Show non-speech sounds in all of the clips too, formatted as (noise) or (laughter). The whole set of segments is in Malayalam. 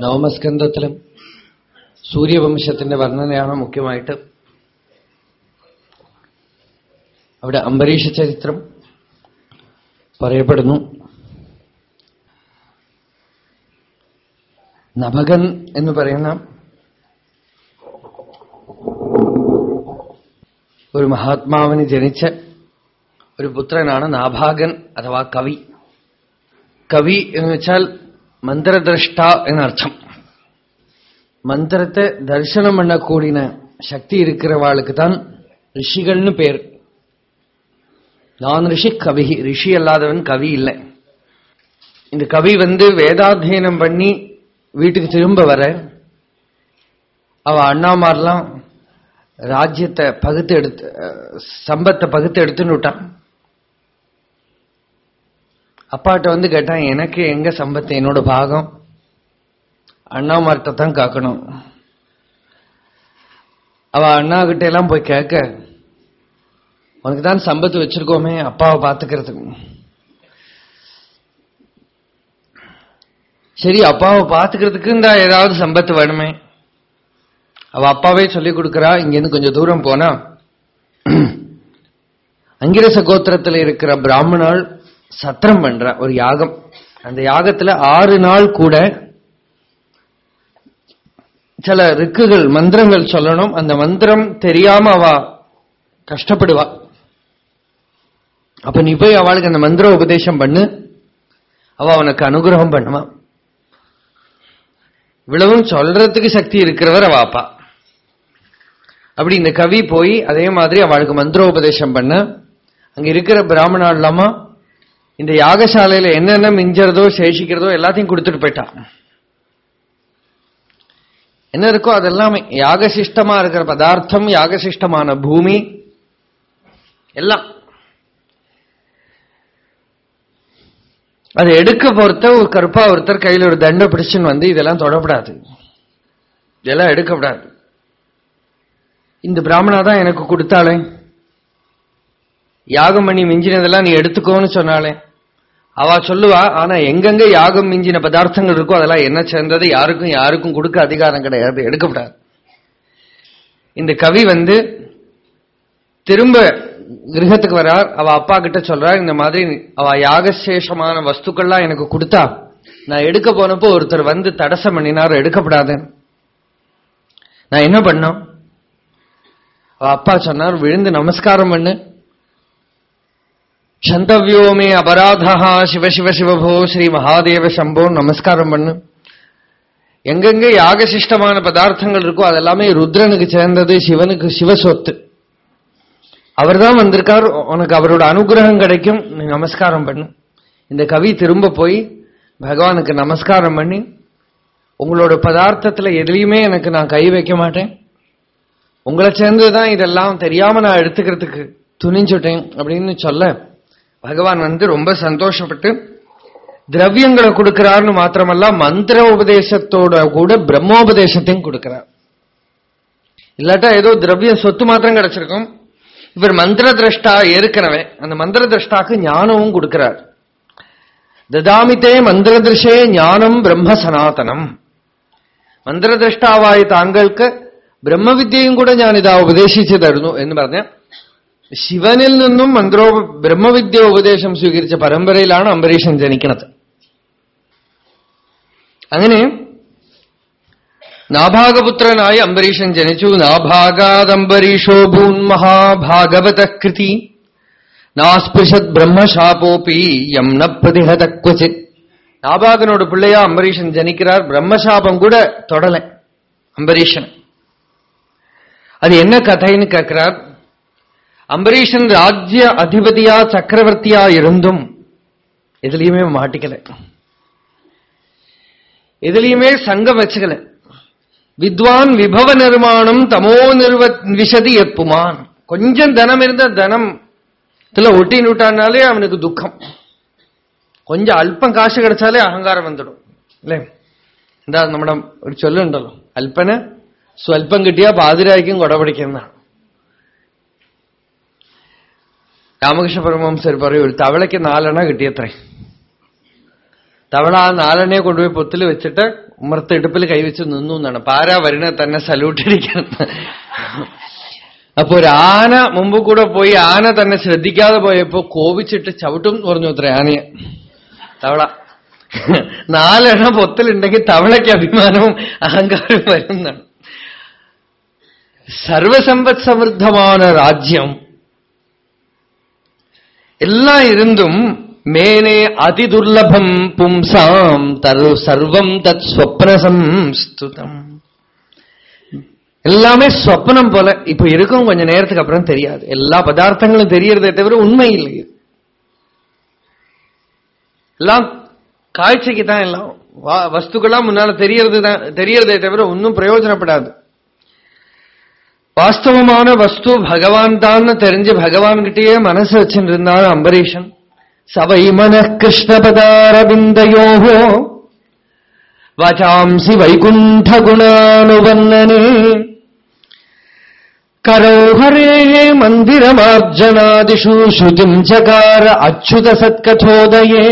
നവമസ്കന്ധത്തിലും സൂര്യവംശത്തിന്റെ വർണനയാണ് മുഖ്യമായിട്ട്. അവിടെ അംബരീഷ ചരിത്രം പറയപ്പെടുന്നു. നഭകൻ എന്ന് പറയുന്ന ഒരു മഹാത്മാവിന് ജനിച്ച ഒരു പുത്രനാണ് നാഭാഗൻ അഥവാ കവി. കവി എന്ന് വെച്ചാൽ மந்திரதிரஷ்டா என அர்த்தம் மந்திரத்தை தரிசனம் பண்ணக்கூடின சக்தி இருக்கிறவாளுக்கு தான் ரிஷிகள்னு பேர் நான் ரிஷி கவி ரிஷி அல்லாதவன் கவி இல்லை இந்த கவி வந்து வேதாத்தியனம் பண்ணி வீட்டுக்கு திரும்ப வர அவ அண்ணாமாரெல்லாம் ராஜ்யத்தை பகுத்து எடுத்து சம்பத்தை பகுத்து எடுத்துன்னு விட்டான் அப்பாட்ட வந்து கேட்டான் எனக்கு எங்க சம்பத்து? என்னோட பாகம். அண்ணாமார்கிட்ட தான் காக்கணும். அவ அண்ணா கிட்ட எல்லாம் போய் கேட்க உனக்கு தான் சம்பத்து வச்சிருக்கோமே அப்பாவை பார்த்துக்கிறதுக்கு சரி அப்பாவை பாத்துக்கிறதுக்கு இந்த ஏதாவது சம்பத்து வேணுமே. அவ அப்பாவே சொல்லி கொடுக்குறா இங்கிருந்து கொஞ்சம் தூரம் போனா (clears throat) அங்கிரச கோத்திரத்தில் இருக்கிற பிராமணாள் சத்திரம் பண்ற ஒரு யாகம். அந்த யாகத்துல ஆறு நாள் கூட சில ரிக்குகள் மந்திரங்கள் சொல்லணும். அந்த மந்திரம் தெரியாம அவ கஷ்டப்படுவா. அப்ப நீ போய் அவளுக்கு அந்த மந்திர உபதேசம் பண்ணு. அவ அவனுக்கு அனுகிரகம் பண்ணுவான் இவ்வளவும் சொல்றதுக்கு சக்தி இருக்கிறவர் அவ அப்பா. அப்படி இந்த கவி போய் அதே மாதிரி அவளுக்கு மந்திரோபதேசம் பண்ண. அங்க இருக்கிற பிராமணா இல்லாம இந்த யாகசாலையில என்னென்ன மிஞ்சறதோ சேஷிக்கிறதோ எல்லாத்தையும் கொடுத்துட்டு போயிட்டான் என்ன இருக்கோ அதெல்லாமே யாகசிஷ்டமா இருக்கிற பதார்த்தம் யாகசிஷ்டமான பூமி எல்லாம். அதை எடுக்க பொறுத்த ஒரு கருப்பா ஒருத்தர் கையில் ஒரு தண்டை பிடிச்சுன்னு வந்து இதெல்லாம் தொடப்படாது. இதெல்லாம் எடுக்கப்படாது. இந்த பிராமணா தான் எனக்கு கொடுத்தாளே. யாகம் பண்ணி மிஞ்சினதெல்லாம் நீ எடுத்துக்கோன்னு சொன்னாலே அவ சொல்லுவா ஆனா எங்கெங்க யாகம் மிஞ்சின பதார்த்தங்கள் இருக்கோ அதெல்லாம் என்ன சேர்ந்தது? யாருக்கும் யாருக்கும் கொடுக்க அதிகாரம் கிடையாது எடுக்கப்படாது. இந்த கவி வந்து திரும்ப கிரகத்துக்கு வரார் அவ அப்பா கிட்ட சொல்றார் இந்த மாதிரி அவ யாகசேஷமான வஸ்துக்கள்லாம் எனக்கு கொடுத்தா நான் எடுக்க போனப்போ ஒருத்தர் வந்து தடசம் பண்ணினார் எடுக்கப்படாது நான் என்ன பண்ணோம்? அவ அப்பா சொன்னார் விழுந்து நமஸ்காரம் பண்ணு. சந்தவியோமே அபராதா சிவ சிவ சிவபோ ஸ்ரீ மகாதேவ சம்போ நமஸ்காரம் பண்ணு எங்கெங்க யாகசிஷ்டமான பதார்த்தங்கள் இருக்கோ அதெல்லாமே ருத்ரனுக்கு சேர்ந்தது சிவனுக்கு சிவ சொத்து அவர் தான் வந்திருக்கார். உனக்கு அவரோட அனுகிரகம் கிடைக்கும். நீ நமஸ்காரம் பண்ணு. இந்த கவி திரும்ப போய் பகவானுக்கு நமஸ்காரம் பண்ணி உங்களோட பதார்த்தத்தில் எதுலையுமே எனக்கு நான் கை வைக்க மாட்டேன். உங்களை சேர்ந்து தான் இதெல்லாம் தெரியாமல் நான் எடுத்துக்கிறதுக்கு துணிஞ்சுட்டேன் அப்படின்னு சொல்ல பகவான் வந்து ரொம்ப சந்தோஷப்பட்டு திரவியங்களை கொடுக்கிறார்னு மாத்திரமல்ல மந்திர உபதேசத்தோட கூட பிரம்மோபதேசத்தையும் கொடுக்கிறார் இல்லாட்டா ஏதோ திரவியம் சொத்து மாத்திரம் கிடைச்சிருக்கும் இவர் மந்திர திரஷ்டா ஏற்கனவே அந்த மந்திர திரஷ்டாக்கு ஞானமும் கொடுக்கிறார் ததாமித்தே மந்திர திருஷே ஞானம் பிரம்ம சனாதனம் മന്ത്രദ്രഷ്ടാവായ താങ്കൾക്ക് ബ്രഹ്മവിദ്യയും കൂടെ ഞാനിതാ ഉപദേശിച്ചു തരുന്നു എന്ന് പറഞ്ഞ് ശിവനിൽ നിന്നും മന്ത്രോ ബ്രഹ്മവിദ്യ ഉപദേശം സ്വീകരിച്ച പരമ്പരയിലാണ് അംബരീഷൻ ജനിക്കുന്നത് അങ്ങനെ നാഭാഗപുത്രനായി അംബരീഷൻ ജനിച്ചു നാഭാഗാദംബരീഷോ ഭൂൻ മഹാഭാഗവത കൃതി നാസ്പൃശത് ബ്രഹ്മശാപോപി യം ന പ്രതിഹത ക്വചിത് நாபாகனோட பிள்ளையா அம்பரீஷன் ஜனிக்கிறார் பிரம்மசாபம் கூட தொடல அம்பரீஷன் அது என்ன கதைன்னு கேட்கிறார் அம்பரீஷன் ராஜ்ய அதிபதியா சக்கரவர்த்தியா இருந்தும் எதுலயுமே மாட்டிக்கல எதுலயுமே சங்கம் வச்சுக்கல வித்வான் விபவ நிர்மாணம் தமோ நிர்வ விஷதி எப்புமான் கொஞ்சம் தனம் இருந்த தனம் ஒட்டின்னு விட்டானாலே அவனுக்கு துக்கம் கொஞ்சம் അല്പം കാശ് കിടച്ചാലേ അഹങ്കാരം വന്നിടും അല്ലേ എന്താ നമ്മുടെ ഒരു ചൊല്ലുണ്ടല്ലോ അല്പന് സ്വല്പം കിട്ടിയാൽ പാതിരായ്ക്കും കൊടപിടിക്കുന്നതാണ് രാമകൃഷ്ണ പരമംസർ പറയൂ ഒരു തവളയ്ക്ക് നാലെണ്ണ കിട്ടിയത്രേ. തവള ആ നാലെണ്ണയെ കൊണ്ടുപോയി പൊത്തിൽ വെച്ചിട്ട് ഉമ്മർത്ത് ഇടുപ്പിൽ കൈവച്ച് നിന്നു എന്നാണ്. പാര വരുന്ന തന്നെ സല്യൂട്ടിരിക്കണം അപ്പൊ ഒരു ആന മുമ്പ് കൂടെ പോയി ആന തന്നെ ശ്രദ്ധിക്കാതെ പോയപ്പോ കോപിച്ചിട്ട് ചവിട്ടും പറഞ്ഞു അത്ര ആനയെ. തവള. നാലെണ്ണ പൊത്തിലുണ്ടെങ്കിൽ തവളയ്ക്ക് അഭിമാനവും അഹങ്കാരവും വരുന്നതാണ് സർവസമ്പത് സമൃദ്ധമാണ് രാജ്യം. எல்லாம் இருந்தும் மேனே அதிதுர்லபம் பும்சாம் தரு சர்வம் தத் ஸ்வப்னசம் சம்ஸ்துதம் எல்லாமே சொப்னம் போல. இப்ப இருக்கும் கொஞ்ச நேரத்துக்கு அப்புறம் தெரியாது. எல்லா பதார்த்தங்களும் தெரியறதே தவிர உண்மை இல்லை எல்லாம் காட்சிக்கு தான் எல்லாம் வஸ்துக்கெல்லாம் முன்னால தெரியறது தான் தெரியறதே தவிர ஒன்னும் பிரயோஜனப்படாது. വാസ്തവമാണ് വസ്തു ഭഗവാൻ താന്ന് തെരഞ്ഞ് ഭഗവാൻ കിട്ടിയേ മനസ്സ് വെച്ചിരുന്നാണ് അംബരീഷൻ. സവൈ മനഃകൃഷ്ണപദാരവിന്ദയോ വചാംസി വൈകുണ്ഠഗുണാനുപന്നന് കരോഹരേ മന്ദിരമാർജനാദിഷു ശുചിം ചകാര അച്യുത സത്കഥോദയേ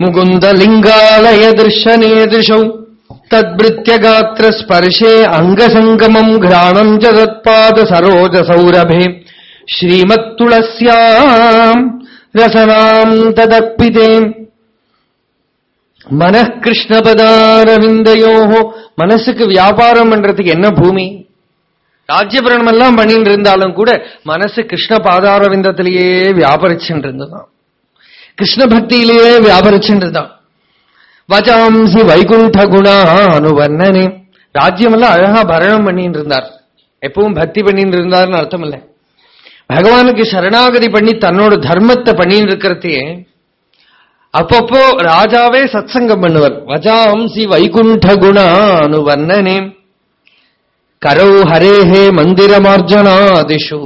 മുകുന്ദലിംഗാലയ ദൃശ്യനേദൃശൗ തദ്ൃത്യഗാത്ര സ്പർശേ അംഗസംഗമം ഘ്രാണം ചതത്പാദ സരോജ സൗരഭേ. ശ്രീമത് തുളസ്യം രസനം തദപ്പിതേ മനഃകൃഷ്ണപദാരവിന്ദയോ മനസ്സുക്ക് വ്യാപാരം പണ്ടത്തിക്ക് എന്ന ഭൂമി? രാജ്യഭരണം എല്ലാം പണിയിട്ടിരുന്നാലും കൂടെ മനസ്സ് കൃഷ്ണപാദാരവിന്ദത്തിലേ വ്യാപരിച്ചിട്ടിരുന്നതാണ് കൃഷ്ണഭക്തിയിലേ വ്യാപരിച്ചിട്ടിരുന്നതാണ് வஜாம்சி வைகுண்ட குணா அனுவர்ணனே ராஜ்யம் எல்லாம் அழகா பரணம் பண்ணிட்டு இருந்தார் எப்பவும் பக்தி பண்ணிட்டு இருந்தார்னு அர்த்தம் இல்லை பகவானுக்கு சரணாகதி பண்ணி தன்னோட தர்மத்தை பண்ணிட்டு இருக்கிறதையே அப்பப்போ ராஜாவே சத்சங்கம் பண்ணுவார். வஜாம்சி வைகுண்ட குணா அனுவர்ணனே கரௌ ஹரேஹே மந்திரமார்ஜனாதிஷு.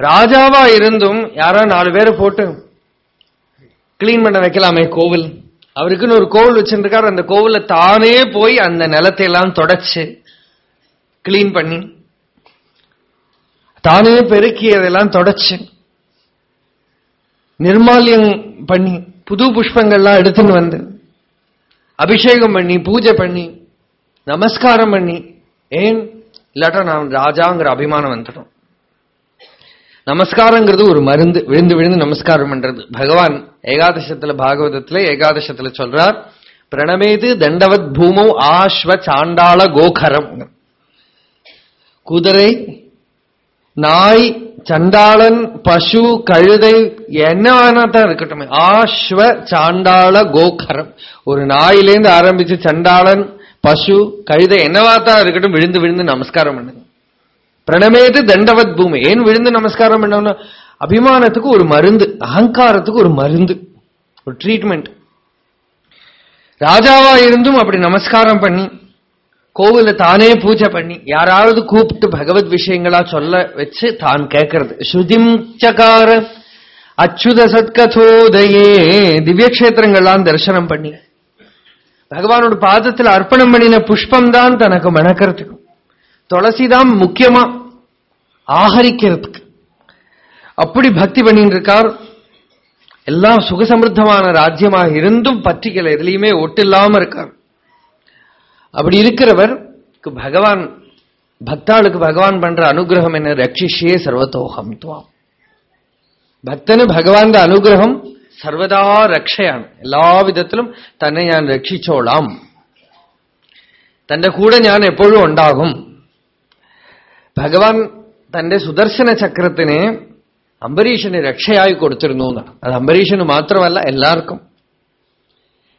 ராஜாவா இருந்தும் யாரோ நாலு பேரை போட்டு கிளீன் பண்ண வைக்கலாமே கோவில். அவருக்குன்னு ஒரு கோவில் வச்சுருக்காரு அந்த கோவில தானே போய் அந்த நிலத்தை எல்லாம் தொடச்சு கிளீன் பண்ணி தானே பெருக்கி அதெல்லாம் தொடச்சு நிர்மாலியம் பண்ணி புது புஷ்பங்கள்லாம் எடுத்துன்னு வந்து அபிஷேகம் பண்ணி பூஜை பண்ணி நமஸ்காரம் பண்ணி ஏன்? இல்லாட்டா நான் ராஜாங்கிற அபிமானம் வந்துடும். நமஸ்காரங்கிறது ஒரு மருந்து விழுந்து விழுந்து நமஸ்காரம் பண்றது. பகவான் ஏகாதசத்துல பாகவதத்துல ஏகாதசத்துல சொல்றார் பிரணமேது தண்டவத் பூமோ ஆஸ்வ சாண்டாள கோகரம். குதிரை நாய் சண்டாளன் பசு கழுதை என்ன இருக்கட்டும். ஆஸ்வ சாண்டாள கோகரம். ஒரு நாயிலேருந்து ஆரம்பிச்சு சண்டாளன் பசு கழுதை என்னவாத்தான் இருக்கட்டும் விழுந்து விழுந்து நமஸ்காரம் பண்ணுங்க. பிரணமேது தண்டவத் பூமி. ஏன் விழுந்து நமஸ்காரம் பண்ணோம்னா அபிமானத்துக்கு ஒரு மருந்து அகங்காரத்துக்கு ஒரு மருந்து ஒரு ட்ரீட்மெண்ட் ராஜாவா இருந்தும் அப்படி நமஸ்காரம் பண்ணி கோவில தானே பூஜை பண்ணி யாராவது கூப்பிட்டு பகவத் விஷயங்களா சொல்ல வச்சு தான் கேட்கறது ஸ்ருதிம் சகார அச்சுத சத்கதோதயே திவ்யக்ஷேத்திரங்கள்லாம் தரிசனம் பண்ணி. பகவானோட பாதத்தில் அர்ப்பணம் பண்ணின புஷ்பம் தான் தனக்கு மணக்கிறதுக்கும் துளசி தான் முக்கியமா ஆகரிக்கிறதுக்கு அப்படி பக்தி பண்ணிட்டு இருக்கார் எல்லாம் சுகசமிருத்தமான ராஜ்யமாக இருந்தும் பற்றிக்கல எதுலையுமே ஒட்டில்லாம இருக்கார் அப்படி இருக்கிறவர் பகவான் பக்தாளுக்கு பகவான் பண்ற அனுகிரகம் என்ன ரட்சிஷே சர்வத்தோகம் துவாம் ഭക്തന് ഭഗവാന്റെ അനുഗ്രഹം സർവദാ രക്ഷയാണ് എല്ലാവിധത്തിലും തന്നെ ഞാൻ രക്ഷിച്ചോളാം തന്റെ കൂടെ ഞാൻ എപ്പോഴും ഉണ്ടാകും ഭഗവാൻ തന്റെ സുദർശന ചക്രത്തിനെ അംബരീഷന് രക്ഷയായി കൊടുത്തിരുന്നു എന്നാണ്. അത് അംബരീഷന് മാത്രമല്ല എല്ലാവർക്കും.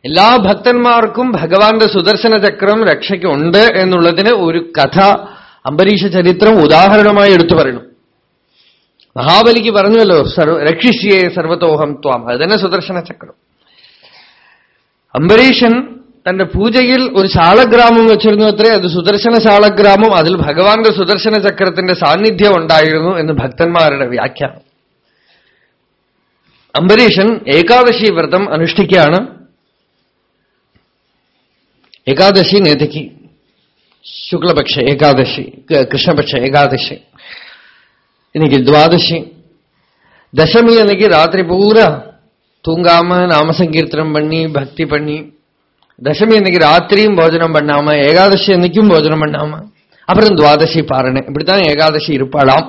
എല്ലാ ഭക്തന്മാർക്കും ഭഗവാന്റെ സുദർശന ചക്രം രക്ഷയ്ക്കുണ്ട് എന്നുള്ളതിന് ഒരു കഥ അംബരീഷ ചരിത്രം ഉദാഹരണമായി എടുത്തു പറയണം മഹാബലിക്ക് പറഞ്ഞല്ലോ സർവ രക്ഷിഷ്യേ സർവത്തോഹം ത്വാം. അത് തന്നെ സുദർശന ചക്രം. അംബരീഷൻ തന്റെ പൂജയിൽ ഒരു ശാളഗ്രാമം വെച്ചിരുന്നു അത്രേ അത് സുദർശന ശാളഗ്രാമം അതിൽ ഭഗവാന്റെ സുദർശന ചക്രത്തിന്റെ സാന്നിധ്യം ഉണ്ടായിരുന്നു എന്ന് ഭക്തന്മാരുടെ വ്യാഖ്യാനം അംബരീഷൻ ഏകാദശി വ്രതം അനുഷ്ഠിക്കുകയാണ് ഏകാദശി നേതയ്ക്ക് ശുക്ലപക്ഷ ഏകാദശി കൃഷ്ണപക്ഷ ഏകാദശി இன்னைக்கு துவாதசி தசமி அன்னைக்கு ராத்திரி பூரா தூங்காம நாம சங்கீர்த்தனம் பண்ணி பக்தி பண்ணி தசமி அன்னைக்கு ராத்திரியும் போஜனம் பண்ணாம ஏகாதசி அன்னைக்கும் போஜனம் பண்ணாம அப்புறம் துவாதசி பாரணை இப்படித்தான் ஏகாதசி இருப்பாளாம்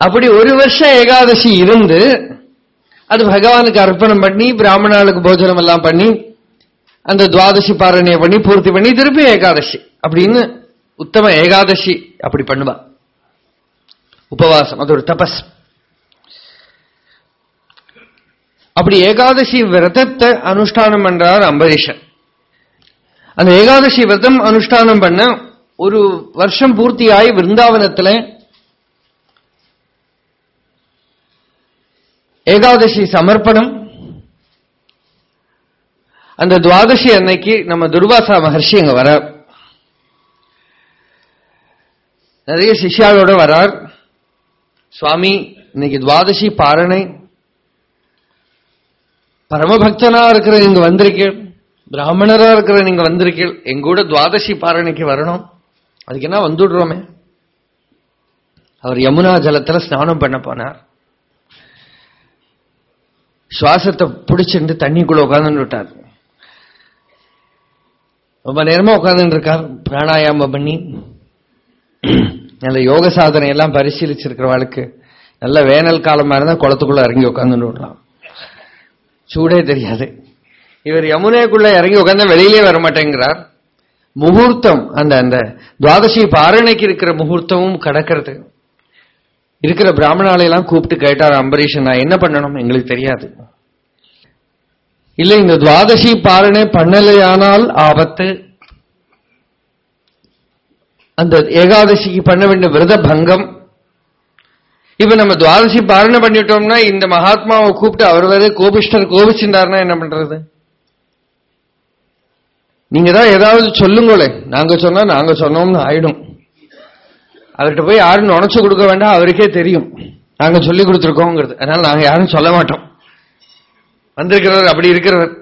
அப்படி ஒரு வருஷம் ஏகாதசி இருந்து அது பகவானுக்கு அர்ப்பணம் பண்ணி பிராமணாளுக்கு போஜனம் எல்லாம் பண்ணி அந்த துவாதசி பாரணையை பண்ணி பூர்த்தி பண்ணி திருப்பி ஏகாதசி அப்படின்னு உத்தம ஏகாதசி அப்படி பண்ணுவா உபவாசம் அது ஒரு தபஸ் அப்படி ஏகாதசி விரதத்தை அனுஷ்டானம் பண்றார் அம்பரீஷன். அந்த ஏகாதசி விரதம் அனுஷ்டானம் பண்ண ஒரு வருஷம் பூர்த்தியாய் விருந்தாவனத்துல ஏகாதசி சமர்ப்பணம். அந்த துவாதசி அன்னைக்கு நம்ம துர்வாசா மகர்ஷி அங்க வர நிறைய சிஷ்யாளோட வரார். சுவாமி இன்னைக்கு துவாதசி பாரணை. பரமபக்தனா இருக்கிற நீங்க வந்திருக்கீள். பிராமணரா இருக்கிற நீங்க வந்திருக்கீள். எங்கூட துவாதசி பாரணிக்கு வரணும். அதுக்கு என்ன வந்துடுறோமே? அவர் யமுனா ஜலத்துல ஸ்நானம் பண்ண போனார். சுவாசத்தை பிடிச்சிட்டு தண்ணிக்குள்ள உட்கார்ந்து விட்டார். ரொம்ப நேரமா உட்கார்ந்து இருக்கார். பிராணாயாமம் பண்ணி நல்ல யோக சாதனை எல்லாம் பரிசீலிச்சிருக்கிறவாளுக்கு நல்ல வேனல் காலமா இருந்தா குளத்துக்குள்ள இறங்கி உட்கார்ந்து விடலாம். சூடே தெரியாது. இவர் யமுனைக்குள்ள இறங்கி உட்கார்ந்தா வெளியிலே வர மாட்டேங்கிறார் முகூர்த்தம் அந்த அந்த துவாதசி பாரணைக்கு இருக்கிற முகூர்த்தமும் கடக்கிறது. இருக்கிற பிராமணாலையெல்லாம் கூப்பிட்டு கேட்டார் அம்பரீஷன் நான் என்ன பண்ணணும்? எங்களுக்கு தெரியாது. இல்லை இந்த துவாதசி பாரணை பண்ணலையானால் ஆபத்து. அந்த ஏகாதசிக்கு பண்ண வேண்டிய விரத பங்கம் இப்ப நம்ம துவாதசி பாரணை பண்ணிட்டோம்னா இந்த மகாத்மாவை கூப்பிட்டு அவர் வேற கோபிஷ்டர் கோபிச்சிருந்தாருன்னா என்ன பண்றது? நீங்க தான் ஏதாவது சொல்லுங்களே. நாங்க சொன்னா நாங்க சொன்னோம்னு ஆயிடும். அவர்கிட்ட போய் யாரும் நுணைச்சு கொடுக்க வேண்டாம் அவருக்கே தெரியும். நாங்க சொல்லி கொடுத்துருக்கோங்கிறது. அதனால நாங்க யாரும் சொல்ல மாட்டோம். வந்திருக்கிறவர் அப்படி இருக்கிறவர்.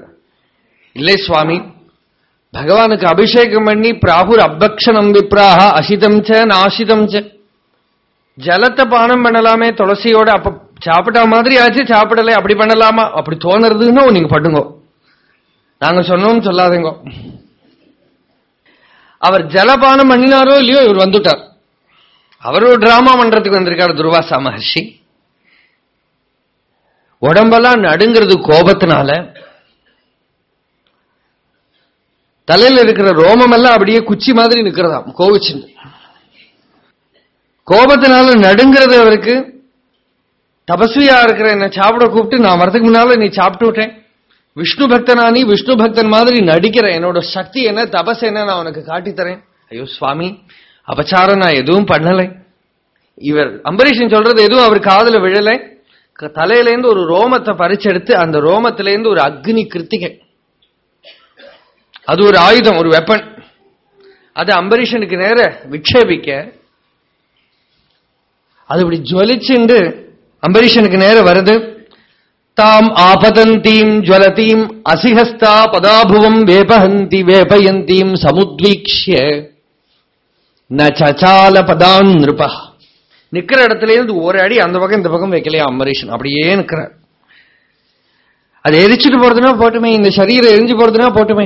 இல்லை சுவாமி. பகவானுக்கு அபிஷேகம் பண்ணி பிராபுர் அபக்ஷணம் விப்ராக அசிதம் ச நாசிதம் ச. ஜலத்தை பானம் பண்ணலாமே துளசியோட அப்ப சாப்பிட்டா மாதிரி ஆச்சு சாப்பிடல அப்படி பண்ணலாமா? அப்படி தோணுறதுன்னு நீங்க பண்ணுங்க நாங்க சொன்னோம் சொல்லாதீங்க. அவர் ஜலபானம் பண்ணினாரோ இல்லையோ இவர் வந்துட்டார். அவர் ஒரு டிராமா பண்றதுக்கு வந்திருக்கார் துர்வாசா மகர்ஷி. உடம்பெல்லாம் நடுங்கிறது கோபத்தினால தலையில் இருக்கிற ரோமம் எல்லாம் அப்படியே குச்சி மாதிரி நிக்கிறதாம் கோவிச்சுண்டு கோபத்தினால நடுங்கிறது அவருக்கு. தபஸ்வியா இருக்கிற என்ன சாப்பிட கூப்பிட்டு நான் வரதுக்கு முன்னால நீ சாப்பிட்டு விட்டேன். விஷ்ணு பக்தனா நீ? விஷ்ணு பக்தன் மாதிரி நடிக்கிற என்னோட சக்தி என்ன தபஸ் என்ன நான் உனக்கு காட்டித்தரேன். ஐயோ சுவாமி அபச்சாரம் நான் எதுவும் பண்ணலை. இவர் அம்பரீஷன் சொல்றது எதுவும் அவர் காதல விழலை. தலையிலேருந்து ஒரு ரோமத்தை பறிச்செடுத்து அந்த ரோமத்திலேருந்து ஒரு அக்னி கிருத்திகை. அது ஒரு ஆயுதம் ஒரு வெப்பன் அது அம்பரீஷனுக்கு நேர விக்ஷேபிக்க அது இப்படி ஜுவலிச்சுண்டு அம்பரீஷனுக்கு நேர வருது தாம் ஆபதந்தீம் ஜுவலதீம் அசிஹஸ்தா பதாபுவம் வேபஹந்தி வேபயந்தீம் சமுத்வீக்ஷிய நச்சால பதான் நிருபா நிக்கிற இடத்துல இருந்து ஒரு அடி அந்த பக்கம் இந்த பக்கம் வைக்கலையா அம்பரீஷன் அப்படியே நிக்கிறார் அது எரிச்சுட்டு போறதுனா போட்டுமே இந்த சரீரம் எரிஞ்சு போறதுனா போட்டுமே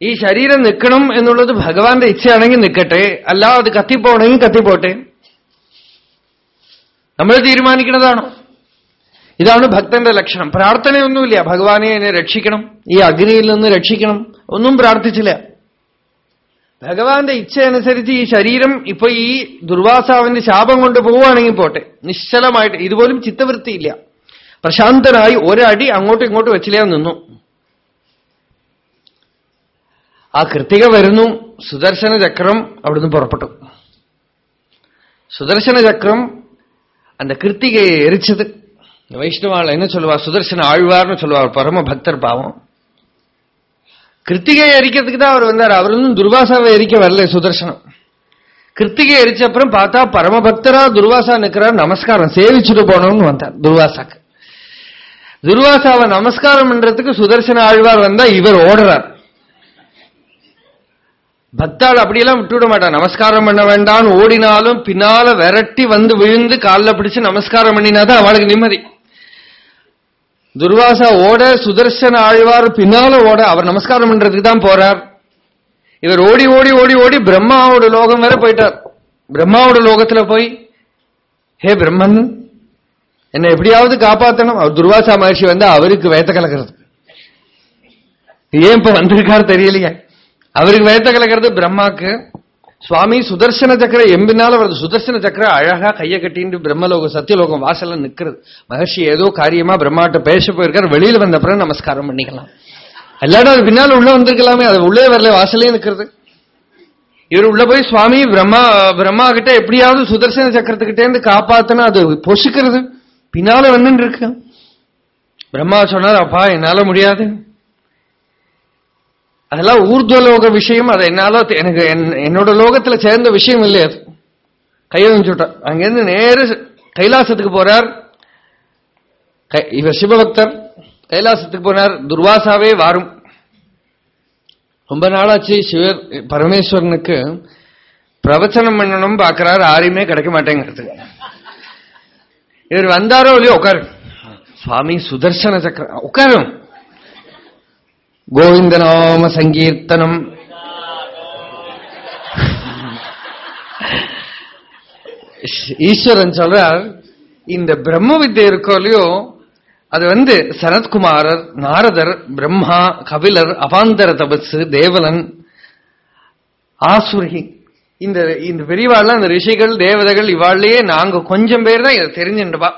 ഈ ശരീരം നിൽക്കണം എന്നുള്ളത് ഭഗവാന്റെ ഇച്ഛയാണെങ്കിൽ നിൽക്കട്ടെ അല്ല അത് കത്തിപ്പോണെങ്കിൽ കത്തിപ്പോട്ടെ നമ്മൾ തീരുമാനിക്കുന്നതാണോ? ഇതാണ് ഭക്തന്റെ ലക്ഷണം. പ്രാർത്ഥനയൊന്നുമില്ല. ഭഗവാനെ എന്നെ രക്ഷിക്കണം. ഈ അഗ്നിയിൽ നിന്ന് രക്ഷിക്കണം. ഒന്നും പ്രാർത്ഥിച്ചില്ല. ഭഗവാന്റെ ഇച്ഛ അനുസരിച്ച് ഈ ശരീരം ഇപ്പൊ ഈ ദുർവാസാവിന്റെ ശാപം കൊണ്ട് പോവുകയാണെങ്കിൽ പോട്ടെ. നിശ്ചലമായിട്ട് ഇതുപോലും ചിത്തവൃത്തിയില്ല. പ്രശാന്തനായി ഒരടി അങ്ങോട്ടും ഇങ്ങോട്ടും വെച്ചില്ല നിന്നു. ആ കൃത്തിക വരുന്നു. സുദർശന ചക്രം അവിടുന്ന് പുറപ്പെട്ടു. സുദർശന ചക്രം அந்த கிருத்திகையை எரிச்சது. வைஷ்ணவாள் என்ன சொல்லுவார் சுதர்சன ஆழ்வார்னு சொல்லுவார் பரம பக்தர் பாவம். கிருத்திகையை எரிக்கிறதுக்கு தான் அவர் வந்தார். அவர் வந்து துர்வாசாவை எரிக்க வரல சுதர்சனம். கிருத்திகை எரிச்ச அப்புறம் பார்த்தா பரமபக்தரா துர்வாசா நிற்கிறார் நமஸ்காரம் சேவிச்சுட்டு போனோம்னு வந்தார் துர்வாசாக்கு. துர்வாசாவை நமஸ்காரம் பண்றதுக்கு சுதர்சன ஆழ்வார் வந்தா இவர் ஓடுறார். பக்தாள் அப்படியெல்லாம் விட்டுவிட மாட்டான். நமஸ்காரம் பண்ண வேண்டாம்னு ஓடினாலும் பின்னால விரட்டி வந்து விழுந்து காலில் பிடிச்சு நமஸ்காரம் பண்ணினாதான் அவளுக்கு நிம்மதி. துர்வாசா ஓட சுதர்சன ஆழ்வார் பின்னால ஓட அவர் நமஸ்காரம் பண்றதுக்கு தான் போறார். இவர் ஓடி ஓடி ஓடி ஓடி பிரம்மாவோட லோகம் வேற போயிட்டார். பிரம்மாவோட லோகத்துல போய் ஹே பிரம்மன் என்னை எப்படியாவது காப்பாத்தணும்? அவர் துர்வாசா மகர்ஷி வந்து அவருக்கு வேத்த கலக்கிறது. ஏன் இப்ப வந்திருக்காரு தெரியலையே. அவருக்கு வேத்த கலக்கிறது பிரம்மாக்கு. சுவாமி சுதர்சன சக்கர எம்பினால வருது சுதர்சன சக்கர அழகா கையை கட்டின்னு பிரம்மலோகம் சத்தியலோகம் வாசல்ல நிக்கிறது. மகர்ஷி ஏதோ காரியமா பிரம்மாட்ட பேச போயிருக்காரு. வெளியில வந்த அப்புறம் நமஸ்காரம் பண்ணிக்கலாம். எல்லாரும் அது பின்னால உள்ள வந்திருக்கலாமே. அது உள்ளே வரல வாசலே நிக்கிறது. இவர் உள்ள போய் சுவாமி பிரம்மா பிரம்மா கிட்ட எப்படியாவது சுதர்சன சக்கரத்துக்கிட்டே இருந்து காப்பாத்தணும் அது பொசுக்கிறது பின்னால வந்து இருக்கு. பிரம்மா சொன்னார் அப்பா என்னால முடியாது. அதெல்லாம் ஊர்துவலோக விஷயம் அது என்னால எனக்கு என்னோட லோகத்துல சேர்ந்த விஷயம் இல்லை அது. கையை அங்கிருந்து நேரு கைலாசத்துக்கு போறார். இவர் சிவபக்தர். கைலாசத்துக்கு போனார். துர்வாசாவே வாரும். ரொம்ப நாளாச்சு சிவ பரமேஸ்வரனுக்கு பிரவச்சனம் பண்ணணும் பாக்குறாரு. யாரையுமே கிடைக்க மாட்டேங்கிறது. இவர் வந்தாரோ இல்லையோ உட்காரு. சுவாமி சுதர்சன சக்கர உட்காரும். கோவிந்தநாம சங்கீர்த்தனம் ஈஸ்வரன் சொல்றார் இந்த பிரம்ம வித்தை இருக்கோ இல்லையோ அது வந்து சனத்குமாரர் நாரதர் பிரம்மா கபிலர் அபாந்தர தபசு தேவலன் ஆசுரி இந்த இந்த பெரியவாள் இந்த ரிஷிகள் தேவதைகள் இவாள்லயே நாங்க கொஞ்சம் பேர் தான் இதை தெரிஞ்சுட்டுவா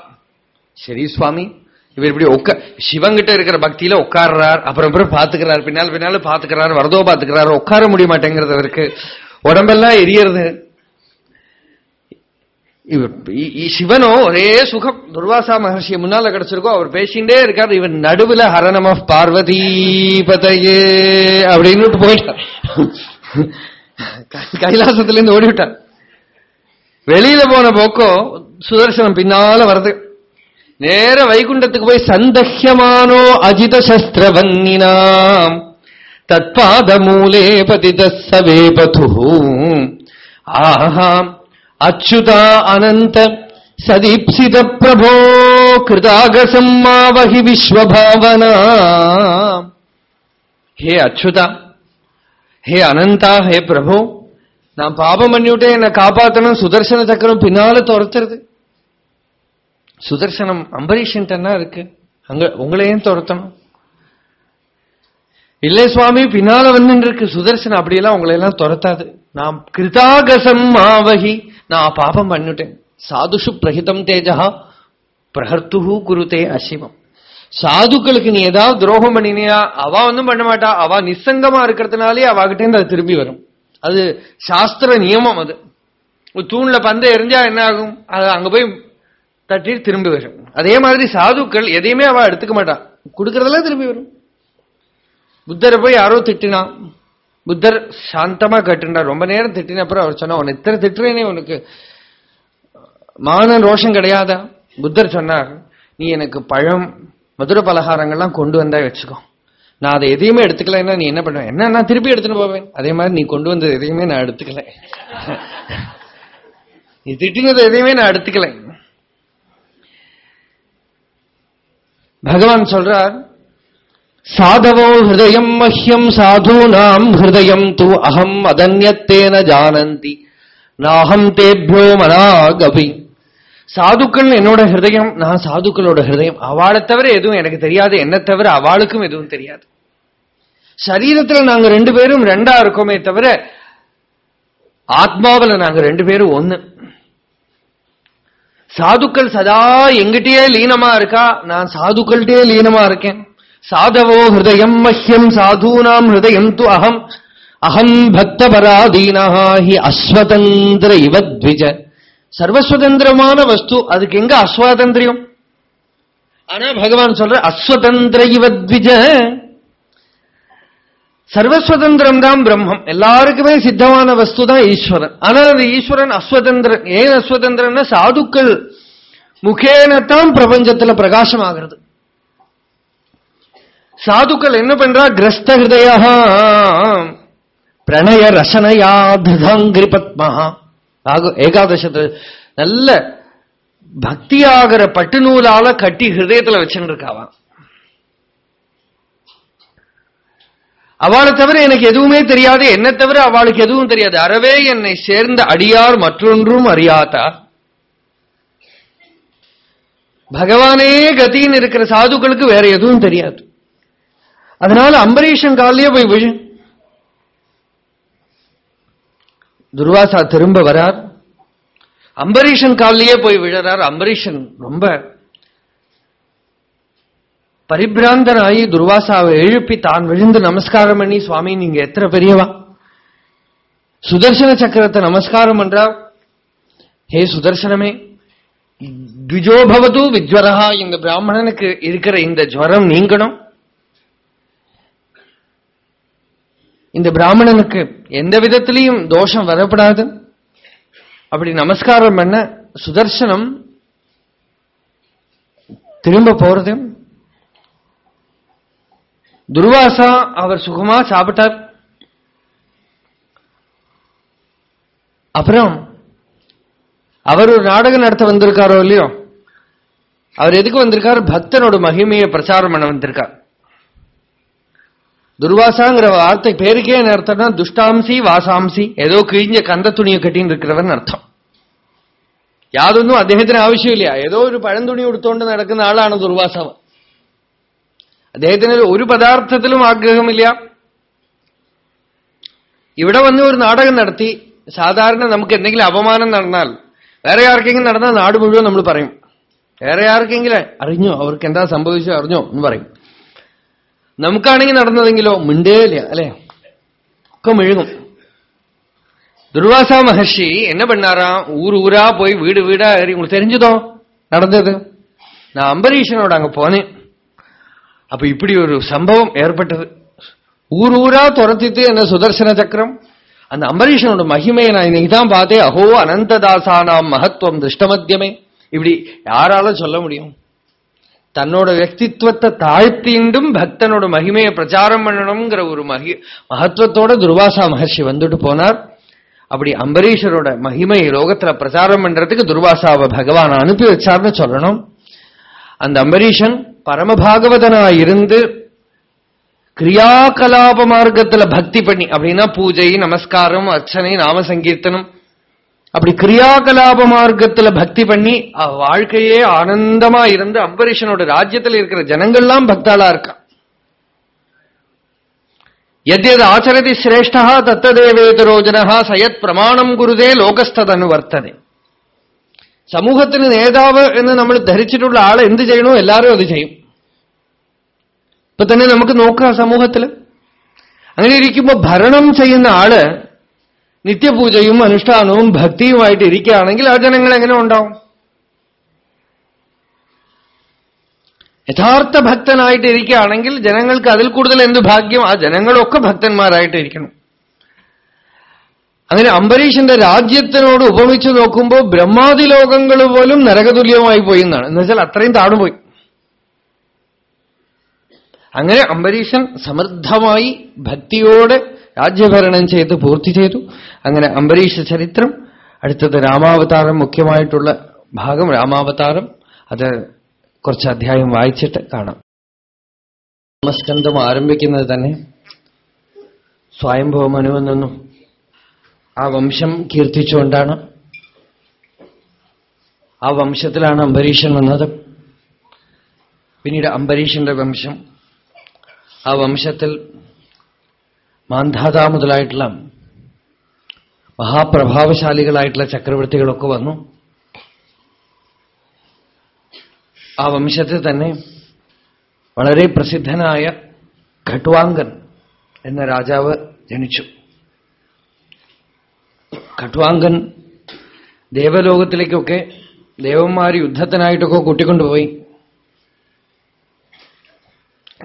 சரி சுவாமி. இவர் இப்படி உட்கா சிவங்கிட்ட இருக்கிற பக்தியில உட்கார்றார் அப்புறம் அப்புறம் பாத்துக்கிறார் பின்னால் பின்னால பாத்துக்கிறார் வரதோ பாத்துக்கிறாரு உட்கார முடிய மாட்டேங்கிறது அவருக்கு. உடம்பெல்லாம் எரியறது. சிவனோ ஒரே சுகம். துர்வாசா மகர்ஷி முன்னால கிடைச்சிருக்கோ அவர் பேசிட்டே இருக்கார். இவன் நடுவுல ஹரணம பார்வதி பதையே அப்படின்னு போயிட்டார். கைலாசத்துல இருந்து ஓடிவிட்டார். வெளியில போன போக்கோ சுதர்சனம் பின்னால வருது நேர வைகுண்டத்துக்கு போய் சந்தஹ்யமானோ அஜித சஸ்திரவன்னினாம் தத்பாத மூலே பதித சவே பது ஆஹாம் அச்சுதா அனந்த சதீப்சித பிரபோ கிருதாகசம்மாவகி விஸ்வபாவனா ஹே அச்சுதா ஹே அனந்தா ஹே பிரபு நான் பாபம் பண்ணிவிட்டே என்னை காப்பாத்தணும் சுதர்சனம் அம்பரீஷன்ட்டா இருக்கு? அங்க உங்களையும் துரத்தணும்? இல்லை சுவாமி பின்னால வந்துட்டு இருக்கு சுதர்சனம் அப்படியெல்லாம் உங்களை எல்லாம் துரத்தாது. நான் கிருதாகசம் மாவகி நான் பாபம் பண்ணிட்டேன். சாதுஷு பிரகிதம் தேஜா பிரஹர்த்து குருதே அசிவம் சாதுக்களுக்கு நீ ஏதாவது துரோகம் பண்ணினியா? அவ ஒன்றும் பண்ண மாட்டா. அவ நிசங்கமா இருக்கிறதுனாலே அவகிட்ட அது திரும்பி வரும். அது சாஸ்திர நியமம் அது. தூண்ல பந்த எரிஞ்சா என்ன ஆகும்? அது அங்க போய் தட்டி திரும்பி வரும். அதே மாதிரி சாதுக்கள் எதையுமே அவ எடுத்துக்க மாட்டா. கொடுக்கறதெல்லாம் திரும்பி வரும். புத்தரை போய் யாரோ திட்டினா புத்தர் சாந்தமா கேட்டுண்டார் ரொம்ப நேரம் திட்டின அப்புறம் அவர் சொன்னா உன்னை இத்தனை திட்டுறேனே உனக்கு. மான ரோஷம் கிடையாதா? புத்தர் சொன்னார் நீ எனக்கு பழம் மதுர பலகாரங்கள்லாம் கொண்டு வந்தா வச்சுக்கோ. நான் அதை எதையுமே எடுத்துக்கலைன்னா நீ என்ன பண்ணுவேன் என்ன நான் திருப்பி எடுத்துன்னு போவேன்? அதே மாதிரி நீ கொண்டு வந்தது எதையுமே நான் எடுத்துக்கல. (laughs) நீ திட்டினது எதையுமே நான் எடுத்துக்கல. பகவான் சொல்றார் சாதவோ ஹிருதயம் மஹ்யம் சாதூனாம் ஹிருதயம் தூ அகம் அதன்யத்தேன ஜானந்தி நாகம் தேபியோ மனாகபி. சாதுக்கள் என்னோட ஹிருதயம் நான் சாதுக்களோட ஹிருதயம். அவளை தவிர எதுவும் எனக்கு தெரியாது என்ன தவிர அவளுக்கும் எதுவும் தெரியாது. சரீரத்துல நாங்க ரெண்டு பேரும் ரெண்டா இருக்கோமே தவிர ஆத்மாவில் நாங்க ரெண்டு பேரும் ஒன்று சாதுக்கள் சதா எங்கிட்டயே லீனமா இருக்கா? நான் சாதுக்கள்கிட்டே லீனமா இருக்கேன். சாதவோ ஹிருதயம் மஹ்யம் சாதூனாம் ஹிருதயம் து அகம். அகம் பக்தபராதீனா ஹி அஸ்வதந்திர இவத்விஜ சர்வஸ்வதந்திரமான வஸ்து அதுக்கு எங்க அஸ்வாதந்திரியம்? ஆனா பகவான் சொல்ற அஸ்வதந்திர இவத்விஜ சர்வஸ்வதந்திரம் தான் பிரம்மம். எல்லாருக்குமே சித்தமான வஸ்து தான் ஈஸ்வரன். ஆனால் அந்த ஈஸ்வரன் அஸ்வதந்திரன். ஏன் அஸ்வதந்திரன்னா சாதுக்கள் முகேனத்தான் பிரபஞ்சத்துல பிரகாசமாகிறது. சாதுக்கள் என்ன பண்றா? கிரஸ்த ஹிருதயா பிரணய ரசனையா திருதாங்கிரி பத்மஹா. ஏகாதசத்து நல்ல பக்தியாகிற பட்டு நூலால கட்டி ஹிருதயத்துல வச்சுருக்காவான் அவளை தவிர எனக்கு எதுவுமே தெரியாது. என்ன தவிர அவளுக்கு எதுவும் தெரியாது. அறவே என்னை சேர்ந்த அடியார் மற்றொன்றும் அறியாதா? பகவானே கத்தின்னு இருக்கிற சாதுக்களுக்கு வேற எதுவும் தெரியாது. அதனால அம்பரீஷன் காலிலேயே போய் விழு. துர்வாசா திரும்ப வரார். அம்பரீஷன் காலிலேயே போய் விழறார். அம்பரீஷன் ரொம்ப பரிபிராந்தனாயி துர்வாசாவை எழுப்பி தான் விழுந்து நமஸ்காரம் பண்ணி சுவாமி நீங்க எத்தனை பெரியவா? சுதர்சன சக்கரத்தை நமஸ்காரம் பண்றா ஹே சுதர்சனமே த்விஜோபவது விஜ்வரஹா இந்த பிராமணனுக்கு இருக்கிற இந்த ஜுவரம் நீங்கணும். இந்த பிராமணனுக்கு எந்த விதத்திலையும் தோஷம் வரப்படாது. அப்படி நமஸ்காரம் பண்ண சுதர்சனம் திரும்ப போறது. துர்வாசா அவர் சுகமா சாப்பிட்டார் அப்புறம் அவர் ஒரு நாடகம் நடத்த வந்திருக்காரோ இல்லையோ அவர் எதுக்கு வந்திருக்கார் பக்தனோட மகிமையை பிரச்சாரம் பண்ண வந்திருக்கார் துர்வாசாங்கிற வார்த்தை பேருக்கே என்ன அர்த்தம்னா துஷ்டாம்சி வாசாம்சி ஏதோ கிழிஞ்ச கந்த துணியை கட்டின்னு இருக்கிறவன் അർത്ഥം യാതൊന്നും അദ്ദേഹത്തിന് ആവശ്യമില്ല ഏതോ ഒരു പഴന്തുണി ഉടുത്തോണ്ട് നടക്കുന്ന ആളാണ് ദുർവാസാവ് അദ്ദേഹത്തിന് ഒരു പദാർത്ഥത്തിലും ആഗ്രഹമില്ല ഇവിടെ വന്ന് ഒരു നാടകം നടത്തി സാധാരണ നമുക്ക് എന്തെങ്കിലും അപമാനം നടന്നാൽ വേറെ ആർക്കെങ്കിലും നടന്നാൽ നാട് മുഴുവൻ നമ്മൾ പറയും വേറെ ആർക്കെങ്കിലും അറിഞ്ഞോ അവർക്ക് എന്താ സംഭവിച്ചോ അറിഞ്ഞോ എന്ന് പറയും നമുക്കാണെങ്കിൽ നടന്നതെങ്കിലോ മിണ്ടേയില്ല അല്ലെ ഒക്കെ മെഴുകും துர்வாசா மகர்ஷி என்ன பண்ணாராம் ஊர் ஊரா போய் வீடு வீடா ஏறி உங்களுக்கு தெரிஞ்சதோ நடந்தது நான் அம்பரீஷனோட அங்க போனேன் அப்ப இப்படி ஒரு சம்பவம் ஏற்பட்டது. ஊர் ஊரா துரத்தித்து என்ன சுதர்சன சக்கரம்? அந்த அம்பரீஷனோட மகிமையை நான் இன்னைக்கு தான் பார்த்தேன். அஹோ அனந்ததாசா மகத்துவம் திருஷ்டமத்தியமே இப்படி யாரால சொல்ல முடியும்? தன்னோட வியக்தித்வத்தை தாழ்த்தீண்டும் பக்தனோட மகிமையை பிரச்சாரம் பண்ணணுங்கிற ஒரு மகி மகத்துவத்தோட துர்வாசா மகர்ஷி வந்துட்டு போனார். அப்படி அம்பரீஷரோட மகிமை லோகத்துல பிரச்சாரம் பண்றதுக்கு துர்வாசாவை பகவான் அனுப்பி வச்சார்னு சொல்லணும். அந்த அம்பரீஷன் பரமபாகவதனா இருந்து கிரியாகலாப மார்க்கத்துல பக்தி பண்ணி அப்படின்னா பூஜை நமஸ்காரம் அர்ச்சனை நாம சங்கீர்த்தனம் அப்படி கிரியாகலாப மார்க்கத்துல பக்தி பண்ணி வாழ்க்கையே ஆனந்தமா இருந்து அம்பரீஷனோட ராஜ்யத்தில் இருக்கிற ஜனங்கள்லாம் பக்தாளா இருக்கான் எத்யது ஆச்சரதி சிரேஷ்டா தத்ததேவேதரோஜனா சயத் பிரமாணம் குருதே லோகஸ்ததனு வர்த்ததே സമൂഹത്തിന് നേതാവ് എന്ന് നമ്മൾ ധരിച്ചിട്ടുള്ള ആൾ എന്ത് ചെയ്യണോ എല്ലാവരും അത് ചെയ്യും. ഇപ്പൊ തന്നെ നമുക്ക് നോക്കുക സമൂഹത്തിൽ അങ്ങനെ ഇരിക്കുമ്പോ ഭരണം ചെയ്യുന്ന ആൾ നിത്യപൂജയും അനുഷ്ഠാനവും ഭക്തിയുമായിട്ട് ഇരിക്കുകയാണെങ്കിൽ ആ ജനങ്ങൾ എങ്ങനെ ഉണ്ടാവും? യഥാർത്ഥ ഭക്തനായിട്ട് ഇരിക്കുകയാണെങ്കിൽ ജനങ്ങൾക്ക് അതിൽ കൂടുതൽ എന്ത് ഭാഗ്യം? ആ ജനങ്ങളൊക്കെ ഭക്തന്മാരായിട്ട് ഇരിക്കണം. അങ്ങനെ അംബരീഷിന്റെ രാജ്യത്തിനോട് ഉപമിച്ചു നോക്കുമ്പോൾ ബ്രഹ്മാതി ലോകങ്ങൾ പോലും നരകതുല്യമായി പോയി എന്നാണ്. എന്നുവെച്ചാൽ അത്രയും താണുപോയി. അങ്ങനെ അംബരീഷൻ സമൃദ്ധമായി ഭക്തിയോടെ രാജ്യഭരണം ചെയ്ത് പൂർത്തി ചെയ്തു. അങ്ങനെ അംബരീഷ ചരിത്രം അടുത്തത് രാമാവതാരം മുഖ്യമായിട്ടുള്ള ഭാഗം രാമാവതാരം അത് കുറച്ച് അധ്യായം വായിച്ചിട്ട് കാണാം. നമസ്കന്ധം ആരംഭിക്കുന്നത് തന്നെ സ്വയംഭവ മനുവെന്നും ആ വംശം കീർത്തിച്ചുകൊണ്ടാണ് ആ വംശത്തിലാണ് അംബരീഷൻ വന്നത്. പിന്നീട് അംബരീഷന്റെ വംശം. ആ വംശത്തിൽ മാന്ധാത മുതലായിട്ടുള്ള മഹാപ്രഭാവശാലികളായിട്ടുള്ള ചക്രവർത്തികളൊക്കെ വന്നു. ആ വംശത്തിൽ തന്നെ വളരെ പ്രസിദ്ധനായ ഖട്വാങ്കൻ എന്ന രാജാവ് ജനിച്ചു. ഖട്വാങ്കൻ ദേവലോകത്തിലേക്കൊക്കെ ദേവന്മാർ യുദ്ധത്തിനായിട്ടൊക്കെ കൂട്ടിക്കൊണ്ടുപോയി.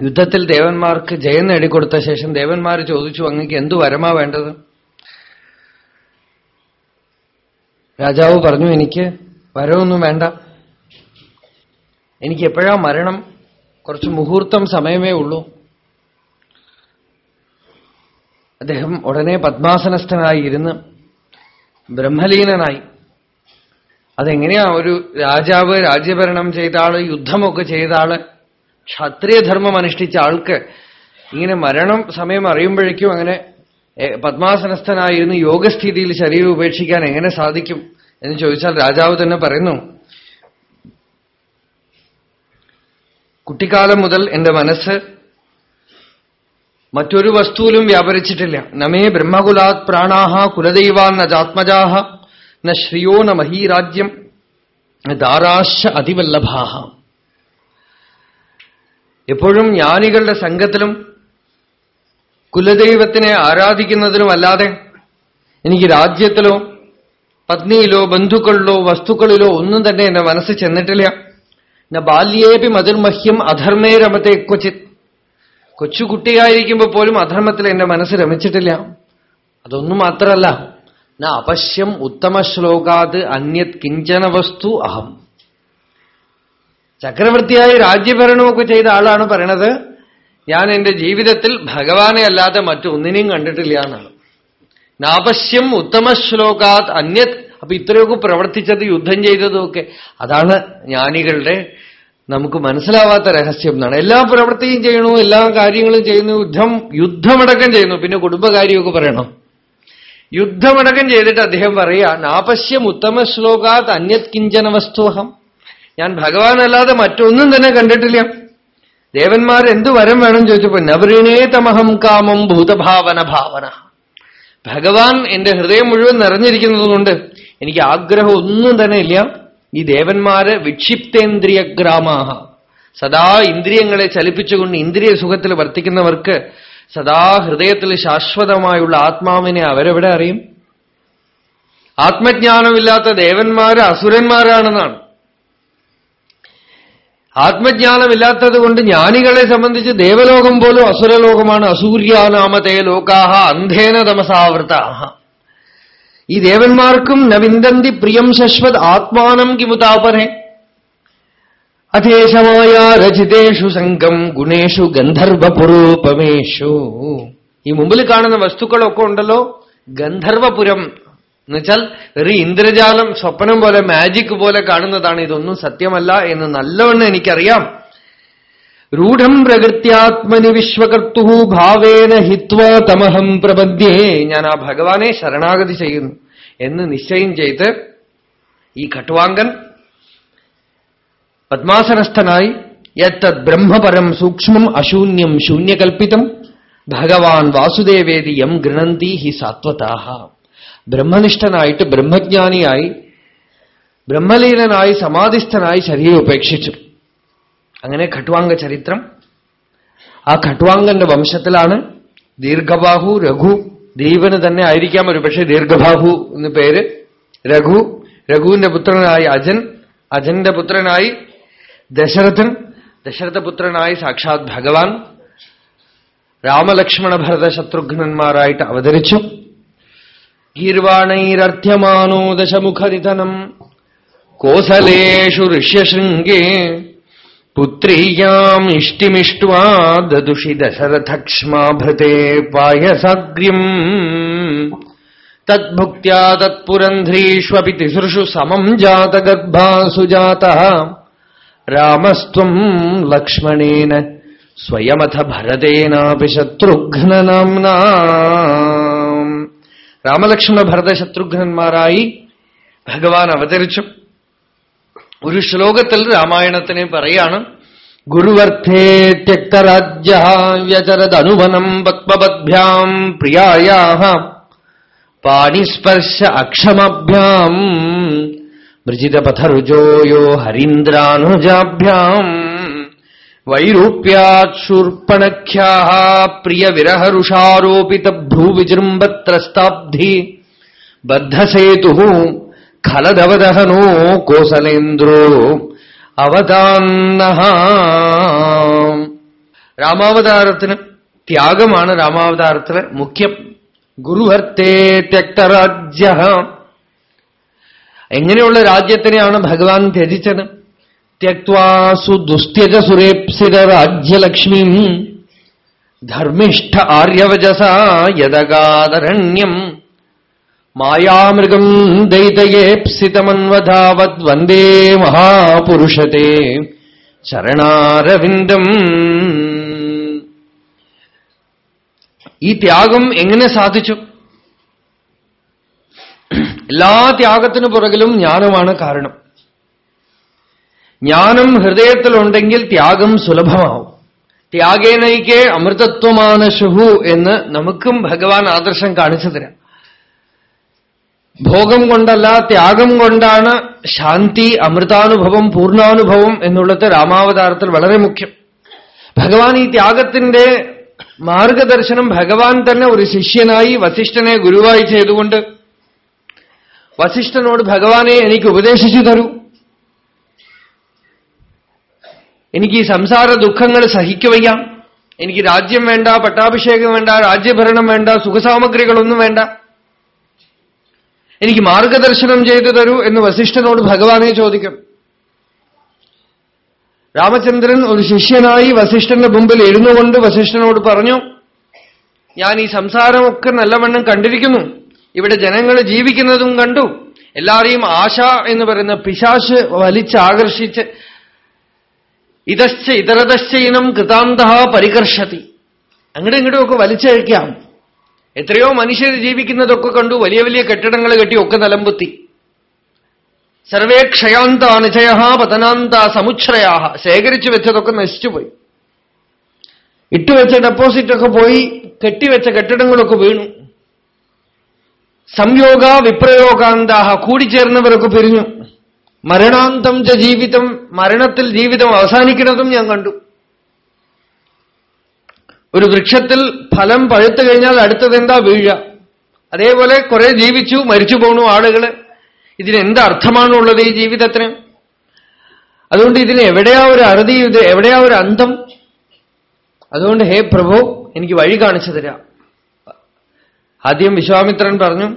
യുദ്ധത്തിൽ ദേവന്മാർക്ക് ജയം നേടിക്കൊടുത്ത ശേഷം ദേവന്മാർ ചോദിച്ചു അങ്ങക്ക് എന്തു വരമാ വേണ്ടത്? രാജാവ് പറഞ്ഞു എനിക്ക് വരമൊന്നും വേണ്ട. എനിക്ക് എപ്പോഴാ മരണം? കുറച്ച് മുഹൂർത്തം സമയമേ ഉള്ളൂ. അദ്ദേഹം ഉടനെ പത്മാസനസ്ഥനായി ഇരുന്ന് ബ്രഹ്മലീനനായി. അതെങ്ങനെയാ ഒരു രാജാവ് രാജ്യഭരണം ചെയ്ത ആൾ യുദ്ധമൊക്കെ ചെയ്ത ആൾ ക്ഷത്രിയധർമ്മം അനുഷ്ഠിച്ച ആൾക്ക് ഇങ്ങനെ മരണം സമയം അറിയുമ്പോഴേക്കും അങ്ങനെ പത്മാസനസ്ഥനായിരുന്നു യോഗസ്ഥിതിയിൽ ശരീരം ഉപേക്ഷിക്കാൻ എങ്ങനെ സാധിക്കും എന്ന് ചോദിച്ചാൽ രാജാവ് തന്നെ പറയുന്നു കുട്ടിക്കാലം മുതൽ എന്റെ മനസ്സ് മറ്റൊരു വസ്തുവിലും വ്യാപരിച്ചിട്ടില്ല. നമേ ബ്രഹ്മകുലാത് പ്രാണാഹ കുലദൈവാൻ ജാത്മജാഹ ന ശ്രിയോ ന മഹീരാജ്യം ദാരാശ അതിവല്ലഭാഹ. എപ്പോഴും ജ്ഞാനികളുടെ സംഘത്തിലും കുലദൈവത്തിനെ ആരാധിക്കുന്നതിലും അല്ലാതെ എനിക്ക് രാജ്യത്തിലോ പത്നിയിലോ ബന്ധുക്കളിലോ വസ്തുക്കളിലോ ഒന്നും തന്നെ എന്റെ മനസ്സ് ചെന്നിട്ടില്ല. ന ബാല്യേപി മതിർമഹ്യം അധർമ്മേ രമത്തെ ക്വചിത്. കൊച്ചുകുട്ടിയായിരിക്കുമ്പോൾ പോലും അധർമ്മത്തിൽ എന്റെ മനസ്സ് രമിച്ചിട്ടില്ല. അതൊന്നും മാത്രമല്ല ന അപശ്യം ഉത്തമ ശ്ലോകാത് അന്യത് കിഞ്ചന വസ്തു അഹം. ചക്രവർത്തിയായി രാജ്യഭരണമൊക്കെ ചെയ്ത ആളാണ് പറയണത്. ഞാൻ എന്റെ ജീവിതത്തിൽ ഭഗവാനെ അല്ലാതെ മറ്റൊന്നിനെയും കണ്ടിട്ടില്ല എന്നാണ്. നാപശ്യം ഉത്തമ ശ്ലോകാത് അന്യത്. അപ്പൊ ഇത്രയൊക്കെ പ്രവർത്തിച്ചത് യുദ്ധം ചെയ്തതുമൊക്കെ. അതാണ് ജ്ഞാനികളുടെ നമുക്ക് മനസ്സിലാവാത്ത രഹസ്യം എന്നാണ്. എല്ലാ പ്രവൃത്തിയും ചെയ്യണു എല്ലാ കാര്യങ്ങളും ചെയ്യുന്നു യുദ്ധം യുദ്ധമടക്കം ചെയ്യുന്നു. പിന്നെ കുടുംബകാര്യമൊക്കെ പറയണം. യുദ്ധമടക്കം ചെയ്തിട്ട് അദ്ദേഹം പറയാ നാപശ്യം ഉത്തമ ശ്ലോകാത് അന്യത് കിഞ്ചന വസ്തുഹം ഞാൻ ഭഗവാനല്ലാതെ മറ്റൊന്നും തന്നെ കണ്ടിട്ടില്ല. ദേവന്മാർ എന്തു വരം വേണം ചോദിച്ചപ്പോ നവൃണേ തമഹം കാമം ഭൂതഭാവന ഭാവന. ഭഗവാൻ എന്റെ ഹൃദയം മുഴുവൻ നിറഞ്ഞിരിക്കുന്നതുകൊണ്ട് എനിക്ക് ആഗ്രഹം ഒന്നും തന്നെ ഇല്ല. ഈ ദേവന്മാര് വിക്ഷിപ്തേന്ദ്രിയ ഗ്രാമാഹ സദാ ഇന്ദ്രിയങ്ങളെ ചലിപ്പിച്ചുകൊണ്ട് ഇന്ദ്രിയ സുഖത്തിൽ വർത്തിക്കുന്നവർക്ക് സദാ ഹൃദയത്തിൽ ശാശ്വതമായുള്ള ആത്മാവിനെ അവരെവിടെ അറിയും? ആത്മജ്ഞാനമില്ലാത്ത ദേവന്മാര് അസുരന്മാരാണെന്നാണ്. ആത്മജ്ഞാനമില്ലാത്തത് കൊണ്ട് ജ്ഞാനികളെ സംബന്ധിച്ച് ദേവലോകം പോലും അസുരലോകമാണ്. അസൂര്യാനാമതേ ലോകാഹ അന്ധേന തമസാവൃതാഹ. ഈ ദേവന്മാർക്കും നവിന്ദന്തി പ്രിയം ശശ്വത് ആത്മാനം കിമുതാപനെ അധേശമായ രചിതേഷു സംഘം ഗുണേഷു ഗന്ധർവപുരൂപമേഷു. ഈ മുമ്പിൽ കാണുന്ന വസ്തുക്കളൊക്കെ ഉണ്ടല്ലോ ഗന്ധർവപുരം. എന്നുവെച്ചാൽ ഒരു ഇന്ദ്രജാലം സ്വപ്നം പോലെ മാജിക് പോലെ കാണുന്നതാണ്. ഇതൊന്നും സത്യമല്ല എന്ന് നല്ലവണ്ണം എനിക്കറിയാം. രൂഢം പ്രകൃത്യാത്മനി വിശ്വകർത്തു ഭാവേന ഹിത്വ തമഹം പ്രപദ്ധ്യേ ഞാൻ ആ ഭഗവാനെ ശരണാഗതി ചെയ്യുന്നു എന്ന് നിശ്ചയം ചെയ്ത് ഈ ഖട്വാങ്കൻ പത്മാസനസ്ഥനായി എത്തത് ബ്രഹ്മപരം സൂക്ഷ്മം അശൂന്യം ശൂന്യകൽപ്പിതം. ഭഗവാൻ വാസുദേവേദി യം ഗൃണന്തി ഹി സാത്വതാഹ. ബ്രഹ്മനിഷ്ഠനായിട്ട് ബ്രഹ്മജ്ഞാനിയായി ബ്രഹ്മലീലനായി സമാധിസ്ഥനായി ശരീരം ഉപേക്ഷിച്ചു. അങ്ങനെ ഖട്വാംഗ ചരിത്രം. ആ ഖട്വാങ്കന്റെ വംശത്തിലാണ് ദീർഘബാഹു രഘു. ദീപന് തന്നെ ആയിരിക്കാം ഒരു പക്ഷേ ദീർഘബാഹു എന്ന് പേര്. രഘു. രഘുവിന്റെ പുത്രനായി അജൻ. അജന്റെ പുത്രനായി ദശരഥൻ. ദശരഥ പുത്രനായി സാക്ഷാത് ഭഗവാൻ. രാമലക്ഷ്മണ ഭരത ശത്രുഘ്നന്മാരായിട്ട് അവതരിച്ചു. ഗീർവാണൈരർത്ഥ്യമാനോ ദശമുഖനിധനം കോസലേഷു ഋഷ്യശൃംഗേ പുത്രീയാം ഇഷ്ടിമിഷ്ട്വാ ദദുഷി ദശരഥക്ഷ്മാഭൃത്തെ പായസാഗ്ര്യം തദ്ഭുക്യാ തത്പുരന്ധ്രീഷ്വപി തിസൃഷു സമം ജാതഗർഭാസു ജാത രാമസ്ത്വം ലക്ഷ്മണേന സ്വയമഥ ഭരതേനാപി ശത്രുഘ്നനാംന. രാമലക്ഷ്മണ ഭരത ശത്രുഘ്നന്മാരായി ഭഗവാൻ അവതരിച്ചു. ഒരു ശ്ലോകത്തിൽ രാമായണത്തിനെ പറയാണ് ഗുരുവർത്ഥേ ത്യക്തരാജ്യ വ്യചരദനുവനം പത്മപദ്ഭ്യാം പ്രിയായാ പാണിസ്പർശ അക്ഷമഭ്യാം മൃജിതപഥരുജോ യോ ഹരീന്ദ്രാനുജാഭ്യാം വൈരൂപ്യാക്ഷൂർപ്പണഖ്യാ പ്രിയവിരഹരുഷാരോപിത ഭ്രൂവിജൃംഭത്രസ്താബ്ധി ബദ്ധസേതു ഖലദവദഹനോ കോസലേന്ദ്രോ അവതാന്ന രാമാവതാരത്തിന് ത്യാഗമാണ് രാമാവതാരത്തിലെ മുഖ്യം ഗുരുഹർത്തേ ത്യക്തരാജ്യ. എങ്ങനെയുള്ള രാജ്യത്തിനെയാണ് ഭഗവാൻ ത്യജിച്ചത്? ത്യക്വാസു ദുസ്ത്യജസുരേപ്സിത രാജ്യലക്ഷ്മി ധർമ്മിഷ്ഠ ആര്യവചസ യദഗാദരണ്യം. മായാമൃഗം ദൈതയേപ്സിതമന്വധാവത് വന്ദേ മഹാപുരുഷത്തെ ശരണാരവിന്ദം ഈ ത്യാഗം എങ്ങനെ സാധിച്ചു? എല്ലാ ത്യാഗത്തിനു പുറകിലും ജ്ഞാനമാണ് കാരണം. ജ്ഞാനം ഹൃദയത്തിലുണ്ടെങ്കിൽ ത്യാഗം സുലഭമാവും. ത്യാഗേനൈക്കേ അമൃതത്വമാണ് ശുഭു എന്ന് നമുക്കും ഭഗവാൻ ആദർശം കാണിച്ചു തരാം. ഭോഗം കൊണ്ടല്ല ത്യാഗം കൊണ്ടാണ് ശാന്തി അമൃതാനുഭവം പൂർണാനുഭവം എന്നുള്ളത് രാമാവതാരത്തിൽ വളരെ മുഖ്യം. ഭഗവാൻ ഈ ത്യാഗത്തിന്റെ മാർഗദർശനം ഭഗവാൻ തന്നെ ഒരു ശിഷ്യനായി വസിഷ്ഠനെ ഗുരുവായി ചെയ്തുകൊണ്ട് വസിഷ്ഠനോട് ഭഗവാനെ എനിക്ക് ഉപദേശിച്ചു തരൂ. എനിക്ക് ഈ സംസാര ദുഃഖങ്ങൾ സഹിക്കുവയ്യാം എനിക്ക് രാജ്യം വേണ്ട പട്ടാഭിഷേകം വേണ്ട രാജ്യഭരണം വേണ്ട സുഖസാമഗ്രികളൊന്നും വേണ്ട. എനിക്ക് മാർഗദർശനം ചെയ്തു തരൂ എന്ന് വസിഷ്ഠനോട് ഭഗവാനെ ചോദിക്കും. രാമചന്ദ്രൻ ഒരു ശിഷ്യനായി വസിഷ്ഠന്റെ മുമ്പിൽ ഇരുന്നുകൊണ്ട് വസിഷ്ഠനോട് പറഞ്ഞു ഞാൻ ഈ സംസാരമൊക്കെ നല്ലവണ്ണം കണ്ടിരിക്കുന്നു. ഇവിടെ ജനങ്ങൾ ജീവിക്കുന്നതും കണ്ടു. എല്ലാരെയും ആശ എന്ന് പറയുന്ന പിശാശ് വലിച്ചാകർഷിച്ച് ഇതശ്ച ഇതരതശ്ചൈനം കൃതാന്ത പരികർഷതി. അങ്ങോട്ടും ഇങ്ങോട്ടും ഒക്കെ എത്രയോ മനുഷ്യർ ജീവിക്കുന്നതൊക്കെ കണ്ടു വലിയ വലിയ കെട്ടിടങ്ങൾ കെട്ടി ഒക്കെ നിലമ്പുത്തി സർവേ ക്ഷയാന്ത അനുജയ പതനാന്ത സമുച്ഛ്രയാ ശേഖരിച്ചു വെച്ചതൊക്കെ നശിച്ചുപോയി. ഇട്ടുവെച്ച ഡെപ്പോസിറ്റൊക്കെ പോയി കെട്ടിവെച്ച കെട്ടിടങ്ങളൊക്കെ വീണു. സംയോഗ വിപ്രയോഗാന്താഹ കൂടിച്ചേർന്നവരൊക്കെ പിരിഞ്ഞു. മരണാന്തം ജീവിതം മരണത്തിൽ ജീവിതം അവസാനിക്കുന്നതും ഞാൻ കണ്ടു. ഒരു വൃക്ഷത്തിൽ ഫലം പഴുത്തു കഴിഞ്ഞാൽ അടുത്തത് എന്താ വീഴ അതേപോലെ കുറെ ജീവിച്ചു മരിച്ചു പോണു ആളുകൾ. ഇതിനെന്ത് അർത്ഥമാണുള്ളത് ഈ ജീവിതത്തിന്? അതുകൊണ്ട് ഇതിന് എവിടെയാ ഒരു അറുതി ഇത് എവിടെയാ ഒരു അന്തം? അതുകൊണ്ട് ഹേ പ്രഭു എനിക്ക് വഴി കാണിച്ചു തരാം. ആദ്യം വിശ്വാമിത്രൻ പറഞ്ഞു.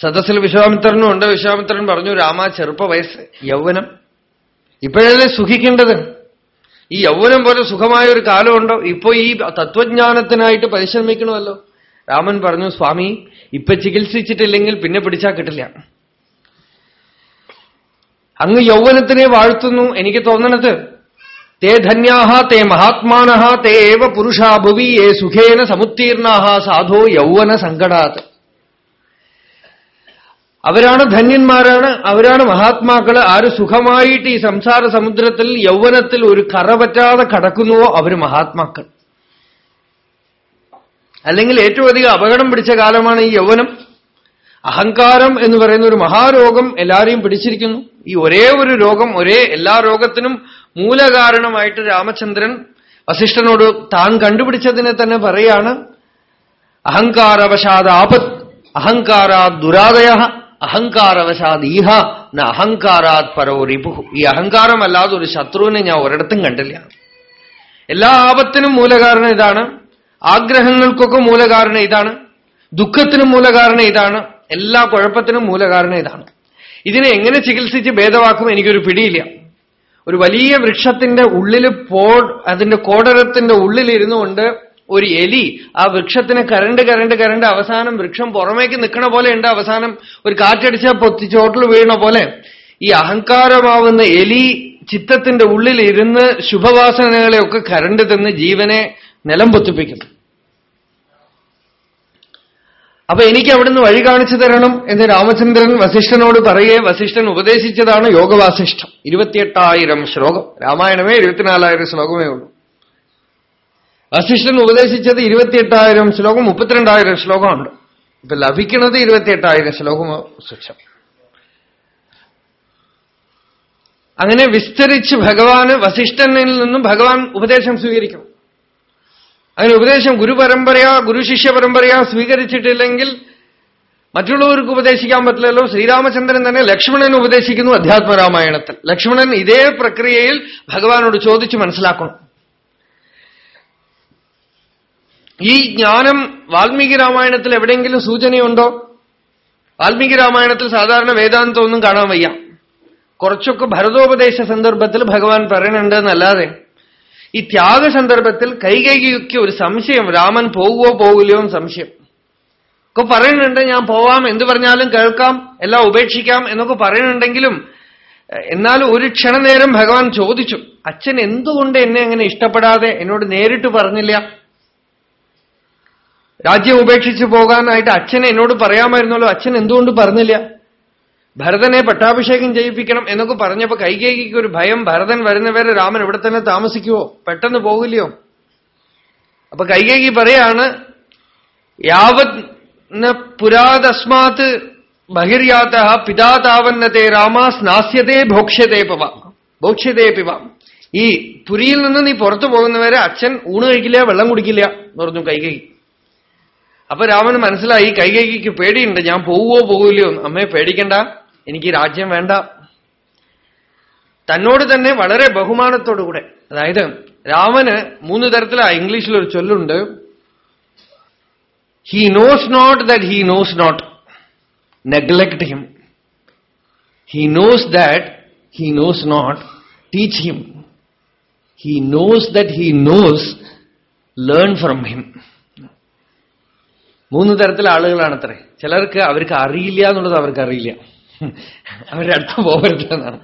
സദസ്സിൽ വിശ്വാമിത്രനും ഉണ്ട്. വിശ്വാമിത്രൻ പറഞ്ഞു രാമ ചെറുപ്പ വയസ്സ് യൗവനം. ഇപ്പോഴല്ലേ സുഖിക്കേണ്ടത്? ഈ യൗവനം പോലെ സുഖമായ ഒരു കാലമുണ്ടോ? ഇപ്പോ ഈ തത്വജ്ഞാനത്തിനായിട്ട് പരിശ്രമിക്കണമല്ലോ. രാമൻ പറഞ്ഞു സ്വാമി ഇപ്പൊ ചികിത്സിച്ചിട്ടില്ലെങ്കിൽ പിന്നെ പിടിച്ചാൽ കിട്ടില്ല. അങ്ങ് യൗവനത്തിനെ വാഴ്ത്തുന്നു എനിക്ക് തോന്നണത്. തേ ധന്യാഹ തേ മഹാത്മാനഹ തേ ഏവ പുരുഷാ ഭുവി ഏ സുഖേന സമുത്തീർണാഹ സാധോ യൗവന സങ്കടാത്. അവരാണ് ധന്യന്മാരാണ് അവരാണ് മഹാത്മാക്കൾ ആര് സുഖമായിട്ട് ഈ സംസാര സമുദ്രത്തിൽ യൗവനത്തിൽ ഒരു കറ പറ്റാതെ കടക്കുന്നുവോ അവർ മഹാത്മാക്കൾ. അല്ലെങ്കിൽ ഏറ്റവും അധികം അപകടം പിടിച്ച കാലമാണ് ഈ യൗവനം. അഹങ്കാരം എന്ന് പറയുന്ന ഒരു മഹാരോഗം എല്ലാരെയും പിടിച്ചിരിക്കുന്നു. ഈ ഒരേ ഒരു രോഗം ഒരേ എല്ലാ രോഗത്തിനും മൂലകാരണമായിട്ട് രാമചന്ദ്രൻ വസിഷ്ഠനോട് താൻ കണ്ടുപിടിച്ചതിനെ തന്നെ പറയാണ്. അഹങ്കാരവശാദ് ആപത് അഹങ്കാരാ ദുരാദയ അഹങ്കാരവശാദ് ഈഹ ന അഹങ്കാരാത് പരോ റിപു ഈ അഹങ്കാരമല്ലാതെ ഒരു ശത്രുവിനെ ഞാൻ ഒരിടത്തും കണ്ടില്ല. എല്ലാ ആപത്തിനും മൂലകാരണം ഇതാണ്. ആഗ്രഹങ്ങൾക്കൊക്കെ മൂലകാരണം ഇതാണ്. ദുഃഖത്തിനും മൂലകാരണം ഇതാണ്. എല്ലാ കുഴപ്പത്തിനും മൂലകാരണം ഇതാണ്. ഇതിനെ എങ്ങനെ ചികിത്സിച്ച് ഭേദമാക്കും എനിക്കൊരു പിടിയില്ല. ഒരു വലിയ വൃക്ഷത്തിന്റെ ഉള്ളിൽ പോ അതിന്റെ കോടരത്തിന്റെ ഉള്ളിലിരുന്നു കൊണ്ട് ഒരു എലി ആ വൃക്ഷത്തിന് കരണ്ട് കരണ്ട് കരണ്ട് അവസാനം വൃക്ഷം പുറമേക്ക് നിൽക്കണ പോലെ ഉണ്ട്. അവസാനം ഒരു കാറ്റടിച്ചാൽ പൊത്തി ചോട്ടിൽ വീണ പോലെ. ഈ അഹങ്കാരമാവുന്ന എലി ചിത്തത്തിന്റെ ഉള്ളിൽ ഇരുന്ന് ശുഭവാസനകളെയൊക്കെ കരണ്ട് തന്ന് ജീവനെ നിലം പൊത്തിപ്പിക്കുന്നു അപ്പൊ എനിക്ക് അവിടുന്ന് വഴി കാണിച്ചു തരണം എന്ന് രാമചന്ദ്രൻ വസിഷ്ഠനോട് പറയേ വസിഷ്ഠൻ ഉപദേശിച്ചതാണ് യോഗവാസിഷ്ഠം. ഇരുപത്തിയെട്ടായിരം ശ്ലോകം. രാമായണമേ ഇരുപത്തിനാലായിരം ശ്ലോകമേ ഉള്ളൂ. വസിഷ്ഠൻ ഉപദേശിച്ചത് ഇരുപത്തിയെട്ടായിരം ശ്ലോകം മുപ്പത്തിരണ്ടായിരം ശ്ലോകമുണ്ട്. ഇപ്പൊ ലഭിക്കുന്നത് ഇരുപത്തിയെട്ടായിരം ശ്ലോകമോ സുഖം അങ്ങനെ വിസ്തരിച്ച് ഭഗവാന് വസിഷ്ഠനിൽ നിന്നും ഭഗവാൻ ഉപദേശം സ്വീകരിക്കും. അങ്ങനെ ഉപദേശം ഗുരുപരമ്പരയാ ഗുരുശിഷ്യ പരമ്പരയാ സ്വീകരിച്ചിട്ടില്ലെങ്കിൽ മറ്റുള്ളവർക്ക് ഉപദേശിക്കാൻ പറ്റില്ലല്ലോ. ശ്രീരാമചന്ദ്രൻ തന്നെ ലക്ഷ്മണന് ഉപദേശിക്കുന്നു അധ്യാത്മരാമായണത്തിൽ. ലക്ഷ്മണൻ ഇതേ പ്രക്രിയയിൽ ഭഗവാനോട് ചോദിച്ച് മനസ്സിലാക്കണം. ഈ ജ്ഞാനം വാൽമീകി രാമായണത്തിൽ എവിടെയെങ്കിലും സൂചനയുണ്ടോ? വാൽമീകി രാമായണത്തിൽ സാധാരണ വേദാന്തമൊന്നും കാണാൻ വയ്യ. കുറച്ചൊക്കെ ഭരതോപദേശ സന്ദർഭത്തിൽ ഭഗവാൻ പറയണുണ്ട് എന്നല്ലാതെ. ഈ ത്യാഗ സന്ദർഭത്തിൽ കൈകൈക്ക് ഒരു സംശയം രാമൻ പോവുകയോ പോകില്ലയോ സംശയം. ഒക്കെ പറയുന്നുണ്ട് ഞാൻ പോവാം എന്ത് പറഞ്ഞാലും കേൾക്കാം എല്ലാം ഉപേക്ഷിക്കാം എന്നൊക്കെ പറയുന്നുണ്ടെങ്കിലും എന്നാൽ ഒരു ക്ഷണനേരം ഭഗവാൻ ചോദിച്ചു അച്ഛൻ എന്തുകൊണ്ട് എന്നെ അങ്ങനെ ഇഷ്ടപ്പെടാതെ എന്നോട് നേരിട്ട് പറഞ്ഞില്ല? രാജ്യം ഉപേക്ഷിച്ച് പോകാനായിട്ട് അച്ഛൻ എന്നോട് പറയാമായിരുന്നല്ലോ. അച്ഛൻ എന്തുകൊണ്ട് പറഞ്ഞില്ല? ഭരതനെ പട്ടാഭിഷേകം ചെയ്യിപ്പിക്കണം എന്നൊക്കെ പറഞ്ഞപ്പോ കൈകേകിക്ക് ഒരു ഭയം ഭരതൻ വരുന്നവരെ രാമൻ ഇവിടെ തന്നെ താമസിക്കുവോ? പെട്ടെന്ന് പോകില്ലയോ? അപ്പൊ കൈകേകി പറയാണ് യാവത് പുരാതസ്മാത് ബഹിര്യാത പിതാ താവന്നത്തെ രാമ സ്നാസ്യതേ ഭോക്ഷ്യതേ പവ ഭോക്ഷ്യതേ പിവ. ഈ പുരിയിൽ നിന്ന് നീ പുറത്തു പോകുന്നവരെ അച്ഛൻ ഊണ് കഴിക്കില്ല വെള്ളം കുടിക്കില്ല എന്ന് പറഞ്ഞു കൈകേകി. അപ്പൊ രാമൻ മനസ്സിലായി കൈകൈക്ക് പേടിയുണ്ട്. ഞാൻ പോവോ പോകില്ലയോ അമ്മയെ പേടിക്കണ്ട. എനിക്ക് രാജ്യം വേണ്ട. തന്നോട് തന്നെ വളരെ ബഹുമാനത്തോടുകൂടെ. അതായത് രാമന് മൂന്ന് തരത്തിലാ ഇംഗ്ലീഷിൽ ഒരു ചൊല്ലുണ്ട്. He knows not that he knows not neglect him he knows that he knows not teach him he knows that he knows learn from him മൂന്ന് തരത്തിലെ ആളുകളാണത്രേ. ചിലർക്ക് അവർക്ക് അറിയില്ല എന്നുള്ളത് അവർക്ക് അറിയില്ല. അവരുടെ അടുത്ത് പോകരുത് എന്നാണ്.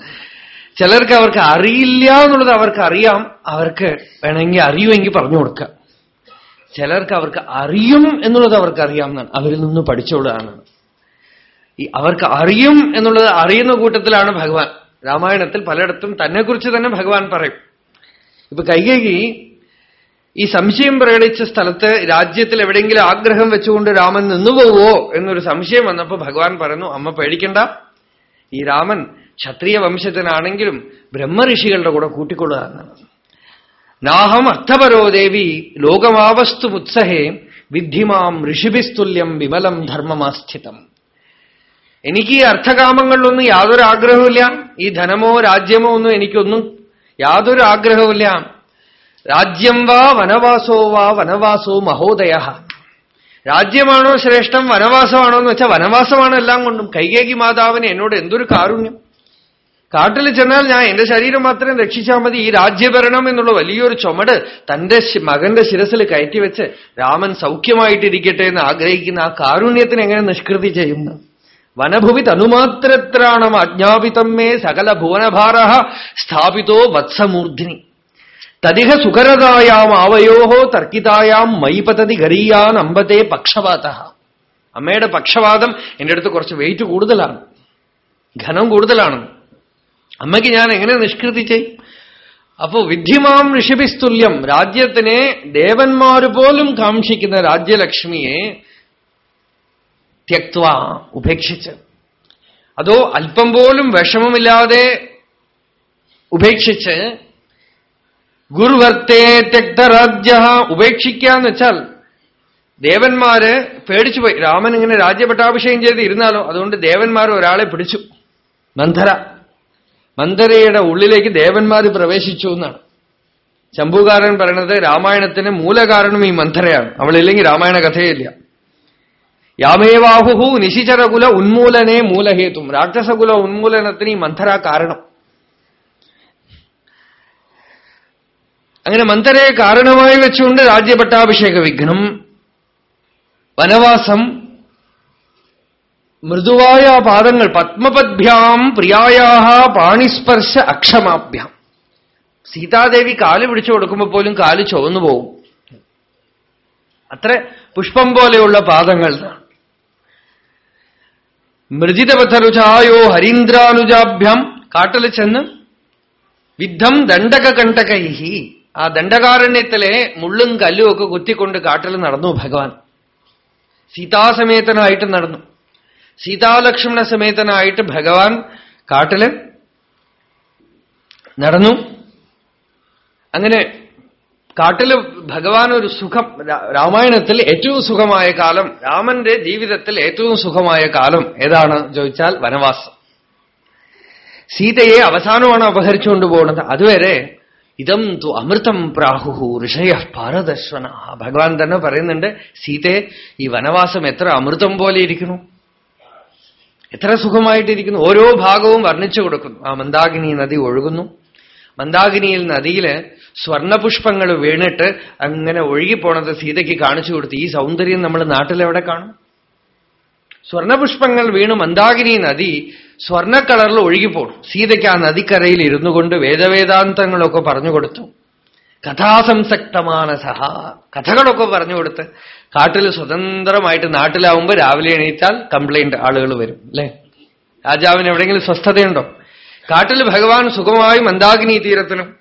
ചിലർക്ക് അവർക്ക് അറിയില്ല എന്നുള്ളത് അവർക്ക് അറിയാം. അവർക്ക് വേണമെങ്കിൽ അറിയുമെങ്കിൽ പറഞ്ഞു കൊടുക്കുക. ചിലർക്ക് അവർക്ക് അറിയും എന്നുള്ളത് അവർക്ക് അറിയാം എന്നാണ്. അവരിൽ നിന്ന് പഠിച്ചോളാണ് ഈ അവർക്ക് അറിയും എന്നുള്ളത് അറിയുന്ന കൂട്ടത്തിലാണ് ഭഗവാൻ. രാമായണത്തിൽ പലയിടത്തും തന്നെക്കുറിച്ച് തന്നെ ഭഗവാൻ പറയും. ഇപ്പൊ കൈകേകി ഈ സംശയം പ്രകടിച്ച സ്ഥലത്ത് രാജ്യത്തിൽ എവിടെയെങ്കിലും ആഗ്രഹം വെച്ചുകൊണ്ട് രാമൻ നിന്നുപോവോ എന്നൊരു സംശയം വന്നപ്പോ ഭഗവാൻ പറഞ്ഞു അമ്മ പേടിക്കണ്ട. ഈ രാമൻ ക്ഷത്രിയ വംശത്തിനാണെങ്കിലും ബ്രഹ്മഋഷികളുടെ കൂടെ കൂട്ടിക്കൊള്ളുക എന്നാണ് നാഹം അർത്ഥപരോ ദേവി ലോകമാവസ്തു ഉത്സഹേ വിദ്ധിമാം ഋഷിഭിസ്തുല്യം വിമലം ധർമ്മമാസ്ഥിതം. എനിക്ക് ഈ അർത്ഥകാമങ്ങളിലൊന്നും യാതൊരു ആഗ്രഹവുമില്ല. ഈ ധനമോ രാജ്യമോ ഒന്നും എനിക്കൊന്നും യാതൊരു ആഗ്രഹവുമില്ല. രാജ്യം വാ വനവാസോ വാ വനവാസോ മഹോദയ. രാജ്യമാണോ ശ്രേഷ്ഠം വനവാസമാണോ എന്ന് വെച്ചാൽ വനവാസമാണ് എല്ലാം കൊണ്ടും. കൈകേകി മാതാവിന് എന്നോട് എന്തൊരു കാരുണ്യം. കാട്ടിൽ ചെന്നാൽ ഞാൻ എന്റെ ശരീരം മാത്രം രക്ഷിച്ചാൽ മതി ഈ രാജ്യഭരണം എന്നുള്ള വലിയൊരു ചുമട് തന്റെ മകന്റെ ശിരസിൽ കയറ്റിവെച്ച് രാമൻ സൗഖ്യമായിട്ടിരിക്കട്ടെ എന്ന് ആഗ്രഹിക്കുന്ന ആ കാരുണ്യത്തിന് എങ്ങനെ നിഷ്കൃതി ചെയ്യുന്നു? വനഭുവി തനുമാത്രത്രാണം അജ്ഞാപിതമ്മേ സകല ഭുവനഭാര സ്ഥാപിതോ വത്സമൂർധിനി തദിഹ സുഖരതായാം ആവയോഹോ തർക്കിതായാം മൈ പതതി ഗരീയാൻ അമ്പത്തെ പക്ഷപാത അമ്മയുടെ പക്ഷപാതം എന്റെ അടുത്ത് കുറച്ച് വെയിറ്റ് കൂടുതലാണ്. ഘനം കൂടുതലാണ്. അമ്മയ്ക്ക് ഞാൻ എങ്ങനെ നിഷ്കൃതി ചെയ്യും? അപ്പോ വിദ്ധിമാം ഋഷിപിസ്തുല്യം രാജ്യത്തിനെ ദേവന്മാര് പോലും കാക്ഷിക്കുന്ന രാജ്യലക്ഷ്മിയെ ത്യക്വ ഉപേക്ഷിച്ച്. അതോ അല്പം പോലും വിഷമമില്ലാതെ ഉപേക്ഷിച്ച് ഗുരുവർത്തേ തെക്തരാജ്യ ഉപേക്ഷിക്കാന്ന് വെച്ചാൽ ദേവന്മാര് പേടിച്ചുപോയി രാമൻ ഇങ്ങനെ രാജ്യപട്ടാഭിഷേകം ചെയ്ത് ഇരുന്നാലോ? അതുകൊണ്ട് ദേവന്മാർ ഒരാളെ പിടിച്ചു. മന്ധര. മന്ധരയുടെ ഉള്ളിലേക്ക് ദേവന്മാർ പ്രവേശിച്ചു എന്നാണ്. ശംഭുകാരൻ പറയണത് രാമായണത്തിന് മൂലകാരണം ഈ മന്ധരയാണ്. അവളില്ലെങ്കിൽ രാമായണ കഥയില്ല. യാമേവാഹുഹു നിശിചരകുല ഉന്മൂലനെ മൂലഹേതും. രാക്ഷസകുല ഉന്മൂലനത്തിന് ഈ മന്ധര കാരണം. അങ്ങനെ മന്ത്രയെ കാരണമായി വെച്ചുകൊണ്ട് രാജ്യപട്ടാഭിഷേക വിഘ്നം വനവാസം മൃദുവായ പാദങ്ങൾ പത്മപദ്ഭ്യാം പ്രിയായാഹ പാണിസ്പർശ അക്ഷമാഭ്യാം. സീതാദേവി കാൽ പിടിച്ചു കൊടുക്കുമ്പോൾ പോലും കാൽ ചുവന്നു പോകും. അത്ര പുഷ്പം പോലെയുള്ള പാദങ്ങൾ. മൃജിതപഥരുചായോ ഹരീന്ദ്രാനുജാഭ്യം കാട്ടിൽ ചെന്ന് വിദ്ധം ദണ്ഡകകണ്ഠകൈഹി. ആ ദണ്ഡകാരണ്യത്തിലെ മുള്ളും കല്ലും ഒക്കെ കുത്തിക്കൊണ്ട് കാട്ടിൽ നടന്നു ഭഗവാൻ. സീതാസമേതനായിട്ട് നടന്നു. സീതാലക്ഷ്മണ സമേതനായിട്ട് ഭഗവാൻ കാട്ടിൽ നടന്നു. അങ്ങനെ കാട്ടിൽ ഭഗവാൻ ഒരു സുഖം രാമായണത്തിൽ ഏറ്റവും സുഖമായ കാലം രാമന്റെ ജീവിതത്തിൽ ഏറ്റവും സുഖമായ കാലം ഏതാണ് ചോദിച്ചാൽ വനവാസം. സീതയെ അവസാനമാണ് അപഹരിച്ചുകൊണ്ട് പോകുന്നത്. അതുവരെ ഇതം തു അമൃതം പ്രാഹുഹു ഋഷയ പാരദർശന. ഭഗവാൻ തന്നെ പറയുന്നുണ്ട് സീതയെ ഈ വനവാസം എത്ര അമൃതം പോലെ ഇരിക്കുന്നു. എത്ര സുഖമായിട്ടിരിക്കുന്നു. ഓരോ ഭാഗവും വർണിച്ചു കൊടുക്കുന്നു. ആ മന്ദാകിനി നദി ഒഴുകുന്നു. മന്ദാകിനിയിൽ നദിയിൽ സ്വർണപുഷ്പങ്ങൾ വീണിട്ട് അങ്ങനെ ഒഴുകിപ്പോണത് സീതയ്ക്ക് കാണിച്ചു കൊടുത്തു ഈ സൗന്ദര്യം നമ്മൾ നാട്ടിലെവിടെ കാണും? സ്വർണപുഷ്പങ്ങൾ വീണു മന്ദാകിനി നദി സ്വർണ കളറിൽ ഒഴുകിപ്പോണു സീതയ്ക്ക് ആ നദിക്കരയിൽ ഇരുന്നു കൊണ്ട് വേദവേദാന്തങ്ങളൊക്കെ പറഞ്ഞു കൊടുത്തു. കഥാസംസക്തമാനസഹ കഥകളൊക്കെ പറഞ്ഞു കൊടുത്ത് കാട്ടിൽ സ്വതന്ത്രമായിട്ട് നാട്ടിലാവുമ്പോൾ രാവിലെ എണീറ്റാൽ കംപ്ലൈന്റ് ആളുകൾ വരും അല്ലെ? രാജാവിന് എവിടെയെങ്കിലും സ്വസ്ഥതയുണ്ടോ? കാട്ടിൽ ഭഗവാൻ സുഖമായി മന്ദാകിനി തീരത്തിലും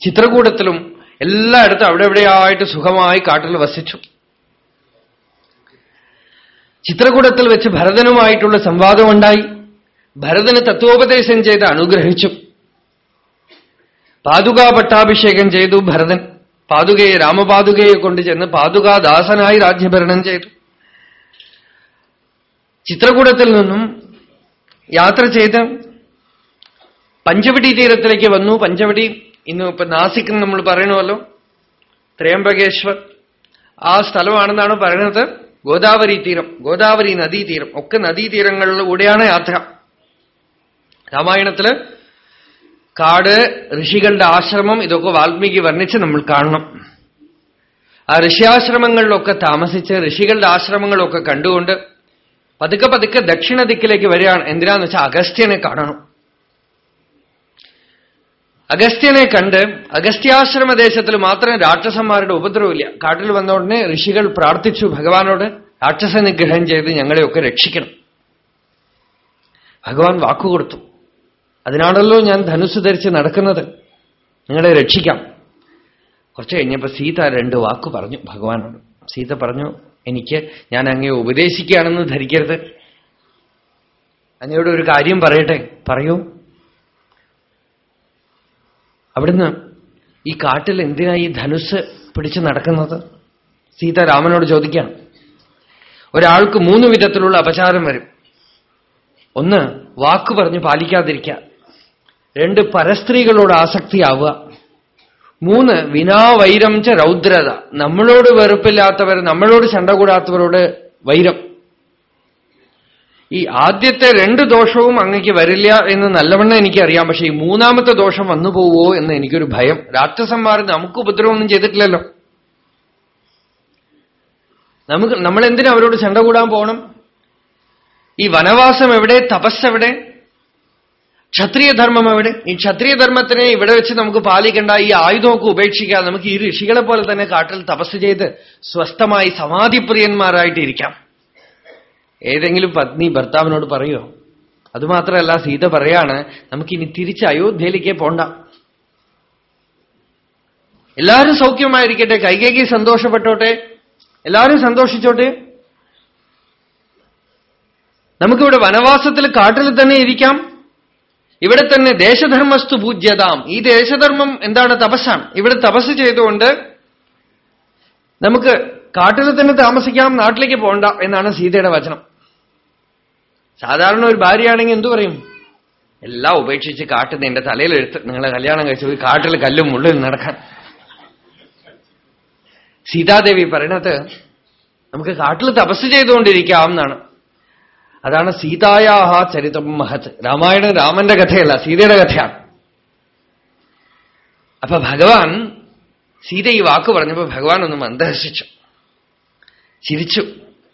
ചിത്രകൂടത്തിലും എല്ലായിടത്തും അവിടെ എവിടെയായിട്ട് സുഖമായി കാട്ടിൽ വസിച്ചു. ചിത്രകൂടത്തിൽ വെച്ച് ഭരതനുമായിട്ടുള്ള സംവാദമുണ്ടായി. ഭരതന് തത്വോപദേശം ചെയ്ത് അനുഗ്രഹിച്ചു. പാതുകാ പട്ടാഭിഷേകം ചെയ്തു ഭരതൻ. പാതുകയെ രാമപാതുകയെ കൊണ്ട് ചെന്ന് പാതുകാദാസനായി രാജ്യഭരണം ചെയ്തു. ചിത്രകൂടത്തിൽ നിന്നും യാത്ര ചെയ്ത് പഞ്ചവടി തീരത്തിലേക്ക് വന്നു. പഞ്ചവടി ഇന്ന് ഇപ്പൊ നാസിക് നമ്മൾ പറയണമല്ലോ. ത്രയംബകേശ്വർ. ആ സ്ഥലമാണെന്നാണ് പറയുന്നത് ഗോദാവരി തീരം ഗോദാവരി നദീതീരം. ഒക്കെ നദീതീരങ്ങളിലൂടെയാണ് യാത്ര. രാമായണത്തിൽ കാട് ഋഷികളുടെ ആശ്രമം ഇതൊക്കെ വാൽമീകി വർണിച്ച് നമ്മൾ കാണണം. ആ ഋഷിയാശ്രമങ്ങളിലൊക്കെ താമസിച്ച് ഋഷികളുടെ ആശ്രമങ്ങളൊക്കെ കണ്ടുകൊണ്ട് പതുക്കെ പതുക്കെ ദക്ഷിണ ദിക്കിലേക്ക് വരികയാണ്. എന്തിനാന്ന് വെച്ചാൽ അഗസ്ത്യനെ കാണണം. അഗസ്ത്യനെ കണ്ട് അഗസ്ത്യാശ്രമ ദേശത്തിൽ മാത്രം രാക്ഷസന്മാരുടെ ഉപദ്രവമില്ല. കാട്ടിൽ വന്ന ഉടനെ ഋഷികൾ പ്രാർത്ഥിച്ചു ഭഗവാനോട് രാക്ഷസ നിഗ്രഹം ചെയ്ത് ഞങ്ങളെയൊക്കെ രക്ഷിക്കണം. ഭഗവാൻ വാക്കുകൊടുത്തു അതിനാണല്ലോ ഞാൻ ധനുസ് ധരിച്ച് നടക്കുന്നത്. നിങ്ങളെ രക്ഷിക്കാം. കുറച്ച് കഴിഞ്ഞപ്പോ സീത രണ്ട് വാക്ക് പറഞ്ഞു ഭഗവാനോട്. സീത പറഞ്ഞു എനിക്ക് ഞാൻ അങ്ങേ ഉപദേശിക്കുകയാണെന്ന് ധരിക്കരുത്. അങ്ങയോട് ഒരു കാര്യം പറയട്ടെ. പറയൂ. അവിടുന്ന് ഈ കാട്ടിൽ എന്തിനാ ഈ ധനുസ് പിടിച്ച് നടക്കുന്നത്? സീത രാമനോട് ചോദിക്കാം. ഒരാൾക്ക് മൂന്ന് വിധത്തിലുള്ള അപചാരം വരും. ഒന്ന് വാക്ക് പറഞ്ഞ് പാലിക്കാതിരിക്കുക. രണ്ട് പരസ്ത്രീകളോട് ആസക്തിയാവുക. മൂന്ന് വിനാവൈരം ച രൗദ്രത. നമ്മളോട് വെറുപ്പില്ലാത്തവർ നമ്മളോട് ചണ്ട കൂടാത്തവരോട് വൈരം. ഈ ആദ്യത്തെ രണ്ട് ദോഷവും അങ്ങക്ക് വരില്ല എന്ന് നല്ലവണ്ണം എനിക്കറിയാം. പക്ഷേ ഈ മൂന്നാമത്തെ ദോഷം വന്നു പോവോ എന്ന് എനിക്കൊരു ഭയം. രാക്ഷസന്മാർ നമുക്ക് ഉപദ്രവമൊന്നും ചെയ്തിട്ടില്ലല്ലോ. നമുക്ക് നമ്മൾ എന്തിനാ അവരോട് ചണ്ട കൂടാൻ പോകണം? ഈ വനവാസം എവിടെ? തപസ് എവിടെ? ക്ഷത്രിയധർമ്മം എവിടെ ഈ ക്ഷത്രിയധർമ്മത്തിനെ ഇവിടെ വെച്ച് നമുക്ക് പാലിക്കേണ്ട ഈ ആയുധമൊക്കെ ഉപേക്ഷിക്കാതെ നമുക്ക് ഈ ഋഷികളെ പോലെ തന്നെ കാട്ടിൽ തപസ് ചെയ്ത് സ്വസ്ഥമായി സമാധിപ്രിയന്മാരായിട്ടിരിക്കാം. ഏതെങ്കിലും പത്നി ഭർത്താവിനോട് പറയോ? അതുമാത്രമല്ല സീത പറയാണ് നമുക്കിനി തിരിച്ച് അയോധ്യയിലേക്ക് പോണ്ട. എല്ലാവരും സൗഖ്യമായിരിക്കട്ടെ കൈകേക്ക് സന്തോഷപ്പെട്ടോട്ടെ എല്ലാവരും സന്തോഷിച്ചോട്ടെ. നമുക്കിവിടെ വനവാസത്തിൽ കാട്ടിൽ തന്നെ ഇരിക്കാം. ഇവിടെ തന്നെ ദേശധർമ്മസ്തു പൂജ്യതാം. ഈ ദേശധർമ്മം എന്താണ് തപസ്സാണ്. ഇവിടെ തപസ് ചെയ്തുകൊണ്ട് നമുക്ക് കാട്ടിൽ തന്നെ താമസിക്കാം നാട്ടിലേക്ക് പോകണ്ട എന്നാണ് സീതയുടെ വചനം. സാധാരണ ഒരു ഭാര്യയാണെങ്കിൽ എന്തു പറയും? എല്ലാം ഉപേക്ഷിച്ച് കാട്ടിൽ എന്റെ തലയിൽ തലയിലെടുത്ത് നിങ്ങളെ കല്യാണം കഴിച്ചു പോയി കാട്ടിൽ കല്ലും മുള്ളിൽ നടക്കാൻ. സീതാദേവി പറയണത് നമുക്ക് കാട്ടിൽ തപസ് ചെയ്തുകൊണ്ടിരിക്കാം എന്നാണ്. അതാണ് സീതായാഹ ചരിതം മഹത്. രാമായണ രാമന്റെ കഥയല്ല സീതയുടെ കഥയാണ്. അപ്പൊ ഭഗവാൻ സീത ഈ വാക്ക് പറഞ്ഞപ്പോ ഭഗവാൻ ഒന്ന് മന്ദഹസിച്ചു. ചിരിച്ചു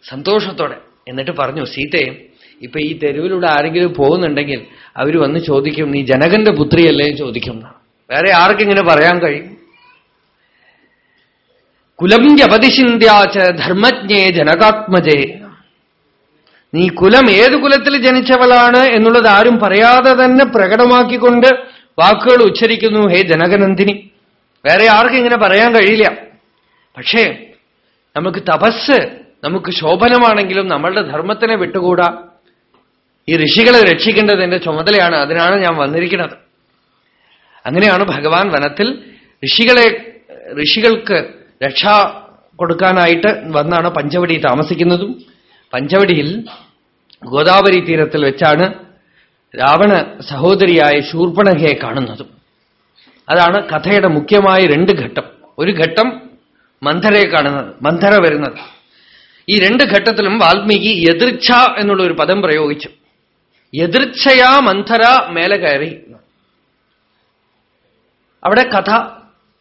സന്തോഷത്തോടെ. എന്നിട്ട് പറഞ്ഞു സീതയെ ഇപ്പൊ ഈ തെരുവിലൂടെ ആരെങ്കിലും പോകുന്നുണ്ടെങ്കിൽ അവർ വന്ന് ചോദിക്കും നീ ജനകന്റെ പുത്രിയല്ലേ? ചോദിക്കും. വേറെ ആർക്കിങ്ങനെ പറയാൻ കഴിയും. കുലം ജപതിശിന്ധ്യാച്ച ധർമ്മജ്ഞേ ജനകാത്മജേ നീ കുലം ഏത് കുലത്തിൽ ജനിച്ചവളാണ് എന്നുള്ളത് ആരും പറയാതെ തന്നെ പ്രകടമാക്കിക്കൊണ്ട് വാക്കുകൾ ഉച്ചരിക്കുന്നു ഹേ ജനകനന്ദിനി. വേറെ ആർക്കും ഇങ്ങനെ പറയാൻ കഴിയില്ല. പക്ഷേ നമുക്ക് തപസ് നമുക്ക് ശോഭനമാണെങ്കിലും നമ്മളുടെ ധർമ്മത്തിനെ വിട്ടുകൂടാ. ഈ ഋഷികളെ രക്ഷിക്കേണ്ടത് എന്റെ ചുമതലയാണ് അതിനാണ് ഞാൻ വന്നിരിക്കുന്നത്. അങ്ങനെയാണ് ഭഗവാൻ വനത്തിൽ ഋഷികളെ ഋഷികൾക്ക് രക്ഷ കൊടുക്കാനായിട്ട് വന്നാണ് പഞ്ചവടി താമസിക്കുന്നതും. പഞ്ചവടിയിൽ ഗോദാവരി തീരത്തിൽ വെച്ചാണ് രാവണ സഹോദരിയായ ശൂർപ്പണഖയെ കാണുന്നത്. അതാണ് കഥയുടെ മുഖ്യമായ രണ്ട് ഘട്ടം. ഒരു ഘട്ടം മന്ധരയെ കാണുന്നത് മന്ധര വരുന്നത്. ഈ രണ്ട് ഘട്ടത്തിലും വാൽമീകി എതിർച്ഛ എന്നുള്ള ഒരു പദം പ്രയോഗിച്ചു. എതിർച്ഛയാ മന്ധര മേലെ കയറി. അവിടെ കഥ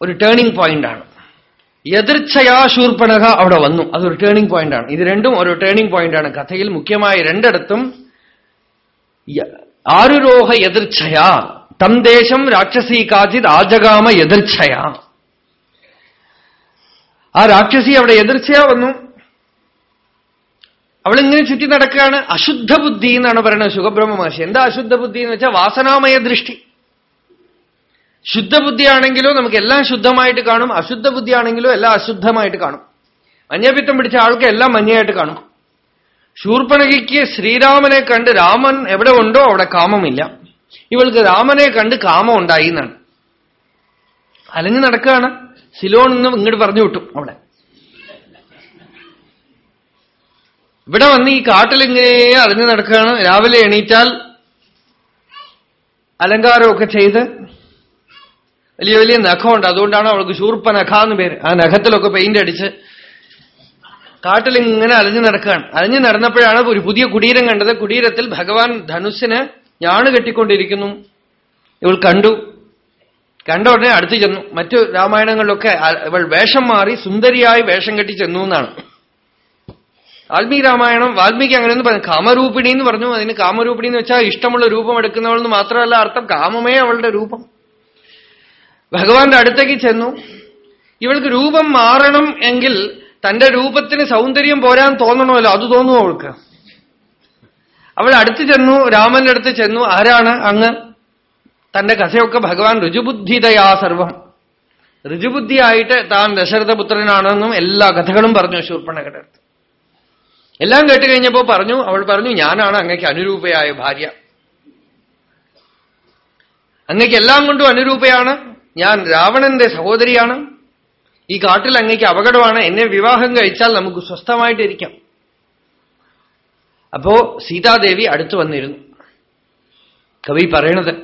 ഒരു ടേണിംഗ് പോയിന്റാണ് എതിർച്ഛയാ ശൂർപ്പണക അവിടെ വന്നു. അതൊരു ടേണിംഗ് പോയിന്റാണ് ഇത് രണ്ടും ഒരു ടേണിംഗ് പോയിന്റാണ് കഥയിൽ മുഖ്യമായ രണ്ടിടത്തും ആരുരോഹ എതിർച്ഛയാ തം ദേശം രാക്ഷസി കാചിത് ആജഗാമ എതിർച്ഛയാ ആ രാക്ഷസി അവിടെ എതിർച്ചയാ വന്നു. അവളിങ്ങനെ ചുറ്റി നടക്കുകയാണ്. അശുദ്ധ ബുദ്ധി എന്നാണ് പറയുന്നത് സുഖബ്രഹ്മ മഹർഷി. എന്താ അശുദ്ധ ബുദ്ധി എന്ന് വെച്ചാൽ വാസനാമയ ദൃഷ്ടി. ശുദ്ധബുദ്ധിയാണെങ്കിലോ നമുക്ക് എല്ലാം ശുദ്ധമായിട്ട് കാണും അശുദ്ധ ബുദ്ധിയാണെങ്കിലോ എല്ലാം അശുദ്ധമായിട്ട് കാണും. മഞ്ഞപ്പിത്തം പിടിച്ച ആൾക്ക് എല്ലാം മഞ്ഞയായിട്ട് കാണും. ശൂർപ്പണകിക്ക് ശ്രീരാമനെ കണ്ട് രാമൻ എവിടെ ഉണ്ടോ അവിടെ കാമമില്ല. ഇവൾക്ക് രാമനെ കണ്ട് കാമം ഉണ്ടായി എന്നാണ്. അലഞ്ഞു നടക്കുകയാണ്. സിലോൺ നിന്ന് ഇങ്ങോട്ട് പറഞ്ഞു വിട്ടു അവിടെ. ഇവിടെ വന്ന് ഈ കാട്ടിലിങ്ങനെ അലഞ്ഞു നടക്കുകയാണ്. രാവിലെ എണീറ്റാൽ അലങ്കാരമൊക്കെ ചെയ്ത് വലിയ വലിയ നഖമുണ്ട്. അതുകൊണ്ടാണ് അവൾക്ക് ശൂർപ്പ നഖ എന്ന് പേര്. ആ നഖത്തിലൊക്കെ പെയിന്റ് അടിച്ച് കാട്ടിൽ ഇങ്ങനെ അലഞ്ഞു നടക്കുകയാണ്. അലഞ്ഞു നടന്നപ്പോഴാണ് ഒരു പുതിയ കുടീരം കണ്ടത്. കുടീരത്തിൽ ഭഗവാൻ ധനുസിന് ഞാണ് കെട്ടിക്കൊണ്ടിരിക്കുന്നു. ഇവൾ കണ്ടു. കണ്ട ഉടനെ അടുത്തു ചെന്നു. മറ്റു രാമായണങ്ങളിലൊക്കെ ഇവൾ വേഷം മാറി സുന്ദരിയായി വേഷം കെട്ടി ചെന്നു എന്നാണ്. വാൽമീകി രാമായണം വാൽമീകി അങ്ങനെയൊന്നും പറഞ്ഞു. കാമരൂപിണി എന്ന് പറഞ്ഞു. അതിന് കാമരൂപിണി എന്ന് വെച്ചാൽ ഇഷ്ടമുള്ള രൂപം എടുക്കുന്നവൾ എന്ന് മാത്രമല്ല അർത്ഥം. കാമമേ അവളുടെ രൂപം. ഭഗവാന്റെ അടുത്തേക്ക് ചെന്നു. ഇവൾക്ക് രൂപം മാറണം എങ്കിൽ തന്റെ രൂപത്തിന് സൗന്ദര്യം പോരാൻ തോന്നണമല്ലോ. അത് തോന്നു അവൾക്ക്? അവൾ അടുത്ത് ചെന്നു രാമന്റെ അടുത്ത് ചെന്നു. ആരാണ് അങ്ങ്? തന്റെ കഥയൊക്കെ ഭഗവാൻ ഋജുബുദ്ധിതയാ സർവം. ഋജുബുദ്ധിയായിട്ട് താൻ ദശരഥപുത്രനാണെന്നും എല്ലാ കഥകളും പറഞ്ഞു ശൂർപ്പണകയുടെ അടുത്ത് എല്ലാം കേട്ട് കഴിഞ്ഞപ്പോ പറഞ്ഞു അവൾ പറഞ്ഞു ഞാനാണ് അങ്ങക്ക് അനുരൂപയായ ഭാര്യ. അങ്ങക്ക് എല്ലാം കൊണ്ടും അനുരൂപയാണ്. ഞാൻ രാവണന്റെ സഹോദരിയാണ്. ഈ കാട്ടിൽ അങ്ങേക്ക് അപകടമാണ്. എന്നെ വിവാഹം കഴിച്ചാൽ നമുക്ക് സ്വസ്ഥമായിട്ടിരിക്കാം. അപ്പോ സീതാദേവി അടുത്തു വന്നിരുന്നു. കവി പറയണത്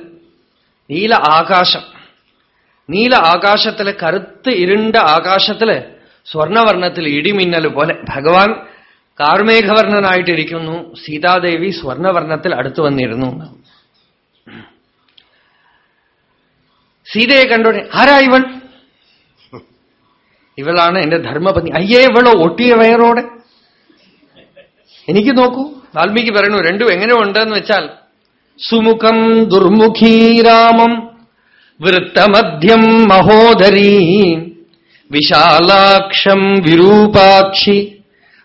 നീല ആകാശം നീല ആകാശത്തിലെ കറുത്ത് ഇരുണ്ട ആകാശത്തിൽ സ്വർണവർണത്തിൽ ഇടിമിന്നൽ പോലെ ഭഗവാൻ കാർമേഘവർണനായിട്ടിരിക്കുന്നു. സീതാദേവി സ്വർണവർണത്തിൽ അടുത്തു വന്നിരുന്നു. സീതയെ കണ്ടോടെ ആരാ ഇവൾ ഇവളാണ് എന്റെ ധർമ്മപത്നി. അയ്യേ ഇവളോ ഒട്ടിയ വയറോടെ. എനിക്ക് നോക്കൂ. വാൽമീകി പറയണു രണ്ടും എങ്ങനെ ഉണ്ടെന്ന് വെച്ചാൽ സുമുഖം ദുർമുഖീരാമം വൃത്തമധ്യം മഹോദരീ വിശാലാക്ഷം വിരൂപാക്ഷി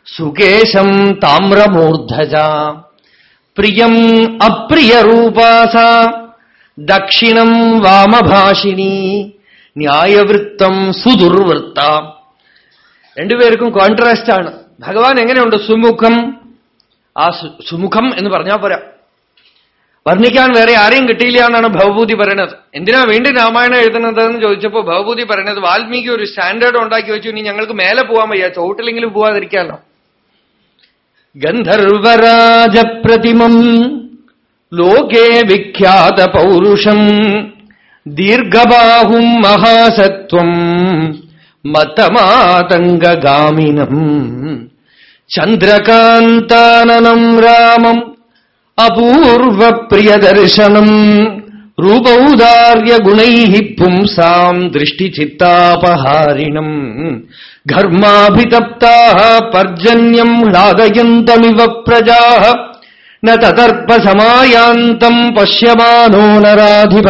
സുകേശം താമ്രമൂർധജ പ്രിയം അപ്രിയരൂപാസ ദക്ഷിണം വാമഭാഷിണി ന്യായവൃത്തം സുദുർവൃത്ത. രണ്ടുപേർക്കും കോൺട്രാസ്റ്റ് ആണ്. ഭഗവാൻ എങ്ങനെയുണ്ട്? സുമുഖം. ആ സുമുഖം എന്ന് പറഞ്ഞാൽ പോരാ. വർണിക്കാൻ വേറെ ആരെയും കിട്ടിയില്ല എന്നാണ് ഭവഭൂതി പറയണത്. എന്തിനാ വേണ്ടി രാമായണം എഴുതുന്നത് എന്ന് ചോദിച്ചപ്പോ ഭവഭൂതി പറയണത് വാൽമീകി ഒരു സ്റ്റാൻഡേർഡ് ഉണ്ടാക്കി വെച്ചു ഇനി ഞങ്ങൾക്ക് മേലെ പോവാൻ വയ്യ ചോട്ടിലെങ്കിലും പോവാതിരിക്കാമല്ലോ ഗന്ധർവരാജപ്രതിമം ലോകേ വിഖ്യാത പൗരുഷം. ദീർഘബാഹും മഹാസത്വം. മതമാതംഗാമിനം ചന്ദ്രകാന്താനനം രാമം. അപൂർവപ്രിയദർശനം. രൂപൗദാര്യഗുണൈ പുംസാം ദൃഷ്ടിചിത്താപഹാരിണം. ഘർമാഭിതപ്താ പർജന്യം ഹ്ലാദയന്തമിവ പ്രജാ ന പശ്യമാനോ നരാധിപ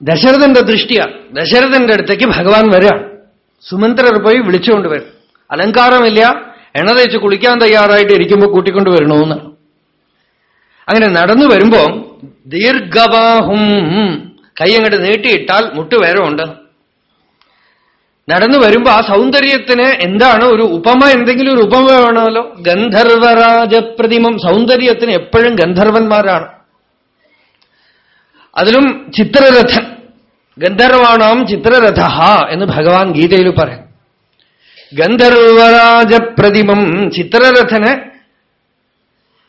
ദശരഥന്റെ ദൃഷ്ടിയാണ് ദശരഥന്റെ അടുത്തേക്ക് ഭഗവാൻ വരികയാണ് സുമന്ത്രർ പോയി വിളിച്ചുകൊണ്ട് വരും. അലങ്കാരമില്ല. എണ്ണ തേച്ച് കുളിക്കാൻ തയ്യാറായിട്ട് ഇരിക്കുമ്പോൾ കൂട്ടിക്കൊണ്ട് വരണമെന്നാണ് അങ്ങനെ നടന്നു വരുമ്പോ ദീർഘബാഹും കൈ അങ്ങോട്ട് നീട്ടിയിട്ടാൽ മുട്ടുവേരമുണ്ട് നടന്നു വരുമ്പോ ആ സൗന്ദര്യത്തിന് എന്താണ് ഒരു ഉപമ എന്തെങ്കിലും ഒരു ഉപമ വേണമല്ലോ. ഗന്ധർവരാജപ്രതിമം സൗന്ദര്യത്തിന് എപ്പോഴും ഗന്ധർവന്മാരാണ്. അതിലും ചിത്രരഥൻ ഗന്ധർവാണാം ചിത്രരഥ എന്ന് ഭഗവാൻ ഗീതയിൽ പറയും. ഗന്ധർവരാജപ്രതിമം ചിത്രരഥന്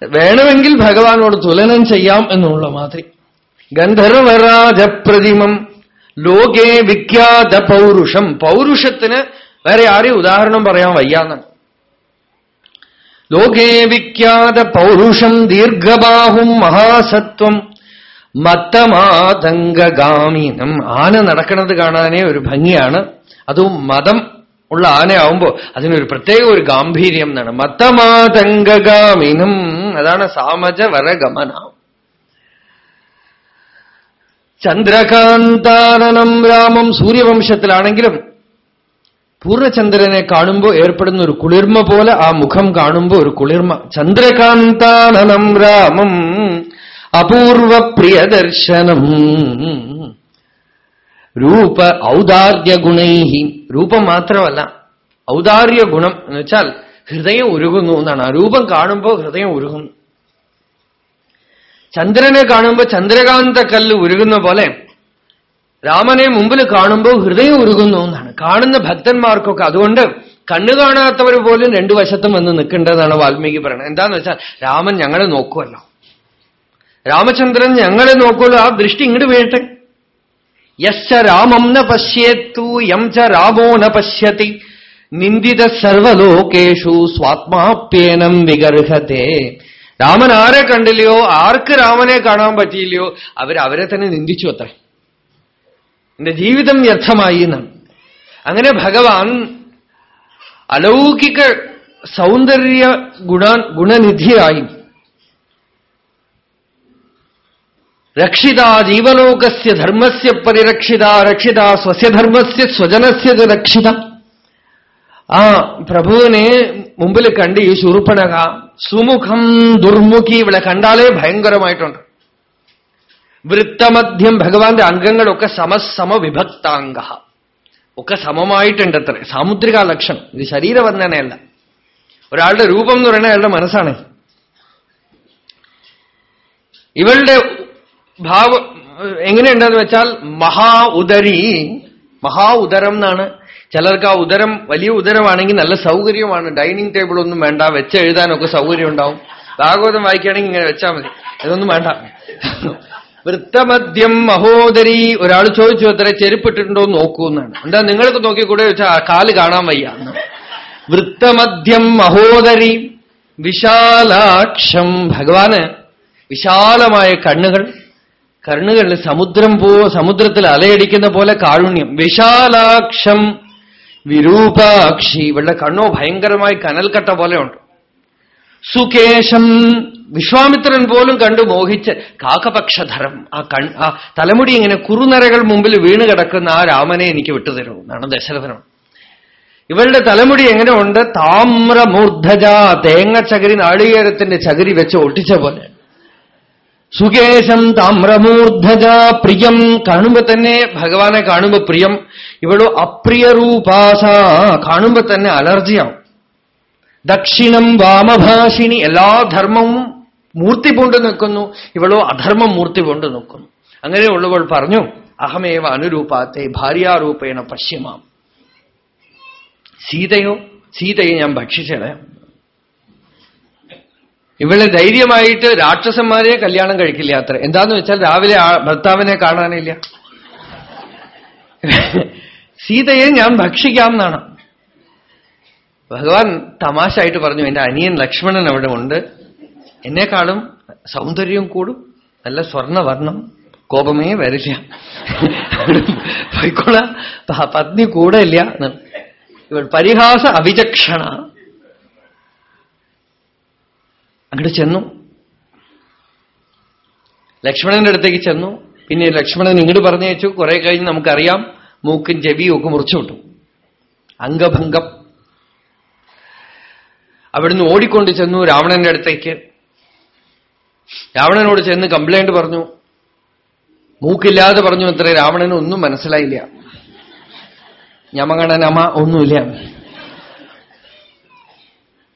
വേണമെങ്കിൽ ഭഗവാനോട് തുലനം ചെയ്യാം എന്നുള്ള മാതിരി. ഗന്ധർവരാജപ്രതിമം ലോകേ വിഖ്യാത പൗരുഷം. പൗരുഷത്തിന് വേറെ ആരെയും ഉദാഹരണം പറയാൻ വയ്യാന്നാണ്. ലോകേ വിഖ്യാത പൗരുഷം ദീർഘബാഹും മഹാസത്വം മത്തമാതംഗാമീനം ആന നടക്കുന്നത് കാണാനേ ഒരു ഭംഗിയാണ്. അതും മതം ഉള്ള ആനയാവുമ്പോ അതിനൊരു പ്രത്യേക ഒരു ഗാംഭീര്യം എന്നാണ്. മത്തമാതംഗാമീനം അതാണ് സാമജ വരഗമന. ചന്ദ്രകാന്താനനം രാമം സൂര്യവംശത്തിലാണെങ്കിലും പൂർണചന്ദ്രനെ കാണുമ്പോൾ ഏർപ്പെടുന്ന ഒരു കുളിർമ പോലെ ആ മുഖം കാണുമ്പോൾ ഒരു കുളിർമ. ചന്ദ്രകാന്താനം രാമം അപൂർവ പ്രിയദർശനം. രൂപ ഔദാര്യ ഗുണൈഹി രൂപം മാത്രമല്ല ഔദാര്യ ഗുണം എന്ന് വെച്ചാൽ ഹൃദയം ഉരുകുന്നു എന്നാണ്. ആ രൂപം കാണുമ്പോൾ ഹൃദയം ഉരുകുന്നു. ചന്ദ്രനെ കാണുമ്പോൾ ചന്ദ്രകാന്ത കല്ല് ഉരുകുന്ന പോലെ രാമനെ മുമ്പിൽ കാണുമ്പോൾ ഹൃദയം ഉരുകുന്നു എന്നാണ്. കാണുന്ന ഭക്തന്മാർക്കൊക്കെ അതുകൊണ്ട് കണ്ണു കാണാത്തവർ പോലും രണ്ടു വശത്തും വന്ന് നിൽക്കേണ്ടതാണ് വാൽമീകി പറയുന്നത് എന്താന്ന് വെച്ചാൽ രാമൻ ഞങ്ങളെ നോക്കുമല്ലോ രാമചന്ദ്രൻ ഞങ്ങളെ നോക്കുമല്ലോ ആ ദൃഷ്ടി ഇങ്ങോട്ട് വീഴട്ടെ. യശ്ച രാമം ന പശ്യേത്തു യം ച രാമോ ന പശ്യതി. നിന്ദിത സർവലോകേഷു സ്വാത്മാപ്യേനം വിഗർഹത്തെ രാമൻ ആരെ കണ്ടില്ലയോ? ആർക്ക് രാമനെ കാണാൻ പറ്റിയില്ലയോ? അവർ അവരെ തന്നെ നിന്ദിച്ചു അത്രേ. എന്റെ ജീവിതം വ്യർത്ഥമായി എന്നാണ്. അങ്ങനെ ഭഗവാൻ അലൗകിക സൗന്ദര്യ ഗുണ ഗുണനിധിയായി രക്ഷിത ജീവലോകസ്യ ധർമ്മസ്യ പരിരക്ഷിത രക്ഷിത സ്വസ്യ സ്വജനസ് രക്ഷിത. ആ പ്രഭുവിനെ മുമ്പിൽ കണ്ട് ഈ ശുറുപ്പനക സുമുഖം ദുർമുഖി ഇവിടെ കണ്ടാലേ ഭയങ്കരമായിട്ടുണ്ട്. വൃത്തമധ്യം ഭഗവാന്റെ അംഗങ്ങളൊക്കെ സമസമ വിഭക്താംഗ ഒക്കെ സമമായിട്ടുണ്ട് അത്ര. സാമുദ്രിക ലക്ഷണം. ഇത് ശരീരവർണനയല്ല ഒരാളുടെ രൂപം എന്ന് പറയുന്നത് അയാളുടെ മനസ്സാണ്. ഇവളുടെ ഭാവം എങ്ങനെയുണ്ടെന്ന് വെച്ചാൽ മഹാ ഉദരി മഹാ ഉദരം എന്നാണ് ചിലർക്ക് ആ ഉദരം വലിയ ഉദരമാണെങ്കിൽ നല്ല സൗകര്യമാണ്. ഡൈനിങ് ടേബിൾ ഒന്നും വേണ്ട വെച്ച് എഴുതാനൊക്കെ സൗകര്യം ഉണ്ടാവും. ഭാഗവതം വായിക്കുകയാണെങ്കിൽ ഇങ്ങനെ വെച്ചാൽ മതി. ഇതൊന്നും വേണ്ട. വൃത്തമദ്യം മഹോദരി ഒരാൾ ചോദിച്ചു അത്ര ചെരുപ്പിട്ടിട്ടുണ്ടോ? എന്ന് നോക്കൂ എന്നാണ്. എന്താ നിങ്ങൾക്ക് നോക്കിക്കൂടെ വെച്ചാൽ കാൽ കാണാൻ വയ്യ വൃത്തമദ്യം മഹോദരി വിശാലാക്ഷം ഭഗവാന് വിശാലമായ കണ്ണുകൾ. കണ്ണുകളിൽ സമുദ്രം പോ സമുദ്രത്തിൽ അലയടിക്കുന്ന പോലെ കാരുണ്യം. വിശാലാക്ഷം വിരൂപാക്ഷി. ഇവളുടെ കണ്ണോ ഭയങ്കരമായി കനൽക്കട്ട പോലെയുണ്ട്. സുകേശം വിശ്വാമിത്രൻ പോലും കണ്ടു മോഹിച്ച് കാക്കപക്ഷധരം ആ കൺ ആ തലമുടി ഇങ്ങനെ കുറുനരകൾ മുമ്പിൽ വീണ് കിടക്കുന്ന ആ രാമനെ എനിക്ക് വിട്ടുതരൂ എന്നാണ് ദശരഥനം ഇവളുടെ തലമുടി എങ്ങനെ ഉണ്ട് തേങ്ങ ചകരി നാളികേരത്തിന്റെ ചകരി വെച്ച് ഒട്ടിച്ച പോലെ. സുകേശം താമ്രമൂർധജ പ്രിയം. കാണുമ്പോ തന്നെ ഭഗവാനെ കാണുമ്പോ പ്രിയം. ഇവളോ അപ്രിയരൂപാസ. കാണുമ്പോ തന്നെ അലർജിയാണ്. ദക്ഷിണം വാമഭാഷിണി എല്ലാ ധർമ്മവും മൂർത്തി കൊണ്ട് നിൽക്കുന്നു. ഇവളോ അധർമ്മം മൂർത്തി കൊണ്ട് നിൽക്കുന്നു. അങ്ങനെയുള്ളവൾ പറഞ്ഞു അഹമേവ അനുരൂപാത്തെ ഭാര്യാരൂപേണ പശ്യമാം. സീതയോ സീതയെ ഞാൻ ഭക്ഷിച്ചത് ഇവളെ ധൈര്യമായിട്ട് രാക്ഷസന്മാരെ കല്യാണം കഴിക്കില്ല അത്ര. എന്താന്ന് വെച്ചാൽ രാവിലെ ഭർത്താവിനെ കാണാനില്ല. സീതയെ ഞാൻ ഭക്ഷിക്കാം എന്നാണ്. ഭഗവാൻ തമാശായിട്ട് പറഞ്ഞു എന്റെ അനിയൻ ലക്ഷ്മണൻ അവിടെ ഉണ്ട്. എന്നെക്കാളും സൗന്ദര്യം കൂടും. നല്ല സ്വർണവർണം കോപമേ വരില്ല. പോയിക്കോള. പത്നി കൂടെ ഇല്ല. പരിഹാസ അവിചക്ഷണ. അങ്ങോട്ട് ചെന്നു. ലക്ഷ്മണന്റെ അടുത്തേക്ക് ചെന്നു. പിന്നെ ലക്ഷ്മണൻ ഇങ്ങോട്ട് പറഞ്ഞു പറഞ്ഞയച്ചു. കുറെ കഴിഞ്ഞ് നമുക്കറിയാം മൂക്കും ചെവിയും ഒക്കെ മുറിച്ചു വിട്ടു. അംഗഭംഗം. അവിടുന്ന് ഓടിക്കൊണ്ട് ചെന്നു രാവണന്റെ അടുത്തേക്ക്. രാവണനോട് ചെന്ന് കംപ്ലൈന്റ് പറഞ്ഞു. മൂക്കില്ലാതെ പറഞ്ഞു അത്ര രാവണന് ഒന്നും മനസ്സിലായില്ല. ഞമഗണനമ ഒന്നുമില്ല.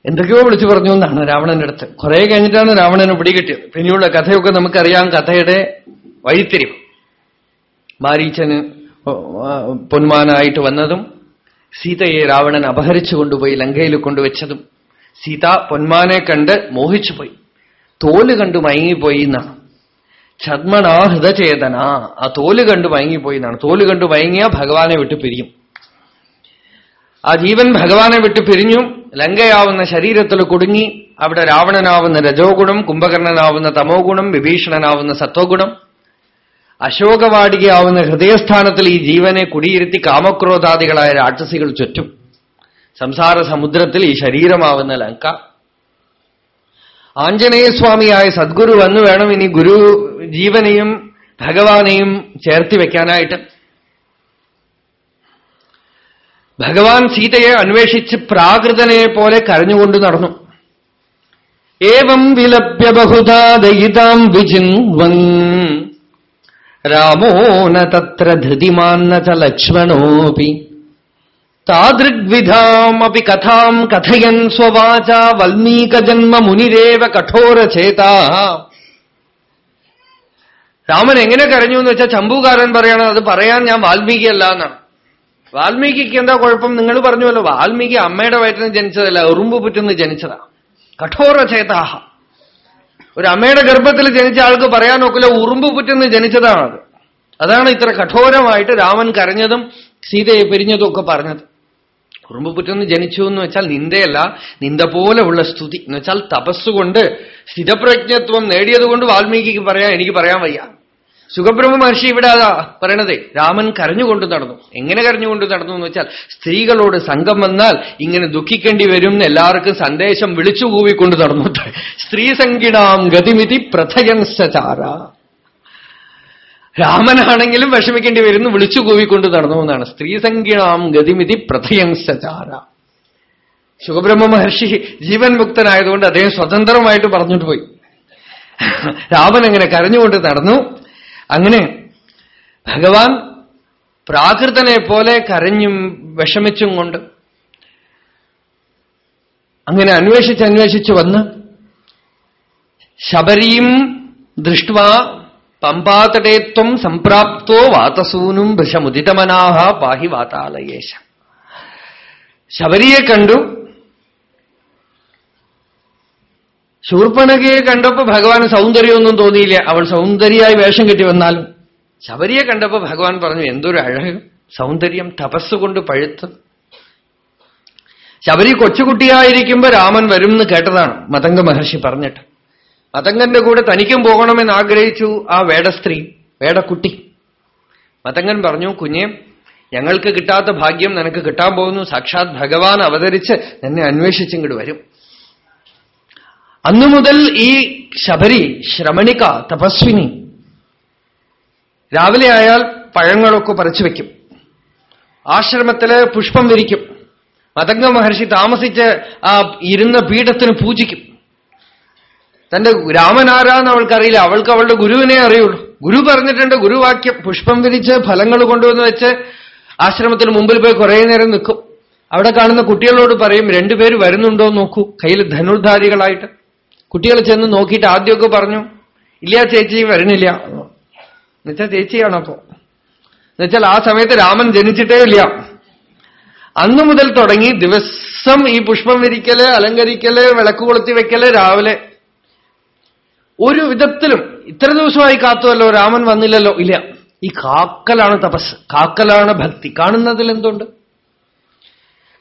എന്തൊക്കെയോ വിളിച്ചു പറഞ്ഞു എന്നാണ് രാവണന്റെ അടുത്ത്. കുറെ കഴിഞ്ഞിട്ടാണ് രാവണനെ പിടികിട്ടിയത് പിന്നെയുള്ള കഥയൊക്കെ നമുക്കറിയാം കഥയുടെ വഴിത്തിരിവ് മാരീച്ചന് പൊന്മാനായിട്ട് വന്നതും സീതയെ രാവണൻ അപഹരിച്ചു കൊണ്ടുപോയി ലങ്കയിൽ കൊണ്ടുവച്ചതും സീത പൊന്മാനെ കണ്ട് മോഹിച്ചുപോയി. തോൽ കണ്ടു മയങ്ങിപ്പോയി എന്നാണ്. ഛദ്മണ ഹൃദചേതന ആ തോൽ കണ്ടു മയങ്ങിപ്പോയി എന്നാണ്. തോൽ കണ്ടു മയങ്ങിയ ഭഗവാനെ വിട്ട് പിരിയും. ആ ജീവൻ ഭഗവാനെ വിട്ട് പിരിഞ്ഞു ലങ്കയാവുന്ന ശരീരത്തിൽ കുടുങ്ങി അവിടെ രാവണനാവുന്ന രജോ ഗുണം കുംഭകർണനാവുന്ന തമോ ഗുണം വിഭീഷണനാവുന്ന സത്വഗുണം. അശോകവാടികയാവുന്ന ഹൃദയസ്ഥാനത്തിൽ ഈ ജീവനെ കുടിയിരുത്തി കാമക്രോധാദികളായ രാക്ഷസികൾ ചുറ്റും. സംസാര സമുദ്രത്തിൽ ഈ ശരീരമാവുന്ന ലങ്ക. ആഞ്ജനേയസ്വാമിയായ സദ്ഗുരു വന്നു വേണം ഇനി ഗുരു ജീവനെയും ഭഗവാനെയും ചേർത്തി വെക്കാനായിട്ട്. ഭഗവാൻ സീതയെ അന്വേഷിച്ച് പ്രാകൃതനെ പോലെ കരഞ്ഞുകൊണ്ട് നടന്നു. ഏവം വിലപ്യ ബഹുധാ ദയിതാം വിചിൻവൻ രാമോ ന തത്ര ധൃതിമാന്ന ച ലക്ഷ്മണോപി. താദൃഗ്വിധാമപി കഥാം കഥയൻ സ്വവാച വൽമീകജന്മ മുനിരേവ കഠോരചേതാ. രാമൻ എങ്ങനെ കരഞ്ഞു എന്ന് വെച്ചാൽ ചമ്പൂകാരൻ പറയണം അത് പറയാൻ ഞാൻ വാൽമീകിയല്ല എന്നാണ്. വാൽമീകിക്ക് എന്താ കുഴപ്പം? നിങ്ങൾ പറഞ്ഞുവല്ലോ വാൽമീകി അമ്മയുടെ വയറ്റിന് ജനിച്ചതല്ല ഉറുമ്പ് പുറ്റുന്ന് ജനിച്ചതാ. കഠോര ചേതാഹ ഒരു അമ്മയുടെ ഗർഭത്തിൽ ജനിച്ച ആൾക്ക് പറയാൻ നോക്കില്ല ഉറുമ്പ് പുറ്റുന്ന് ജനിച്ചതാണത് അതാണ് ഇത്ര കഠോരമായിട്ട് രാമൻ കരഞ്ഞതും സീതയെ പിരിഞ്ഞതും ഒക്കെ പറഞ്ഞത്. ഉറുമ്പ് പുറ്റുന്ന് ജനിച്ചു എന്ന് വെച്ചാൽ നിന്ദയല്ല നിന്ദ പോലെ ഉള്ള സ്തുതി. എന്ന് വെച്ചാൽ തപസ്സുകൊണ്ട് സ്ഥിരപ്രജ്ഞത്വം നേടിയതുകൊണ്ട് വാൽമീകിക്ക് പറയാൻ എനിക്ക് പറയാൻ വയ്യ. സുഖബ്രഹ്മ മഹർഷി ഇവിടെ അതാ പറയണത് രാമൻ കരഞ്ഞുകൊണ്ട് നടന്നു. എങ്ങനെ കരഞ്ഞുകൊണ്ട് നടന്നു എന്ന് വെച്ചാൽ സ്ത്രീകളോട് സംഘം വന്നാൽ ഇങ്ങനെ ദുഃഖിക്കേണ്ടി വരും എല്ലാവർക്കും സന്ദേശം വിളിച്ചു കൂവിക്കൊണ്ട് നടന്നു സ്ത്രീ സംഗീണാം ഗതിമിതി പ്രഥയൻ സചാര. രാമനാണെങ്കിലും വിഷമിക്കേണ്ടി വരുന്നു വിളിച്ചു കൂവിക്കൊണ്ട് നടന്നു എന്നാണ്. സ്ത്രീ സംഗീണാം ഗതിമിതി പ്രഥയൻ സചാര. സുഖബ്രഹ്മ മഹർഷി ജീവൻ മുക്തനായതുകൊണ്ട് അദ്ദേഹം സ്വതന്ത്രമായിട്ട് പറഞ്ഞിട്ട് പോയി. രാമൻ അങ്ങനെ കരഞ്ഞുകൊണ്ട് നടന്നു. അങ്ങനെ ഭഗവാൻ പ്രാകൃതനെ പോലെ കരഞ്ഞും വിഷമിച്ചും കൊണ്ട് അങ്ങനെ അന്വേഷിച്ച് അന്വേഷിച്ച് വന്ന് ശബരിയും ദൃഷ്ട പമ്പാതടേത്വം സംപ്രാപ്തോ വാതസൂനും വൃഷമുദിതമനാഹ പാഹി വാതാലയേശ. ശബരിയെ കണ്ടു ശൂർപ്പണകയെ കണ്ടപ്പോ ഭഗവാന് സൗന്ദര്യമൊന്നും തോന്നിയില്ല. അവൾ സൗന്ദര്യമായി വേഷം കെട്ടി വന്നാലും. ശബരിയെ കണ്ടപ്പോ ഭഗവാൻ പറഞ്ഞു എന്തൊരു അഴക്. സൗന്ദര്യം തപസ്സുകൊണ്ട് പഴുത്ത്. ശബരി കൊച്ചുകുട്ടിയായിരിക്കുമ്പോ രാമൻ വരും എന്ന് കേട്ടതാണ് മതംഗ മഹർഷി പറഞ്ഞിട്ട്. മതങ്കന്റെ കൂടെ തനിക്കും പോകണമെന്ന് ആഗ്രഹിച്ചു ആ വേടസ്ത്രീ വേടക്കുട്ടി. മതങ്കൻ പറഞ്ഞു കുഞ്ഞെ ഞങ്ങൾക്ക് കിട്ടാത്ത ഭാഗ്യം നിനക്ക് കിട്ടാൻ പോകുന്നു. സാക്ഷാത് ഭഗവാൻ അവതരിച്ച് എന്നെ അന്വേഷിച്ചിങ്ങോട്ട് വരും. അന്നു മുതൽ ഈ ശബരി ശ്രമണിക തപസ്വിനി രാവിലെ ആയാൽ പഴങ്ങളൊക്കെ പറിച്ചു വയ്ക്കും ആശ്രമത്തിൽ പുഷ്പം വിരിക്കും. മതംഗ മഹർഷി താമസിച്ച് ആ ഇരുന്ന പീഠത്തിന് പൂജിക്കും. തന്റെ രാമനാരാന്ന് അവൾക്കറിയില്ല. അവൾക്ക് അവളുടെ ഗുരുവിനെ അറിയുള്ളൂ. ഗുരു പറഞ്ഞിട്ടുണ്ട് ഗുരുവാക്യം പുഷ്പം വിരിച്ച് ഫലങ്ങൾ കൊണ്ടുവന്ന് വെച്ച് ആശ്രമത്തിന് മുമ്പിൽ പോയി കുറേ നേരം നിൽക്കും. അവിടെ കാണുന്ന കുട്ടികളോട് പറയും രണ്ടുപേര് വരുന്നുണ്ടോ നോക്കൂ. കയ്യിൽ ധനുർധാരികളായിട്ട്. കുട്ടികൾ ചെന്ന് നോക്കിയിട്ട് ആദ്യമൊക്കെ പറഞ്ഞു ഇല്ല ചേച്ചി വരണില്ല എന്നുവെച്ചാൽ ചേച്ചിയാണപ്പോ എന്നുവെച്ചാൽ ആ സമയത്ത് രാമൻ ജനിച്ചിട്ടേ ഇല്ല. അന്നു മുതൽ തുടങ്ങി ദിവസം ഈ പുഷ്പം വിരിക്കൽ അലങ്കരിക്കൽ വിളക്ക് കൊളുത്തി വെക്കൽ രാവിലെ. ഒരു വിധത്തിലും ഇത്ര ദിവസമായി കാത്തുവല്ലോ രാമൻ വന്നില്ലല്ലോ ഇല്ല. ഈ കാക്കലാണ് തപസ് കാക്കലാണ് ഭക്തി. കാണുന്നതിൽ എന്തുണ്ട്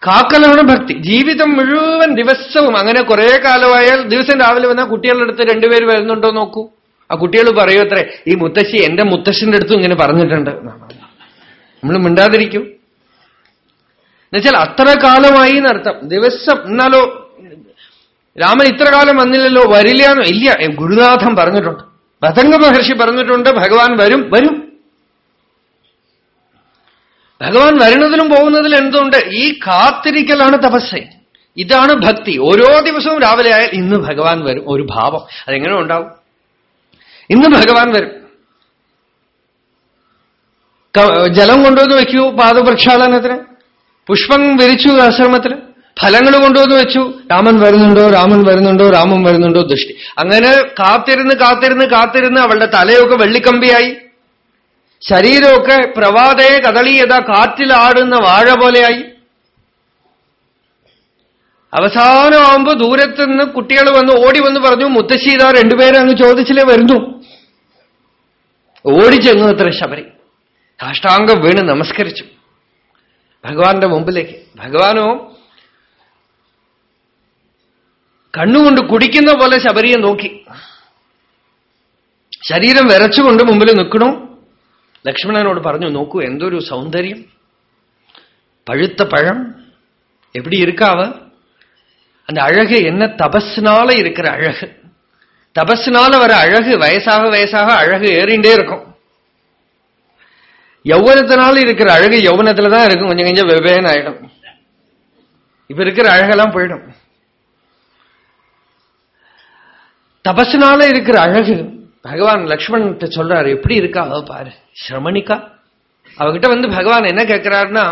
കാക്കലാണ് ഭക്തി. ജീവിതം മുഴുവൻ ദിവസവും അങ്ങനെ കുറെ കാലമായാൽ ദിവസം രാവിലെ വന്നാൽ കുട്ടികളുടെ അടുത്ത് രണ്ടുപേര് വരുന്നുണ്ടോ നോക്കൂ. ആ കുട്ടികൾ പറയൂ അത്രേ ഈ മുത്തശ്ശി എന്റെ മുത്തശ്ശിന്റെ അടുത്തും ഇങ്ങനെ പറഞ്ഞിട്ടുണ്ട്. നമ്മൾ മിണ്ടാതിരിക്കും. എന്നുവെച്ചാൽ അത്ര കാലമായി എന്നർത്ഥം. ദിവസം എന്നാലോ രാമൻ ഇത്ര കാലം വന്നില്ലല്ലോ വരില്ല ഇല്ല. ഗുരുനാഥൻ പറഞ്ഞിട്ടുണ്ട്. പതംഗ മഹർഷി പറഞ്ഞിട്ടുണ്ട് ഭഗവാൻ വരും വരും. ഭഗവാൻ വരുന്നതിലും പോകുന്നതിലും എന്തുണ്ട്? ഈ കാത്തിരിക്കലാണ് തപസ് ഇതാണ് ഭക്തി. ഓരോ ദിവസവും രാവിലെ ആയാൽ ഇന്ന് ഭഗവാൻ വരും. ഒരു ഭാവം. അതെങ്ങനെ ഉണ്ടാവും? ഇന്ന് ഭഗവാൻ വരും. ജലം കൊണ്ടുവന്ന് വയ്ക്കൂ പാദപ്രക്ഷാളനത്തിന് പുഷ്പം വിരിച്ചു ആശ്രമത്തിന്. ഫലങ്ങൾ കൊണ്ടുവന്ന് വെച്ചു. രാമൻ വരുന്നുണ്ടോ? രാമൻ വരുന്നുണ്ടോ? രാമൻ വരുന്നുണ്ടോ? ദൃഷ്ടി. അങ്ങനെ കാത്തിരുന്ന് കാത്തിരുന്ന് കാത്തിരുന്ന് അവളുടെ തലയൊക്കെ വെള്ളിക്കമ്പിയായി. ശരീരമൊക്കെ പ്രവാതയെ കദളിയത കാറ്റിലാടുന്ന വാഴ പോലെയായി. അവസാനമാകുമ്പോ ദൂരത്തുനിന്ന് കുട്ടികൾ വന്ന് ഓടി വന്ന് പറഞ്ഞു മുത്തശ്ശീത രണ്ടുപേരും അങ്ങ് ചോദിച്ചില്ലേ വരുന്നു. ഓടിച്ചെങ്ങു അത്ര ശബരി. കാഷ്ടാംഗം വീണ് നമസ്കരിച്ചു. ഭഗവാന്റെ മുമ്പിലേക്ക്. ഭഗവാനോ കണ്ണുകൊണ്ട് കുടിക്കുന്ന പോലെ ശബരിയെ നോക്കി. ശരീരം വിരച്ചുകൊണ്ട് മുമ്പിൽ നിൽക്കണു. ലക്ഷ്മണനോട് പറഞ്ഞു നോക്കൂ എന്തൊരു സൗന്ദര്യം പഴുത്ത പഴം எப்படி இருக்காவ அந்த அழகு என்ன தபஸ்னால இருக்கிற அழகு தபஸ்னால வர அழகு வயசாக வயசாக அழகு ஏறிண்டே இருக்கும் யௌவனத்தினால இருக்கிற அழகு யௌவனத்துல தான் இருக்கும் கொஞ்சம் கொஞ்சம் வெவ்வேன்னு ஆயிடும் இப்ப இருக்கிற அழகெல்லாம் போயிடும் தபசுனால இருக்கிற அழகு பகவான் லக்ஷ்மணன் சொல்றாரு எப்படி இருக்கா அவ பாரு சிரமணிக்கா அவகிட்ட வந்து பகவான் என்ன கேட்கிறாருன்னா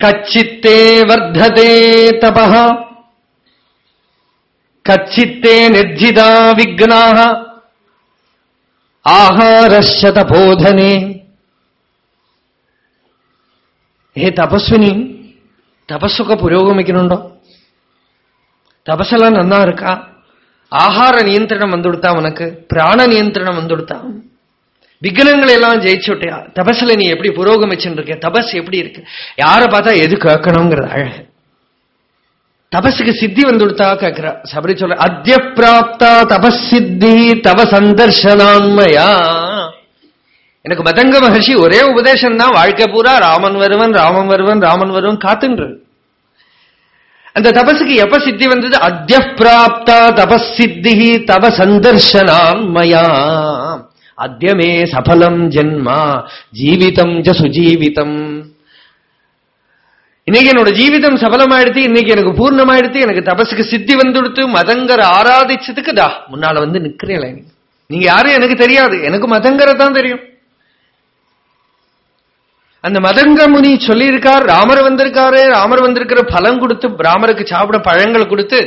கச்சித்தே வர்த்ததே தபா கச்சித்தே நிர்ஜிதா விக்னாக ആഹാരശത ബോധനേ ഹേ തപസ്വിനി തപസ്സൊക്കെ പുരോഗമിക്കുന്നുണ്ടോ തപസ്സെല്ലാം നന്നാ இருக்கா ஆகார நியந்திரணம் வந்துடுத்தா உனக்கு? பிராண நியந்திரணம் வந்துடுத்தா? விக்னங்களை எல்லாம் ஜெயிச்சுட்டியா? தபஸ்ல நீ எப்படி புரோகமிச்சுன்னு இருக்க தபஸ் எப்படி இருக்கு? யாரை பார்த்தா எது கேட்கணுங்கிறது அழகு. தபஸுக்கு சித்தி வந்துடுத்தா கேட்கிறா. சபரி சொல்ற அத்திய பிராப்தா தபசித்தி தவ சந்தர்ஷனான்மையா? எனக்கு மதங்க மகர்ஷி ஒரே உபதேசம் தான் வாழ்க்கை பூரா ராமன் வருவன் ராமன் வருவன் ராமன் வருவன் காத்துன்று அந்த தபசுக்கு எப்ப சித்தி வந்தது? அத்திய பிராப்தா தபசித்தி தவ சந்தர்ஷனான்மயா. அத்தியமே சபலம் ஜென்மா ஜீவிதம் ஜ சுஜீவிதம். இன்னைக்கு என்னோட ஜீவிதம் சபலமாயிடுத்து இன்னைக்கு எனக்கு பூர்ணமாயிடுத்து எனக்கு தபசுக்கு சித்தி வந்துடுத்து மதங்கர ஆராதிச்சதுக்கு தா. முன்னால வந்து நிக்கிறீங்களே நீங்க யாரும் எனக்கு தெரியாது. எனக்கு மதங்கரை தான் தெரியும். அந்த மதங்க முனி சொல்லியிருக்கார் ராமர் வந்திருக்காரு ராமர் வந்திருக்கிற பலம் கொடுத்து ராமருக்கு சாப்பிட பழங்கள் கொடுத்து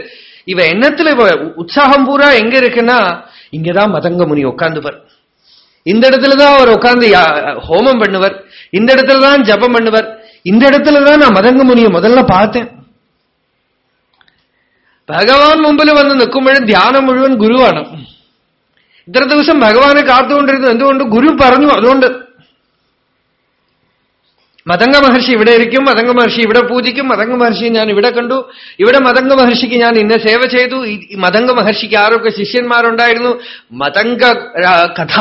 இவ எண்ணத்துல இவ உற்சாகம் பூரா எங்க இருக்குன்னா இங்கதான் மதங்க முனி உட்காந்துவர் இந்த இடத்துலதான் அவர் உட்கார்ந்து ஹோமம் பண்ணுவர் இந்த இடத்துலதான் ஜபம் பண்ணுவர் இந்த இடத்துலதான் நான் மதங்க முனிய முதல்ல பார்த்தேன் ഭഗവാൻ മുമ്പിൽ വന്ന് നിൽക്കുമ്പോഴും ധ്യാനം മുഴുവൻ ഗുരുവാണ് ഇത്ര ദിവസം ഭഗവാനെ കാത്തുകൊണ്ടിരുന്നു എന്തുകൊണ്ട് ഗുരു പറഞ്ഞു അതുകൊണ്ട് മതംഗ മഹർഷി ഇവിടെ ഇരിക്കും മതംഗ മഹർഷി ഇവിടെ പൂജിക്കും മതംഗ മഹർഷി ഞാൻ ഇവിടെ കണ്ടു. ഇവിടെ മതംഗ മഹർഷിക്ക് ഞാൻ ഇന്ന സേവ ചെയ്തു. മതംഗ മഹർഷിക്ക് ആരൊക്കെ ശിഷ്യന്മാരുണ്ടായിരുന്നു? മതംഗ കഥ.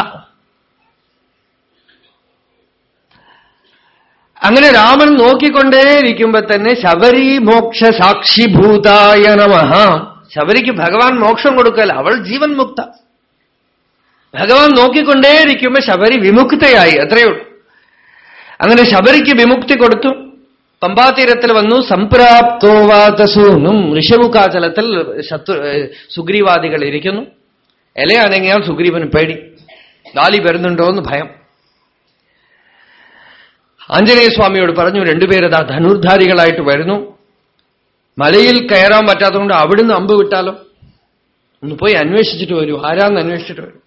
അങ്ങനെ രാമൻ നോക്കിക്കൊണ്ടേയിരിക്കുമ്പോ തന്നെ ശബരി മോക്ഷ സാക്ഷിഭൂതായ നമ ശബരിക്ക് ഭഗവാൻ മോക്ഷം കൊടുക്കൽ അവൾ ജീവൻ മുക്ത. ഭഗവാൻ നോക്കിക്കൊണ്ടേയിരിക്കുമ്പോ ശബരി വിമുക്തയായി അത്രയുള്ളൂ അങ്ങനെ ശബരിക്ക് വിമുക്തി കൊടുത്തു. പമ്പാതീരത്തിൽ വന്നു. സംപ്രാപ്തോവാതസൂനും ഋഷമുഖാചലത്തിൽ ശത്രു സുഗ്രീവാദികൾ ഇരിക്കുന്നു. ഇലയണങ്ങിയാൽ സുഗ്രീവന് പേടി. ഗാലി വരുന്നുണ്ടോ എന്ന് ഭയം. ആഞ്ജനേയസ്വാമിയോട് പറഞ്ഞു രണ്ടുപേരതാ ധനുർധാരികളായിട്ട് വരുന്നു. മലയിൽ കയറാൻ പറ്റാത്തതുകൊണ്ട് അവിടുന്ന് അമ്പ് വിട്ടാലോ? ഒന്ന് പോയി അന്വേഷിച്ചിട്ട് വരൂ. ആരാന്ന് അന്വേഷിച്ചിട്ട് വരൂ.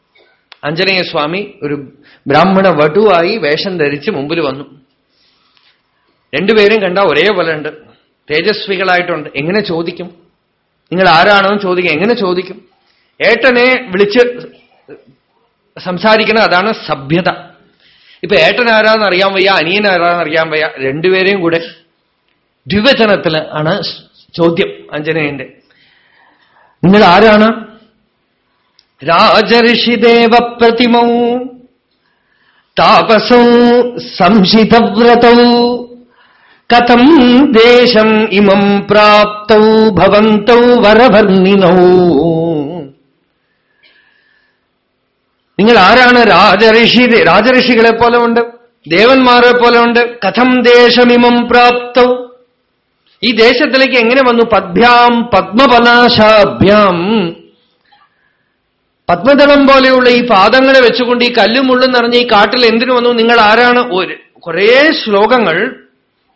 ആഞ്ജനേയസ്വാമി ഒരു ബ്രാഹ്മണ വടുവായി വേഷം ധരിച്ച് മുമ്പിൽ വന്നു. രണ്ടുപേരും കണ്ട ഒരേപോലെ ഉണ്ട് തേജസ്വികളായിട്ടുണ്ട്. എങ്ങനെ ചോദിക്കും? നിങ്ങൾ ആരാണെന്ന് ചോദിക്കും. എങ്ങനെ ചോദിക്കും? ഏട്ടനെ വിളിച്ച് സംസാരിക്കണം അതാണ് സഭ്യത. ഇപ്പൊ ഏട്ടൻ ആരാന്ന് അറിയാൻ വയ്യ അനിയൻ ആരാന്ന് അറിയാൻ വയ്യ രണ്ടുപേരെയും കൂടെ ദ്വിവചനത്തിൽ ആണ് ചോദ്യം അഞ്ജനേയന്റെ നിങ്ങൾ ആരാണ്? രാജർഷിദേവ പ്രതിമൗ താപസൗ സംശിതവ്രതൗ. കഥം ദേശം ഇമം പ്രാപ്തൗ ഭവന്തൗ വരവർണിനൗ. നിങ്ങൾ ആരാണ് രാജഋഷി രാജഋഷികളെ പോലെ ഉണ്ട്? ദേവന്മാരെ പോലെ ഉണ്ട്? കഥം ദേശമിമം പ്രാപ്തൗ. ഈ ദേശത്തിലേക്ക് എങ്ങനെ വന്നു? പദ്ഭ്യാം പത്മപലാശാഭ്യാം പത്മദളം പോലെയുള്ള ഈ പാദങ്ങളെ വെച്ചുകൊണ്ട് ഈ കല്ലും മുള്ളും നിറഞ്ഞ ഈ കാട്ടിൽ എന്തിനു വന്നു? നിങ്ങൾ ആരാണ്? കുറേ ശ്ലോകങ്ങൾ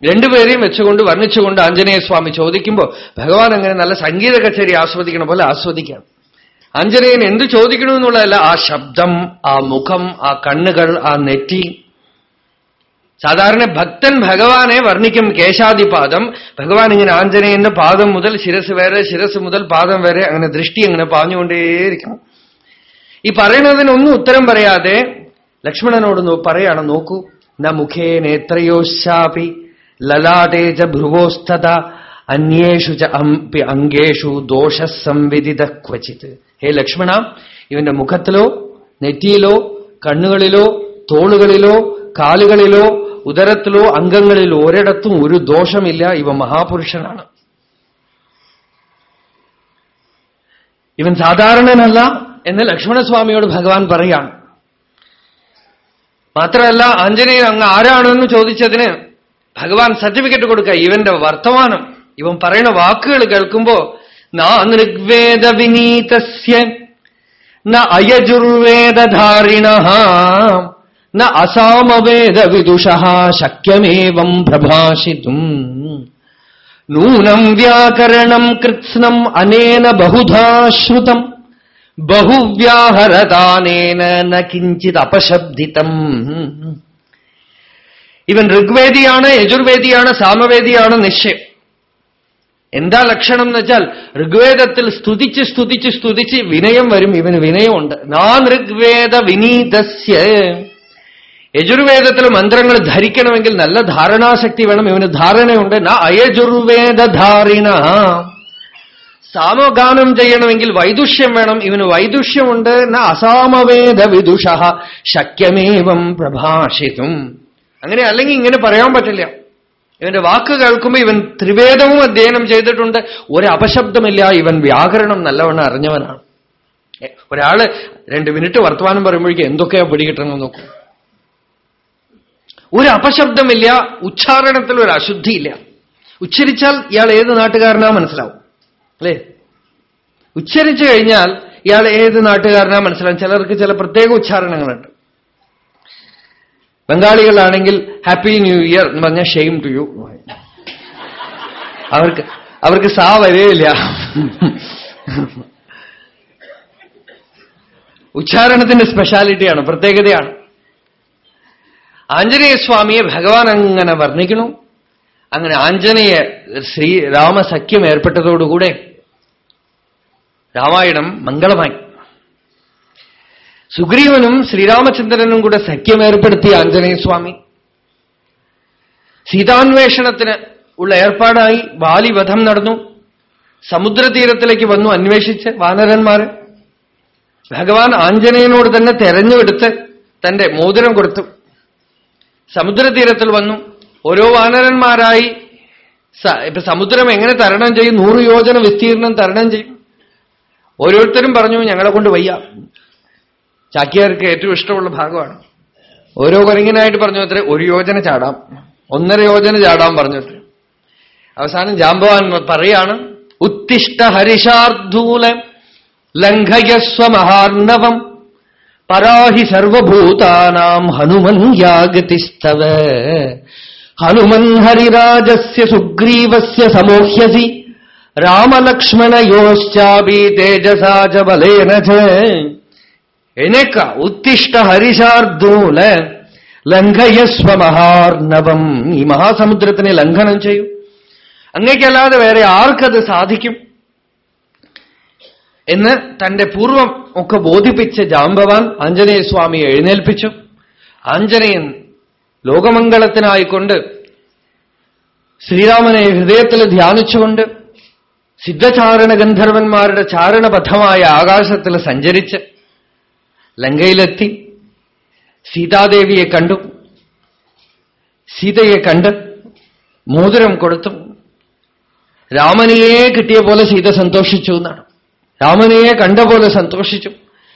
രണ്ടുപേരെയും വെച്ചുകൊണ്ട് വർണിച്ചുകൊണ്ട് ആഞ്ജനേയസ്വാമി ചോദിക്കുമ്പോൾ ഭഗവാൻ അങ്ങനെ നല്ല സംഗീത കച്ചേരി ആസ്വദിക്കണ പോലെ ആസ്വദിക്കാം. ആഞ്ജനേയൻ എന്ത് ചോദിക്കണമെന്നുള്ളതല്ല ആ ശബ്ദം ആ മുഖം ആ കണ്ണുകൾ ആ നെറ്റി. സാധാരണ ഭക്തൻ ഭഗവാനെ വർണിക്കും കേശാദിപാദം. ഭഗവാൻ ഇങ്ങനെ ആഞ്ജനേയന്റെ പാദം മുതൽ ശിരസ് വരെ ശിരസ് മുതൽ പാദം വരെ അങ്ങനെ ദൃഷ്ടി അങ്ങനെ പാഞ്ഞുകൊണ്ടേയിരിക്കണം. ഈ പറയുന്നതിനൊന്നും ഉത്തരം പറയാതെ ലക്ഷ്മണനോട് പറയാണ് നോക്കൂ ന മുഖേ നേത്രയോശാപി ലലാടേജ ഭ്രുവോസ്ഥത അന്യേഷു ച അംഗേഷു ദോഷ സംവിദിത ക്വചിത്. ഹേ ലക്ഷ്മണ ഇവന്റെ മുഖത്തിലോ നെറ്റിയിലോ കണ്ണുകളിലോ തോളുകളിലോ കാലുകളിലോ ഉദരത്തിലോ അംഗങ്ങളിലോ ഒരിടത്തും ഒരു ദോഷമില്ല ഇവ മഹാപുരുഷനാണ്. ഇവൻ സാധാരണനല്ല എന്ന് ലക്ഷ്മണസ്വാമിയോട് ഭഗവാൻ പറയാണ്. മാത്രമല്ല ആഞ്ജനേയൻ അങ്ങ് ആരാണെന്ന് ചോദിച്ചതിന് ഭഗവാൻ സർട്ടിഫിക്കറ്റ് കൊടുക്കുക ഇവന്റെ വർത്തമാനം. ഇവൻ പറയുന്ന വാക്കുകൾ കേൾക്കുമ്പോ നൃഗ്വേദ വിനീത ന അയജുർവേദധാരിണ ന അസാമവേദ വിദുഷ ശക്യമേവം പ്രഭാഷിതും. നൂനം വ്യാകരണം കൃത്സ്നം അനേന ബഹുധാശ്രുതം ബഹുവ്യാഹരദാനേന ന കിഞ്ചിത് അപശബ്ദിതം. ഇവൻ ഋഗ്വേദിയാണ് യജുർവേദിയാണ് സാമവേദിയാണ് നിശ്ചയം. എന്താ ലക്ഷണം എന്ന് വെച്ചാൽ ഋഗ്വേദത്തിൽ സ്തുതിച്ച് സ്തുതിച്ച് സ്തുതിച്ച് വിനയം വരും ഇവന് വിനയമുണ്ട്. നാൻ ഋഗ്വേദ വിനീതസ്യ. യജുർവേദത്തിൽ മന്ത്രങ്ങൾ ധരിക്കണമെങ്കിൽ നല്ല ധാരണാശക്തി വേണം ഇവന് ധാരണയുണ്ട്. ന അയജുർവേദധാരിണ. സാമഗാനം ചെയ്യണമെങ്കിൽ വൈദുഷ്യം വേണം. ഇവന് വൈദുഷ്യമുണ്ട്. ന അസാമവേദ വിദുഷ. ശക്യമേവം പ്രഭാഷിതും. അങ്ങനെ അല്ലെങ്കിൽ ഇങ്ങനെ പറയാൻ പറ്റില്ല. ഇവന്റെ വാക്ക് കേൾക്കുമ്പോൾ ഇവൻ ത്രിവേദവും അധ്യയനം ചെയ്തിട്ടുണ്ട്. ഒരു അപശബ്ദമില്ല. ഇവൻ വ്യാകരണം നല്ലവണ്ണം അറിഞ്ഞവനാണ്. ഒരാൾ രണ്ട് മിനിറ്റ് വർത്തമാനം പറയുമ്പോഴേക്കും എന്തൊക്കെയാ പിടികിട്ടണമെന്ന് നോക്കും. ഒരു അപശബ്ദമില്ല. ഉച്ചാരണത്തിൽ ഒരു അശുദ്ധിയില്ല. ഉച്ചരിച്ചാൽ ഇയാൾ ഏത് നാട്ടുകാരനാ മനസ്സിലാവും. അല്ലേ? ഉച്ചരിച്ചു കഴിഞ്ഞാൽ ഇയാൾ ഏത് നാട്ടുകാരനാ മനസ്സിലാകും ചിലർക്ക് ചില പ്രത്യേക ഉച്ചാരണങ്ങളുണ്ട്. ബംഗാളികളാണെങ്കിൽ ഹാപ്പി ന്യൂ ഇയർ എന്ന് പറഞ്ഞാൽ ഷെയിം ടു യു അവർക്ക് അവർക്ക് സാ വരെയില്ല. ഉച്ചാരണത്തിന്റെ സ്പെഷ്യാലിറ്റിയാണ് പ്രത്യേകതയാണ്. ആഞ്ജനേയ സ്വാമിയെ ഭഗവാൻ അങ്ങനെ വർണിക്കണു അങ്ങനെ ആഞ്ജനേയ ശ്രീ രാമസഖ്യം ഏർപ്പെട്ടതോടുകൂടെ രാമായണം മംഗളമായി. സുഗ്രീവനും ശ്രീരാമചന്ദ്രനും കൂടെ സഖ്യം ഏർപ്പെടുത്തിയ ആഞ്ജനേയസ്വാമി. സീതാന്വേഷണത്തിന് ഉള്ള ഏർപ്പാടായി ബാലിവധം നടന്നു. സമുദ്രതീരത്തിലേക്ക് വന്നു അന്വേഷിച്ച് വാനരന്മാർ ഭഗവാൻ ആഞ്ജനേയനോട് തന്നെ തെരഞ്ഞെടുത്ത് തന്റെ മോതിരം കൊടുത്തു. സമുദ്രതീരത്തിൽ വന്നു. ഓരോ വാനരന്മാരായി ഇപ്പൊ സമുദ്രം എങ്ങനെ തരണം ചെയ്യും? നൂറ് യോജന വിസ്തീർണം തരണം ചെയ്യും. ഓരോരുത്തരും പറഞ്ഞു ഞങ്ങളെ കൊണ്ട് വയ്യ. ചാക്യാർക്ക് ഏറ്റവും ഇഷ്ടമുള്ള ഭാഗമാണ്. ഓരോ കുരങ്ങിനായിട്ട് പറഞ്ഞു അത്ര ഒരു യോജന ചാടാം ഒന്നര യോജന ചാടാം പറഞ്ഞു അത്ര. അവസാനം ജാംബവാൻ പറയാണ് ഉത്തിഷ്ട ഹരിഷാർദ്ധൂല ലംഘയസ്വ മഹാർണവം പരാഹി സർവഭൂതാനാം ഹനുമൻ യാഗതിസ്തവ ഹനുമൻ ഹരിരാജസ്യ സുഗ്രീവസ്യ സമോഹ്യസി. രാമലക്ഷ്മണയോശ്ചാപി തേജസാച ബലേന എനക്ക ഉത്തിഷ്ട ഹരിശാർദൂല ലംഘയസ്വ മഹാർണവം ഈ മഹാസമുദ്രത്തിനെ ലംഘനം ചെയ്യൂ. അങ്ങേക്കല്ലാതെ വേറെ ആർക്കത് സാധിക്കും? എന്ന് തന്റെ പൂർവം ഒക്കെ ബോധിപ്പിച്ച ജാമ്പവാൻ ആഞ്ജനേയസ്വാമിയെ എഴുന്നേൽപ്പിച്ചു. ആഞ്ജനേയൻ ലോകമംഗളത്തിനായിക്കൊണ്ട് ശ്രീരാമനെ ഹൃദയത്തിൽ ധ്യാനിച്ചുകൊണ്ട് സിദ്ധചാരണ ഗന്ധർവന്മാരുടെ ചാരണപഥമായ ആകാശത്തിൽ സഞ്ചരിച്ച് ലങ്കയിലെത്തി സീതാദേവിയെ കണ്ടു. സീതയെ കണ്ട് മോതിരം കൊടുത്തു. രാമനെയേ കിട്ടിയ പോലെ സീത സന്തോഷിച്ചു എന്നാണ്. രാമനെയെ കണ്ട പോലെ സന്തോഷിച്ചു.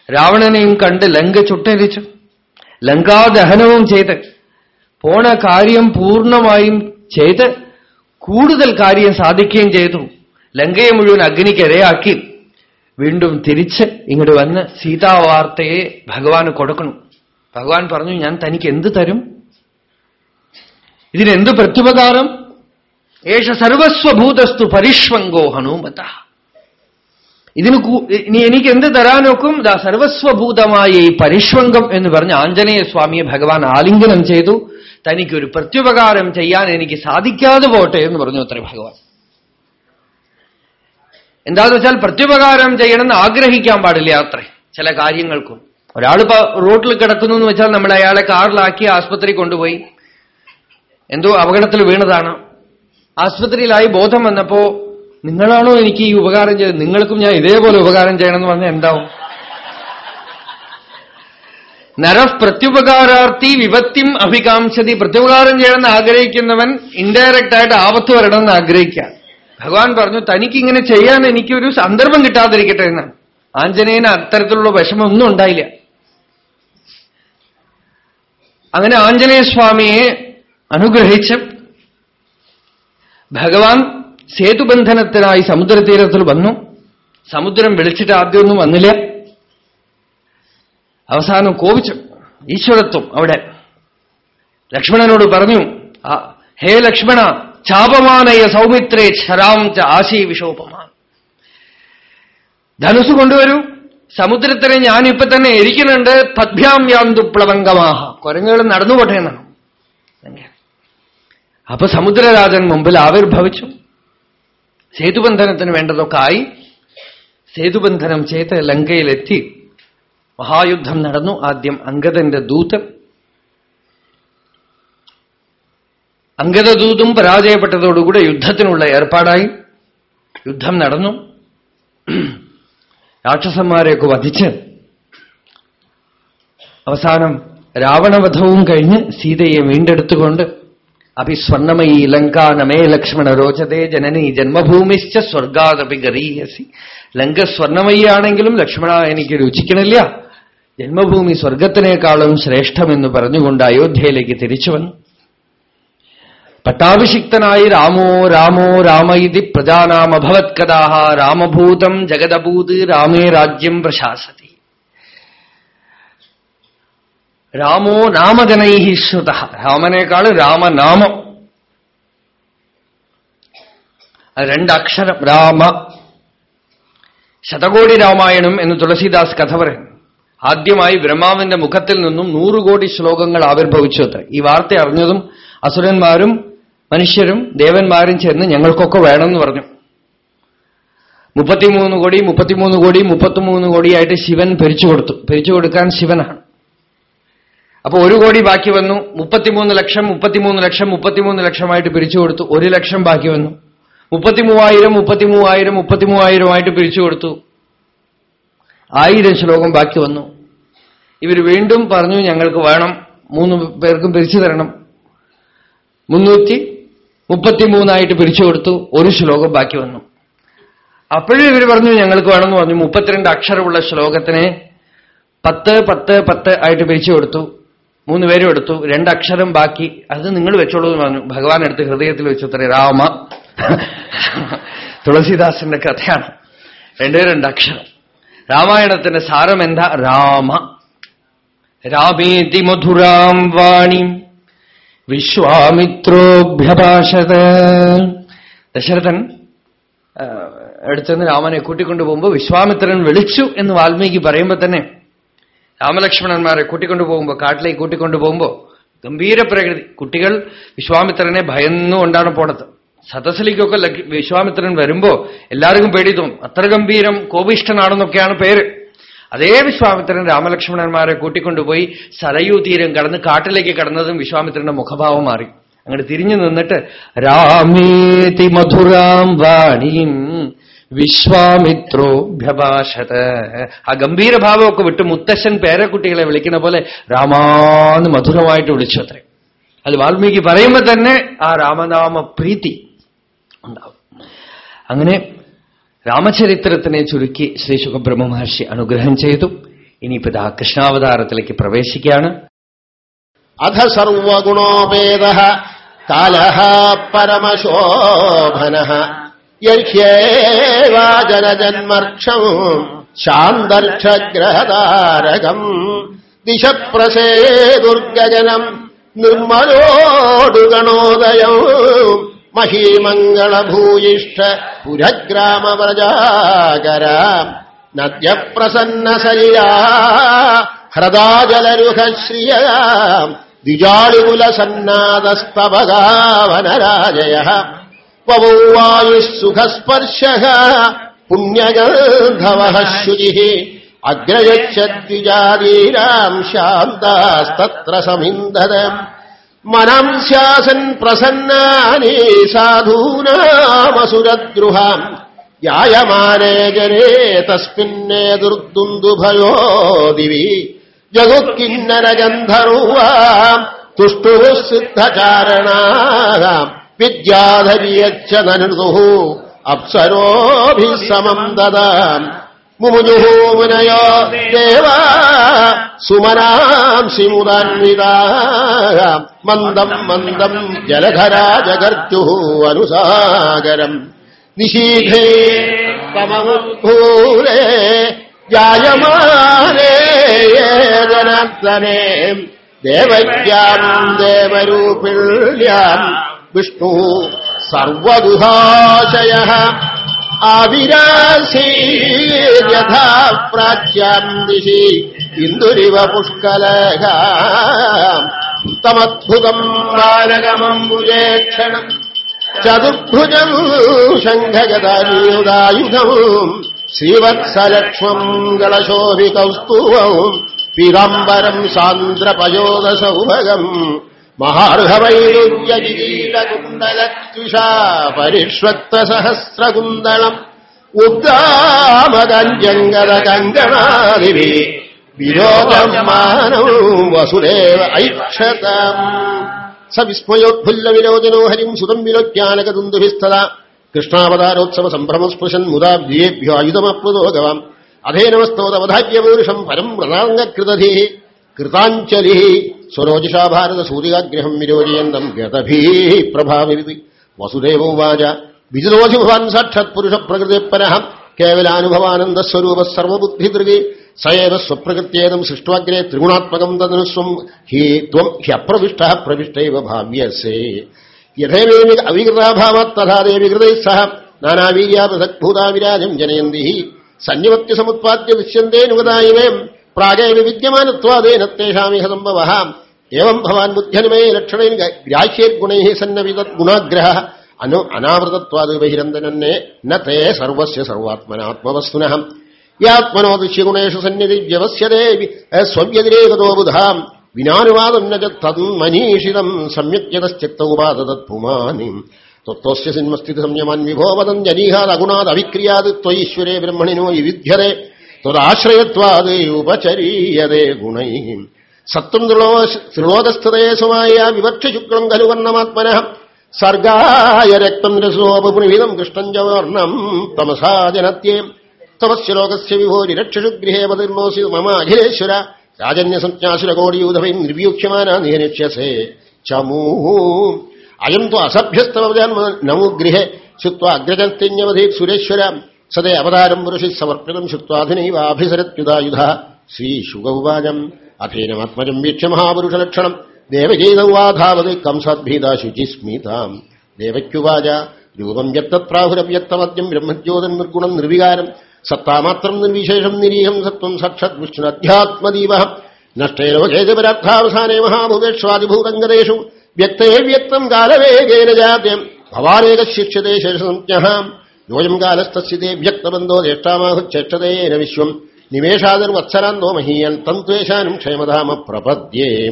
രാവണനെയും കണ്ട് ലങ്ക ചുട്ടരിച്ചു. ലങ്കാദഹനവും ചെയ്ത് പോണ കാര്യം പൂർണമായും ചെയ്ത് കൂടുതൽ കാര്യം സാധിക്കുകയും ചെയ്തു. ലങ്കയെ മുഴുവൻ അഗ്നിക്കിരയാക്കി വീണ്ടും തിരിച്ച് ഇങ്ങോട്ട് വന്ന് സീതാവാർത്തയെ ഭഗവാന് കൊടുക്കണം. ഭഗവാൻ പറഞ്ഞു ഞാൻ തനിക്ക് എന്ത് തരും? ഇതിനെന്ത് പ്രത്യുപകാരം? ഏഷ സർവസ്വഭൂതസ്തു പരിഷ്വങ്കോ ഹനുമത. ഇതിന് ഇനി എനിക്ക് എന്ത് തരാനൊക്കും? ദാ സർവസ്വഭൂതമായ ഈ പരിഷ്വങ്കം എന്ന് പറഞ്ഞ് ആഞ്ജനേയ സ്വാമിയെ ഭഗവാൻ ആലിംഗനം ചെയ്തു. തനിക്കൊരു പ്രത്യുപകാരം ചെയ്യാൻ എനിക്ക് സാധിക്കാതെ പോട്ടെ എന്ന് പറഞ്ഞു അത്ര ഭഗവാൻ. എന്താന്ന് വെച്ചാൽ പ്രത്യുപകാരം ചെയ്യണമെന്ന് ആഗ്രഹിക്കാൻ പാടില്ല അത്രേ. ചില കാര്യങ്ങൾക്കും. ഒരാളിപ്പോ റോഡിൽ കിടക്കുന്നു എന്ന് വെച്ചാൽ നമ്മൾ അയാളെ കാറിലാക്കി ആസ്പത്രി കൊണ്ടുപോയി. എന്തോ അപകടത്തിൽ വീണതാണ്. ആസ്പത്രിയിലായി ബോധം വന്നപ്പോ നിങ്ങളാണോ എനിക്ക് ഈ ഉപകാരം ചെയ്ത് നിങ്ങൾക്കും ഞാൻ ഇതേപോലെ ഉപകാരം ചെയ്യണമെന്ന് പറഞ്ഞാൽ എന്താവും? നരഫ് പ്രത്യുപകാരാർത്ഥി വിപത്തിം അഭികാംക്ഷതി. പ്രത്യുപകാരം ചെയ്യണമെന്ന് ആഗ്രഹിക്കുന്നവൻ ഇൻഡയറക്റ്റ് ആയിട്ട് ആപത്ത് വരണമെന്ന് ആഗ്രഹിക്കുക ഭഗവാൻ പറഞ്ഞു തനിക്ക് ഇങ്ങനെ ചെയ്യാൻ എനിക്കൊരു സന്ദർഭം കിട്ടാതിരിക്കട്ടെ എന്നാണ് ആഞ്ജനേയന് അത്തരത്തിലുള്ള വിഷമമൊന്നും ഉണ്ടായില്ല. അങ്ങനെ ആഞ്ജനേയസ്വാമിയെ അനുഗ്രഹിച്ച് ഭഗവാൻ സേതുബന്ധനത്തിനായി സമുദ്രതീരത്തിൽ വന്നു. സമുദ്രം വിളിച്ചിട്ട് ആദ്യമൊന്നും വന്നില്ല. അവസാനം കോപിച്ചു. ഈശ്വരത്വം അവിടെ. ലക്ഷ്മണനോട് പറഞ്ഞു ഹേ ലക്ഷ്മണ ചാപമാനയ സൗമിത്രേ ക്ഷരാം ച ആശീ വിഷോപമാൻ ധനുസ് കൊണ്ടുവരൂ. സമുദ്രത്തിനെ ഞാനിപ്പോ തന്നെ എരിക്കുന്നുണ്ട് പദ്ഭ്യാം യാന്തു പ്ലവങ്കമാഹ കുരങ്ങുകൾ നടന്നുപോട്ടെ എന്നാണ്. അപ്പൊ സമുദ്രരാജൻ മുമ്പിൽ ആവിർഭവിച്ചു. സേതുബന്ധനത്തിന് വേണ്ടതൊക്കെ ആയി. സേതുബന്ധനം ചെയ്ത് ലങ്കയിലെത്തി. മഹായുദ്ധം നടന്നു. ആദ്യം അങ്കദന്റെ ദൂത് അങ്കദദൂതും പരാജയപ്പെട്ടതോടുകൂടെ യുദ്ധത്തിനുള്ള ഏർപ്പാടായി. യുദ്ധം നടന്നു. രാക്ഷസന്മാരെയൊക്കെ വധിച്ച്. അവസാനം രാവണവധവും കഴിഞ്ഞ് സീതയെ വീണ്ടെടുത്തുകൊണ്ട് അഭിസ്വർണമയി ലങ്കാനമേ ലക്ഷ്മണ രോചതേ ജനനി ജന്മഭൂമിശ്ച സ്വർഗാദപി ഗരീയസി ലങ്ക സ്വർണമയിയാണെങ്കിലും ലക്ഷ്മണ എനിക്ക് രുചിക്കണില്ല. ജന്മഭൂമി സ്വർഗത്തിനേക്കാളും ശ്രേഷ്ഠമെന്ന് പറഞ്ഞുകൊണ്ട് അയോധ്യയിലേക്ക് തിരിച്ചു വന്നു. പട്ടാഭിഷിക്തനായി രാമോ രാമോ രാമ ഇതി പ്രജാനാമഭവത്കഥാഹ രാമഭൂതം ജഗതഭൂത് രാമേ രാജ്യം പ്രശാസതി. രാമോ നാമജനൈ ശ്രുത. രാമനേക്കാൾ രാമനാമം. രണ്ടക്ഷരം. രാമ ശതകോടി രാമായണം എന്ന് തുളസീദാസ് കഥ പറയുന്നു. ആദ്യമായി ബ്രഹ്മാവിന്റെ മുഖത്തിൽ നിന്നും നൂറുകോടി ശ്ലോകങ്ങൾ ആവിർഭവിച്ചു. ഈ വാർത്ത അറിഞ്ഞതും അസുരന്മാരും മനുഷ്യരും ദേവന്മാരും ചേർന്ന് ഞങ്ങൾക്കൊക്കെ വേണമെന്ന് പറഞ്ഞു. മുപ്പത്തിമൂന്ന് കോടി മുപ്പത്തിമൂന്ന് കോടി മുപ്പത്തിമൂന്ന് കോടിയായിട്ട് ശിവൻ ഭരിച്ചു കൊടുത്തു. ഭരിച്ചു കൊടുക്കാൻ ശിവനാണ്. അപ്പൊ ഒരു കോടി ബാക്കി വന്നു മുപ്പത്തിമൂന്ന് ലക്ഷം മുപ്പത്തിമൂന്ന് ലക്ഷം മുപ്പത്തിമൂന്ന് ലക്ഷമായിട്ട് പിരിച്ചു കൊടുത്തു ഒരു ലക്ഷം ബാക്കി വന്നു. മുപ്പത്തിമൂവായിരം മുപ്പത്തിമൂവായിരം മുപ്പത്തിമൂവായിരമായിട്ട് പിരിച്ചു കൊടുത്തു. ആയിരം ശ്ലോകം ബാക്കി വന്നു. ഇവർ വീണ്ടും പറഞ്ഞു ഞങ്ങൾക്ക് വേണം മൂന്ന് പേർക്കും പിരിച്ചു തരണം. മുന്നൂറ്റി മുപ്പത്തിമൂന്നായിട്ട് പിരിച്ചു കൊടുത്തു ഒരു ശ്ലോകം ബാക്കി വന്നു. അപ്പോഴും ഇവർ പറഞ്ഞു ഞങ്ങൾക്ക് വേണമെന്ന് പറഞ്ഞു. മുപ്പത്തിരണ്ട് അക്ഷരമുള്ള ശ്ലോകത്തിനെ പത്ത് പത്ത് പത്ത് ആയിട്ട് പിരിച്ചു കൊടുത്തു. മൂന്ന് പേരും എടുത്തു. രണ്ടക്ഷരം ബാക്കി. അത് നിങ്ങൾ വെച്ചോളൂ എന്ന് പറഞ്ഞു. ഭഗവാൻ എടുത്ത് ഹൃദയത്തിൽ വെച്ചത്രേ രാമ. തുളസിദാസിന്റെ കഥയാണ്. രണ്ടേ രണ്ടക്ഷരം രാമായണത്തിന്റെ സാരം എന്താ രാമ. രാമേതി മധുരാം വാണിം. വിശ്വാമിത്രോഭ്യഭാഷത. ദശരഥൻ അടുത്തുനിന്ന് രാമനെ കൂട്ടിക്കൊണ്ടു പോകുമ്പോൾ വിശ്വാമിത്രൻ വിളിച്ചു എന്ന് വാൽമീകി പറയുമ്പോൾ തന്നെ രാമലക്ഷ്മണന്മാരെ കൂട്ടിക്കൊണ്ടു പോകുമ്പോ കാട്ടിലേക്ക് കൂട്ടിക്കൊണ്ടു പോകുമ്പോ ഗംഭീര പ്രകൃതി. കുട്ടികൾ വിശ്വാമിത്രനെ ഭയന്നുകൊണ്ടാണ് പോണത്. സദസ്സിലേക്കൊക്കെ വിശ്വാമിത്രൻ വരുമ്പോ എല്ലാവർക്കും പേടി തോന്നും. അത്ര ഗംഭീരം കോപിഷ്ഠനാണെന്നൊക്കെയാണ് പേര്. അതേ വിശ്വാമിത്രൻ രാമലക്ഷ്മണന്മാരെ കൂട്ടിക്കൊണ്ടുപോയി സരയൂ തീരം കടന്ന് കാട്ടിലേക്ക് കടന്നതും വിശ്വാമിത്രന്റെ മുഖഭാവം മാറി. അങ്ങോട്ട് തിരിഞ്ഞു നിന്നിട്ട് രാമേതി മധുരാം വാണിയും വിശ്വാമിത്രോഭ്യഭാഷത. ആ ഗംഭീരഭാവമൊക്കെ വിട്ട് മുത്തശ്ശൻ പേരക്കുട്ടികളെ വിളിക്കുന്ന പോലെ രാമാന്ന് മധുരമായിട്ട് വിളിച്ചു അത്രേ അത് വാൽമീകി പറയുമ്പോ തന്നെ ആ രാമനാമ പ്രീതി ഉണ്ടാവും. അങ്ങനെ രാമചരിത്രത്തിനെ ചുരുക്കി ശ്രീ സുഖബ്രഹ്മ മഹർഷി അനുഗ്രഹം ചെയ്തു. ഇനിയിപ്പോ ഇതാ കൃഷ്ണാവതാരത്തിലേക്ക് പ്രവേശിക്കുകയാണ്. അധ സർവഗുണോപേത കാലഹ പരമശോഭന യർഹ്യേവാജനജന്മർക്ഷം ശാന്തർക്ഷഗ്രഹതാരകം ദിശ പ്രസേ ദുർഗജനം നിർമ്മലോടുഗണോദയം മഹീമംഗളഭൂയിഷ്ഠ പുരഗ്രാമവ്രജാകര നദ്യപ്രസന്നസലിയാ ഹ്രദാജലരുഹശ്രിയ ദ്വിജാളികുലസന്നാദസ്തവഗാവനരാജയ വവോ പുണ്യഗന്ധവ ശുചി അഗ്രയച്ഛദ്വിജാതീരാം ശാന്താസ്തത്ര സമിന്ദത മനാംസ്യാസൻ പ്രസന്നാനേ സാധൂനാമസുരദ്രുഹാം. യായമാനേ ജനേ തസ്മിന്നേ ദുർദുന്ദുഭയോ ദിവി. ജഗുക്കിന്നരഗന്ധർവാം. തുഷ്ടു സിദ്ധചാരണാം വിദ്യാധരിയച്ഛ നനുതുः അപ്സരോഭിസമം ദദാം. മുമുജുഹോ മുനയോ ദേവ സുമനാംസി മുദാന്വിതാ മന്ദം മന്ദം ജലധരാ ജഗർജു അനുസാഗരം നിശീഘേ തമൂലേ ജായമാനേ ദേവജ്ഞാം ദേവരൂപിള്യാം വിഷ്ണു സർവദുഹാശയ ആവിരാസീയഥാ പ്രാച്യാം ദിശി ഇന്ദുരിവ പുഷ്കലക. തമദ്ഭുതം ബാലകമംബുജേക്ഷണം ചതുർഭുജം ശംഖഗതായുധായുധം ശ്രീവത്സലക്ഷ്മം ഗളശോഭികൗസ്തുവം പീതാംബരം സാന്ദ്രപയോദസൗഭഗം മഹാർഹവൈരുദ്യകിരീടകുണ്ടലത്വിഷാ പരിഷ്വക്തസഹസ്രകുന്തളം ഉദ്ദാമകഞ്ജങ്കര കങ്കണാദിവി വിരോധമാനോ വസുദേവ ഐക്ഷതാം. സ വിസ്മയോദ്ഫുല്ല വിലോചനോ ഹരിം സുതം വിലോക്യാനകദുന്ദുഭിസ്ഥത കൃഷ്ണാവതാരോത്സവ സംഭ്രമസ്പൃശൻ മുതാ ദ്വിയേഭ്യോ ആയുധമപ്ലുതോഗവാം. അധേനമസ്തോദവധാജ്യമൂരുഷം പരം വ്രതാംഗകൃതധി കൃതാഞ്ജലി. സ്വരോജിഷാ സൂതികാഗ്രഹം വിരോചയന്തം ഗതഭീ പ്രഭാവിരുതി. വസുദേവോവാച വിജിതോധി ഭവാൻ സാക്ഷാത് പുരുഷ പ്രകൃതി പരഹ കേവലാനുഭവാനന്ദസ്വരൂപ സർവബുദ്ധിദൃഗി സയേവ സ്വപ്രകൃത്യേതം സൃഷ്ടാഗ്രേ ത്രിഗുണാത്മകം തദനുസ്വം ഹി ത്വം ഹ്യപ്രവിഷ്ട പ്രവിഷ്ടൈവ ഭാവ്യസേ. യഥേവേവി അവികൃതാഭാവാത് തഥാ ദേവികൃതൈ സഹ. നാനാവീര്യാ പൃഥക്ഭൂതാവിരാജം ജനയന്തി സന്നിവത്യ സമുത്പാദ്യ ദൃശ്യന്തേനുഗതായിവേ പ്രാഗേവ വിദ്യമാനത്വാദേന തേഷാമിഹ സംഭവ ഏവം ഭവാൻ ബുദ്ധ്യനുമേ ലക്ഷണൈ ഗ്രാഹ്യേർഗുണൈ സന്നവിത ഗുണാഗ്രഹ. അനു അനാവൃതത്വാത് ബഹിരന്തനന്നെ നേ സർവസ്യ സർവാത്മനാത്മവസ്തുന യാത്മനോ ദൃശ്യഗുണേഷു സന്നിധി വ്യവസ്യതേ സ്വവ്യതിരേകതോ ബുധാം. വിനാനുവാദം ന തന്മനീഷിതം സമ്യക്യതശ്ചക്തൗപാദതത്പുമാനി തത്വസ്യ സിന്മസ്ഥിതി സംയമാൻ വിഭോ വദം ജനീഹാദഗുണാദ് അവിക്രിയാത് ത്വൈശ്വരേ ബ്രഹ്മണിനോ യുവിധ്യതേ ത്വദാശ്രയത്വാത് ഉപചരീയതേ ഗുണൈ. സത്വം ത്രിലോകസ്ഥതയെ സ്വമായ വിവക്ഷ ശുക്ലം കലുവർണമാത്മന. സർഗായ രക്തം രസോപുനിവിധം കൃഷ്ണം ച വർണം തമസാ ജനത്യേ തമസ്യ ലോകസ്യ വിഭോരി രക്ഷസു ഗൃഹേ പതിർണോസി മമ അഖിലേശ്വര രാജന്യസംജ്ഞാസുരകോടിയൂധവൈ നിർവ്യൂക്ഷ്യമാന നിഹനിഷ്യസേ ചമൂ. അയം ത്വ അസഭ്യസ്തവജാൻ നമു ഗൃഹേ. ശുത്വ അഗ്രജസ്തിന്യവധീത് സുരേശ്വര. സദേ അവതാരം പുരുഷി സമർപ്പിതം ശുക്വാധിനൈവാഭിസരത്യുതായുധ ശ്രീ ശുഗൗവാചം അധീനമാത്മജം വീക്ഷ്യ മഹാപുരുഷലക്ഷണം. ദേവചൈതൗവാധാവത് കംസാദ്ഭീത ശുചിസ്മിതാം. ദേവയ്ക്കുവാച. രൂപം വ്യക്തപ്രാഹുരവ്യക്തമദ്യം ബ്രഹ്മജ്യോതൻ നിർഗുണം നിർവികാരം. സത്താമാത്രം നിർവിശേഷം നിരീഹം സത്വം സാക്ഷാത് വിഷ്ണു അധ്യാത്മദീപ നഷ്ടേ ലോകേത് പരാർത്ഥാവസാനേ മഹാഭൂതേഷ്വാദിഭൂതങ്കരേഷു വ്യക്തേ വ്യക്തം കാലവേഗേന ജാത്യം. ഭവാനേക ശിക്ഷ്യതേ ശേഷസംജ്ഞ. യോയം കാലസ്ഥിതി വ്യക്തബന്ധോ ജ്യേഷ്ഠാമാഹുച്ചേഷ്ടതേന വിശ്വം നിമേഷാതിർവത്സരാന്തോ മഹീയൻ. തന്ത്വേഷാനും ക്ഷേമധാമ പ്രപദ്യേ.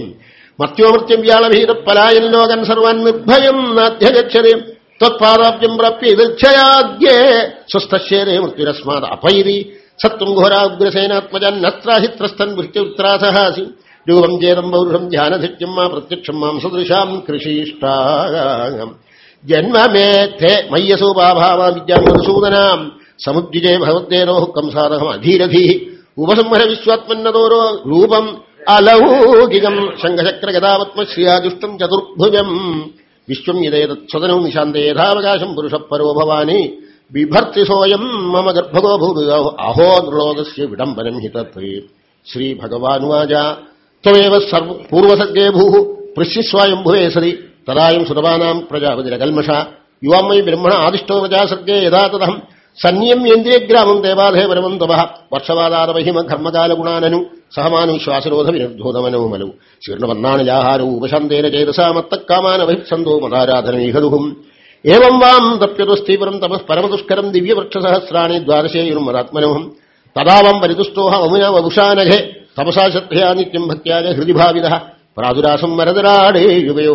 മർത്യോമൃത്യം വ്യാളഭീത പലായൻ ലോകൻ സർവാൻ നിർഭയം നാധ്യഗച്ഛതേ. ത്വത്പാദാബ്ജം പ്രാപ്യ ദീർഘയാദ്യേ. സ്വസ്ഥശേരേ മൃത്യുരസ്മാത് അപൈരി സത്വം ഘോരാഗ്രസേനാത്മജൻ നത്രാഹിത്രസ്ഥൻ വൃത്യുത്രാസഹാസി. രൂപം ചേതം പൗരുഷം ധ്യാനധിക്യം മാ പ്രത്യക്ഷം മാം സദൃശാം കൃഷിഷ്ടാം ജന്മമേ ധേ മയ്യസൂപാഭാവ വിദ്യാമധുസൂദനാം മധുസൂദനാം ഭവദ്ദേനോ ഹുക്കം സാധകം അധീരധീ. ഉപസംഹര വിശ്വാത്മന്നതോരോ രൂപം അലൗകികം ശംഖചക്രഗതാപത്മശ്രിയാജുഷ്ടം ചതുർഭുജം. വിശ്വം യഥേതത്സ്വതനോ നിശാന്തേ യഥാവകാശം പുരുഷപ്പരോ ഭവാനി. ബിഭർത്തി സോയം മമ ഗർഭഗോ ഭൂത്. അഹോ നൃലോകസ്യ വിടംബനം ഹിത ശ്രീ ശ്രീഭഗവാനുവാച ത്വമേവ പൂർവസർഗേ ഭൂ പൃശ്യസ്വായംഭുവേ സതി. തദായം സുതപാനാം പ്രജാപതിരകൽമഷ യുവാമൈ ബ്രഹ്മണ ആദിഷ്ടോ പ്രജാസർഗേ യഥാ തദഹം സന്യമ്യേന്ദ്രിയഗ്രാമം തപ തവ വർഷവാദാതമഹിമ ധർമ്മകാലഗുണാനനു സഹമാനു ശ്വാസരോധ വിരുദ്ധോധമനോമലു ശീർണവർണാണിലാഹാരവും ഉപശാന്തേന ചേതസാമത്തക്കാമാനഭിസന്തോ മതാരാധനീഹതുഹും ഏവം വാം തപ്യതുസ്ഥീവരം തപസ് പരമദുഷ്കരം ദിവ്യവൃക്ഷസഹസ്രാണി ദ്വാദശേയുരും മതാത്മനോഹം തദാവം പരിതുഷ്ടോഹ അമുന വപുഷാനഘെ തപസാ ശ്രദ്ധയാ നിത്യം ഭക്യാജ ഹൃദി ഭാവിത പ്രാതുരാസം വരതരാടേ യുവയോ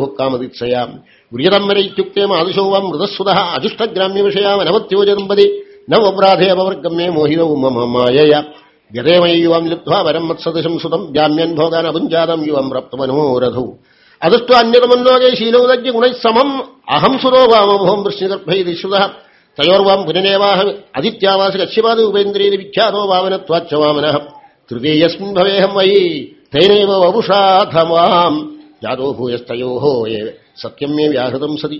വരെ ഇത്യുക്തേ മാതുശോ വാം മൃതസ്വത അജുഷ്ടഗ്രാമ്യ വിഷയാമനവത്യോജതമ്പതി നവപ്രാധേ അപവർഗമ്യേ മോഹിതവും മമ മായയ. ഗതേമയ യുവം ലുബ്ധ്വാ വരം സുതം ജാമ്യൻ ഭോഗാൻ അപുഞ്ചാതം യുവം പ്രപ്തമനോരഥു അതുഷ്ട അന്യതമൻ ലോകേ ശീലോദജ്ഞ ഗുണൈസമം അഹം സുരോ വാമഭോം വൃഷ്ണിഗർഭൈരിശ്രുത തയോർവാം പുനരേവാഹ അതിത്യാവാസ കക്ഷിപാദ ഉപേന്ദ്രേതി വിഖ്യാതോ വാമനത്വാച്ച വാമന. തൃതീയസ്മിൻ ഭവേഹം വൈ തേനൈവ വപുഷാധമാം. ജാതോ ഭൂയസ്തയോ സത്യം മേ വ്യാഹൃതം സതി.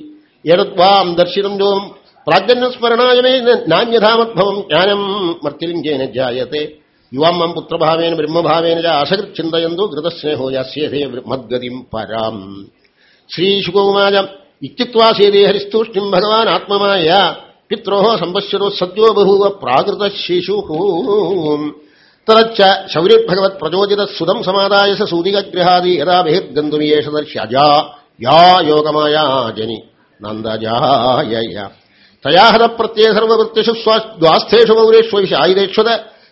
ഏതദ്വാം ദർശിതം ജോം പ്രാജ്ഞസ്മരണായ മേ നാന്യഥാമദ്ഭവം ജ്ഞാനം മർത്തിലിംഗേന ജായത്തെ യുവാം മം പുത്രഭാവേന ബ്രഹ്മഭാവേന ആശകൃത് ചിന്തയന്തു ധൃതസ്നേഹോ യാസ്യതേ മദ്ഗതിം പരാം. ശ്രീശുകൗമാജ ഇത്യുക്വാസേതേ ഹരിസ്തൂഷ്ണിം ഭഗവാൻ ആത്മമായ പിത്രോ സമ്പശ്വരോ സദ്യോ ബഹൂവ പ്രാകൃത ശിശു തതച്ച ശൗര്യഭഗവത് പ്രചോദിത സുതം സമാദായ സ സൂതികഗ്രഹാദി യഥാ ബഹിർഗന്ധുമിയേഷ ദർശ്യജാ യാ യോഗമായ ജനി നന്ദജായ തയാഹത പ്രത്യയ സർവവൃത്തിഷു സ്വാസ്ഥേഷു പൗരേഷു വിശായുധേക്ഷത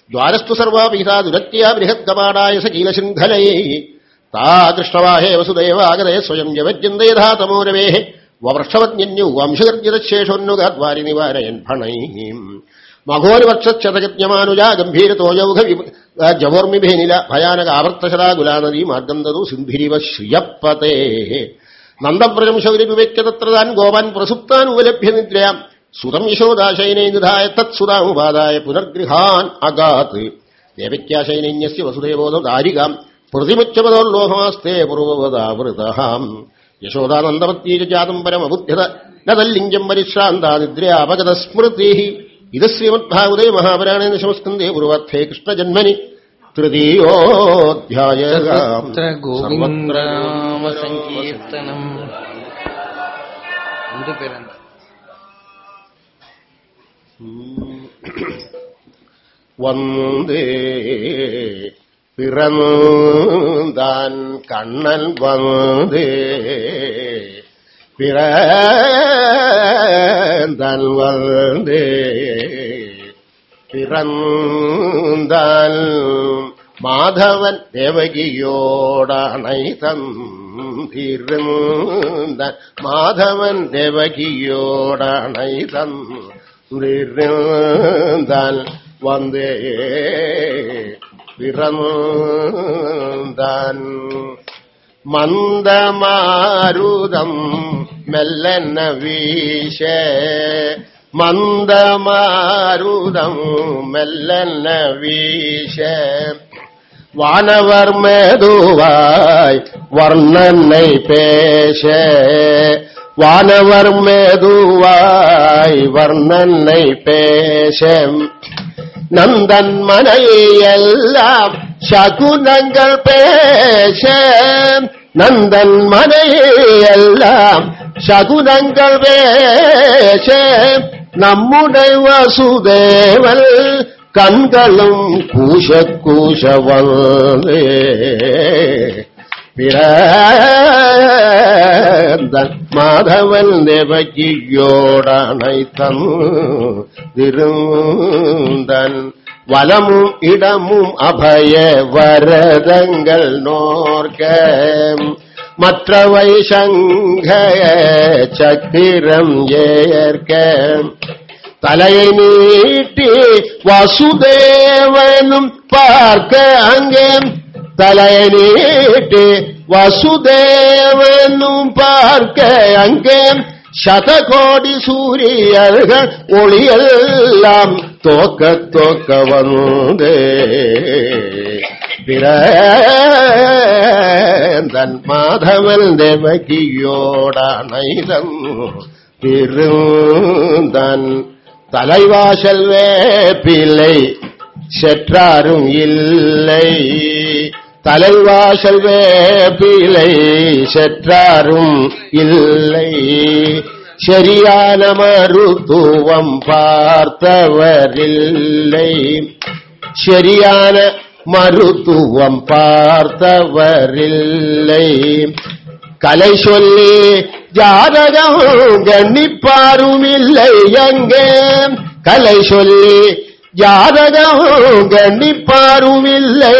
ദ്വാരസ്തു സർവാപിഹിതാ ദുരത്യാ ബൃഹദ്ഗമാടായ സ കീലശൃംഖലൈ താ ദൃഷ്ടവാഹേ വസുദേവാഗതേ സ്വയം ജവജ്യന്തയഥാ തമോരവേ വൃക്ഷവജ്ഞന്യു വംശഗർജിതശേഷോന്നുഗാദ്വാരി നിവാരയൻ ഭണൈ മഘോരിവക്ഷതജജ്ഞമാനുജ ഗംഭീരതോയൗഘ ജവോർമിഭേനില ഭയാനക ആവർത്തശരാ ഗുലാനദി മാർഗം തതു സിന്ധിരിവ ശ്രിയപ്പതേ നന്ദപ്രജം ശൗരി തത്ര താൻ ഗോപാൻ പ്രസുപ്താൻ ഉപലഭ്യ നിദ്രയാം സുതം യശോദാശയനെ നിധായ തത്സുതാമുപാദായ പുനർഗൃഹാൻ അഗാത്. ദേവക്യാശയനന്യസ്യ വസുദേവോദ ദാരികാം. പ്രതിമുച്ചപദോർലോഹമാസ്തേ പൂർവവതാവൃതാം യശോദാനന്ദമത്യീ ജാതം പരമബുദ്ധ്യത. നതല്ലിംഗം പരിശ്രാന്താ നിദ്രയാപഗത സ്മൃതി ഇത് ശ്രീമദ്ഭാഗവതേ മഹാപുരാണേ നിശമസ്കന്ധേ പൂർവർത്ഥേ കൃഷ്ണജന്മനി തൃതീയോധ്യായ വന്ദേ ഗോവിന്ദനാമ സങ്കീർത്തനം കണ്ണൻ പേരെന്താ பிறந்தல் வந்தே. பிறந்தால் மாதவன் தேவகியோடனை தந்திருந்த மாதவன் தேவகியோடனை தந்திருந்தால் வந்தே. பிறந்தான் മന്ദമാരുതം മെല്ലെന്ന വീശ. മന്ദമാരുതം മെല്ലെന്ന വീശ. വാനവർ മേതുവായി വർണനെ പേശ. വാനവർ മേതുവായി വർണനെ പേശം. നന്ദന്മനയെല്ലാം ശകുനങ്ങൾ പേശ. നന്ദന്മനയെല്ലാം ശകുനങ്ങൾ പേശ. നമ്മുടെ വസുദേവൻ കൺകളും കൂശക്കൂശവേ பிறந்த மாதவன் தேவகியோடனை தன் திருந்தன். வலமும் இடமும் அபய வரதங்கள் நோர்க மற்றவை சங்க சத்திரம் ஏற்க தலையை நீட்டி வசுதேவனும் பார்க்க அங்கே தலையீட்டு வசுதேவனும் பார்க்க அங்கே ശതകോടി സൂര്യകൾ ഒളിയെല്ലാം തോക്ക തോക്ക വന്നേ പിറന്തൻ മാധവന്റെ വകിയോടണൈതം തിരുന്തൻ தலைவாசல் வேப்பில்லை செற்றாரும் இல்லை தலைவாசல் வேப்பிலை செற்றாரும் இல்லை. சரியான மருத்துவம் பார்த்தவரில்லை. சரியான மருத்துவம் பார்த்தவரில்லை. கலை சொல்லி ஜாதகம் கண்ணிப்பாரும் இல்லை எங்கே கலை சொல்லி ஜாதகம் கணிப்பாரும் இல்லை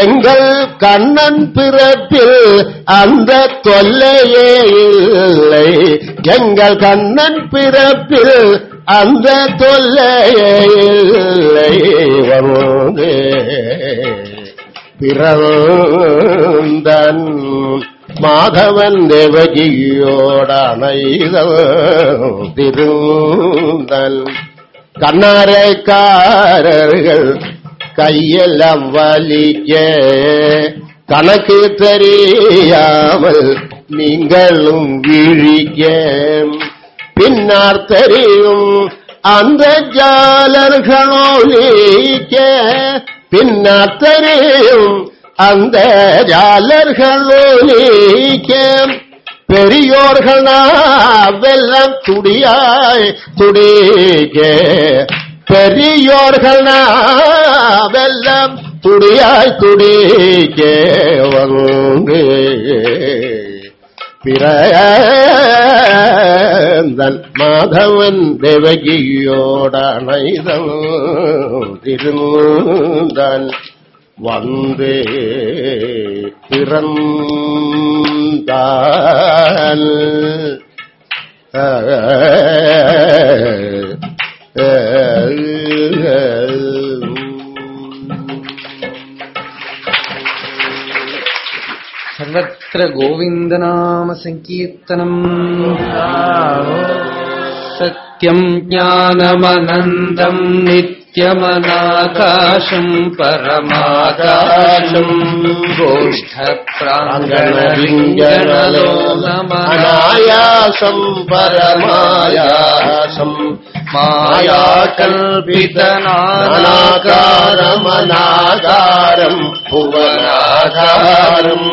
எங்கள் கண்ணன் பிறப்பில் அந்த தொல்லையே இல்லை. எங்கள் கண்ணன் பிறப்பில் அந்த தொல்லையே இல்லை. வருவதே பிறந்தன் மாதவன் தேவகியோடான இதழ் திருந்தன் கண்ணாரைக்காரர்கள் கையெல்லாம் வலிக்க கணக்கு தெரியாமல் நீங்களும் விழிக்க. பின்னார் தெரியும் அந்த ஜாலர்களோலிக்க. பின்னார் தெரியும் அந்த ஜாலர்களோலிக்க. பெரியோர்கள் வெள்ளம் துடியாய் துடிக்க பெரியோர்கள் வெள்ளம் துடியாய் துடிக்க வந்து பிறந்தன் மாதவன் தேவகியோடனைதம் திருந்தன் வந்து താൽ സർവത്ര ഗോവിന്ദനാമസങ്കീർത്തനം. സത്യം ജ്ഞാനമനന്തം നിത്യം നിത്യമനാകാശം പരമാകാശം ഗോഷ്ഠപ്രാങ്കണലിംഗണലോലമനായാസം പരമായാസം മായാകൽപിതനാകാരമനാകാരം ഭുവനാകാരം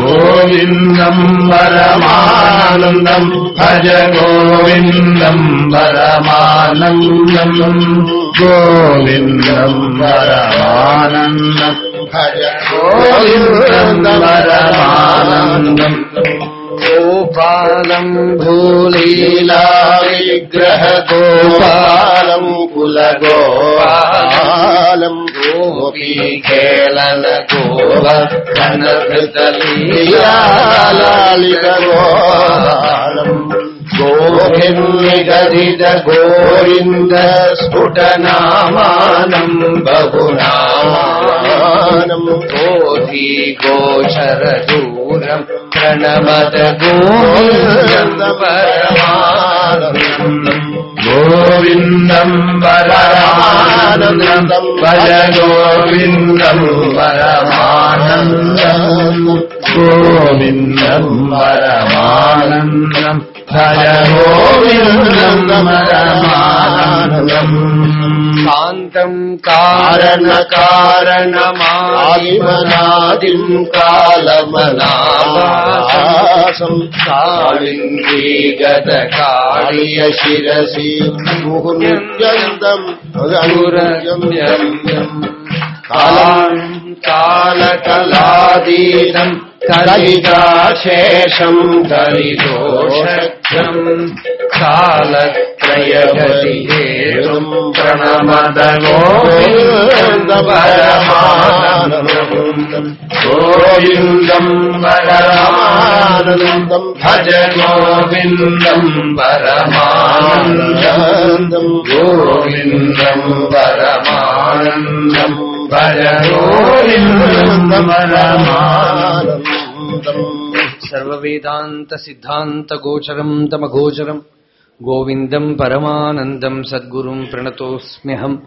ഗോവിന്ദം പരമാനന്ദം. ഭജ ഗോവിന്ദം പരമാനന്ദം ഗോവിന്ദം പരമാനന്ദം ഭജ ഗോവിന്ദം പരമാനന്ദം. गोपालम् भूलीला विग्रह गोपालम् कुलगोपालम् गोपी खेलन गोवर्धन कृतलीला लालित गोपालम् गोविन्दे बहुनामानम् गोधी गोचरदूरम् प्रणमद गोविन्दम् नरा गोविन्दं वरा പരമാനന്ദം. ഗോവിന്ദം പരമാനന്ദം. ഗോവിന്ദം പരമാനന്ദം. കാന്തം കാരണകാരണമാദിമനാദിം കാലമനാഭാസം കാളിംഗീഗത കാളിയ ശിരസി മുഹുര്യന്തം കാലം കാലകലാതീതം കലികാശേഷം കാലത്രയഗതിഹേതും പ്രണമത ഗോവിന്ദ പരമാനന്ദം ഭജ ഗോവിന്ദം പരമാനന്ദം ഗോവിന്ദം പരമാനന്ദം ഭജ പരമാനന്ദം സർവവേദാന്ത സിദ്ധാന്ത ഗോചരം തമഗോചരം ഗോവിന്ദം പരമാനന്ദം സദ്ഗുരും പ്രണതോസ്മ്യഹം.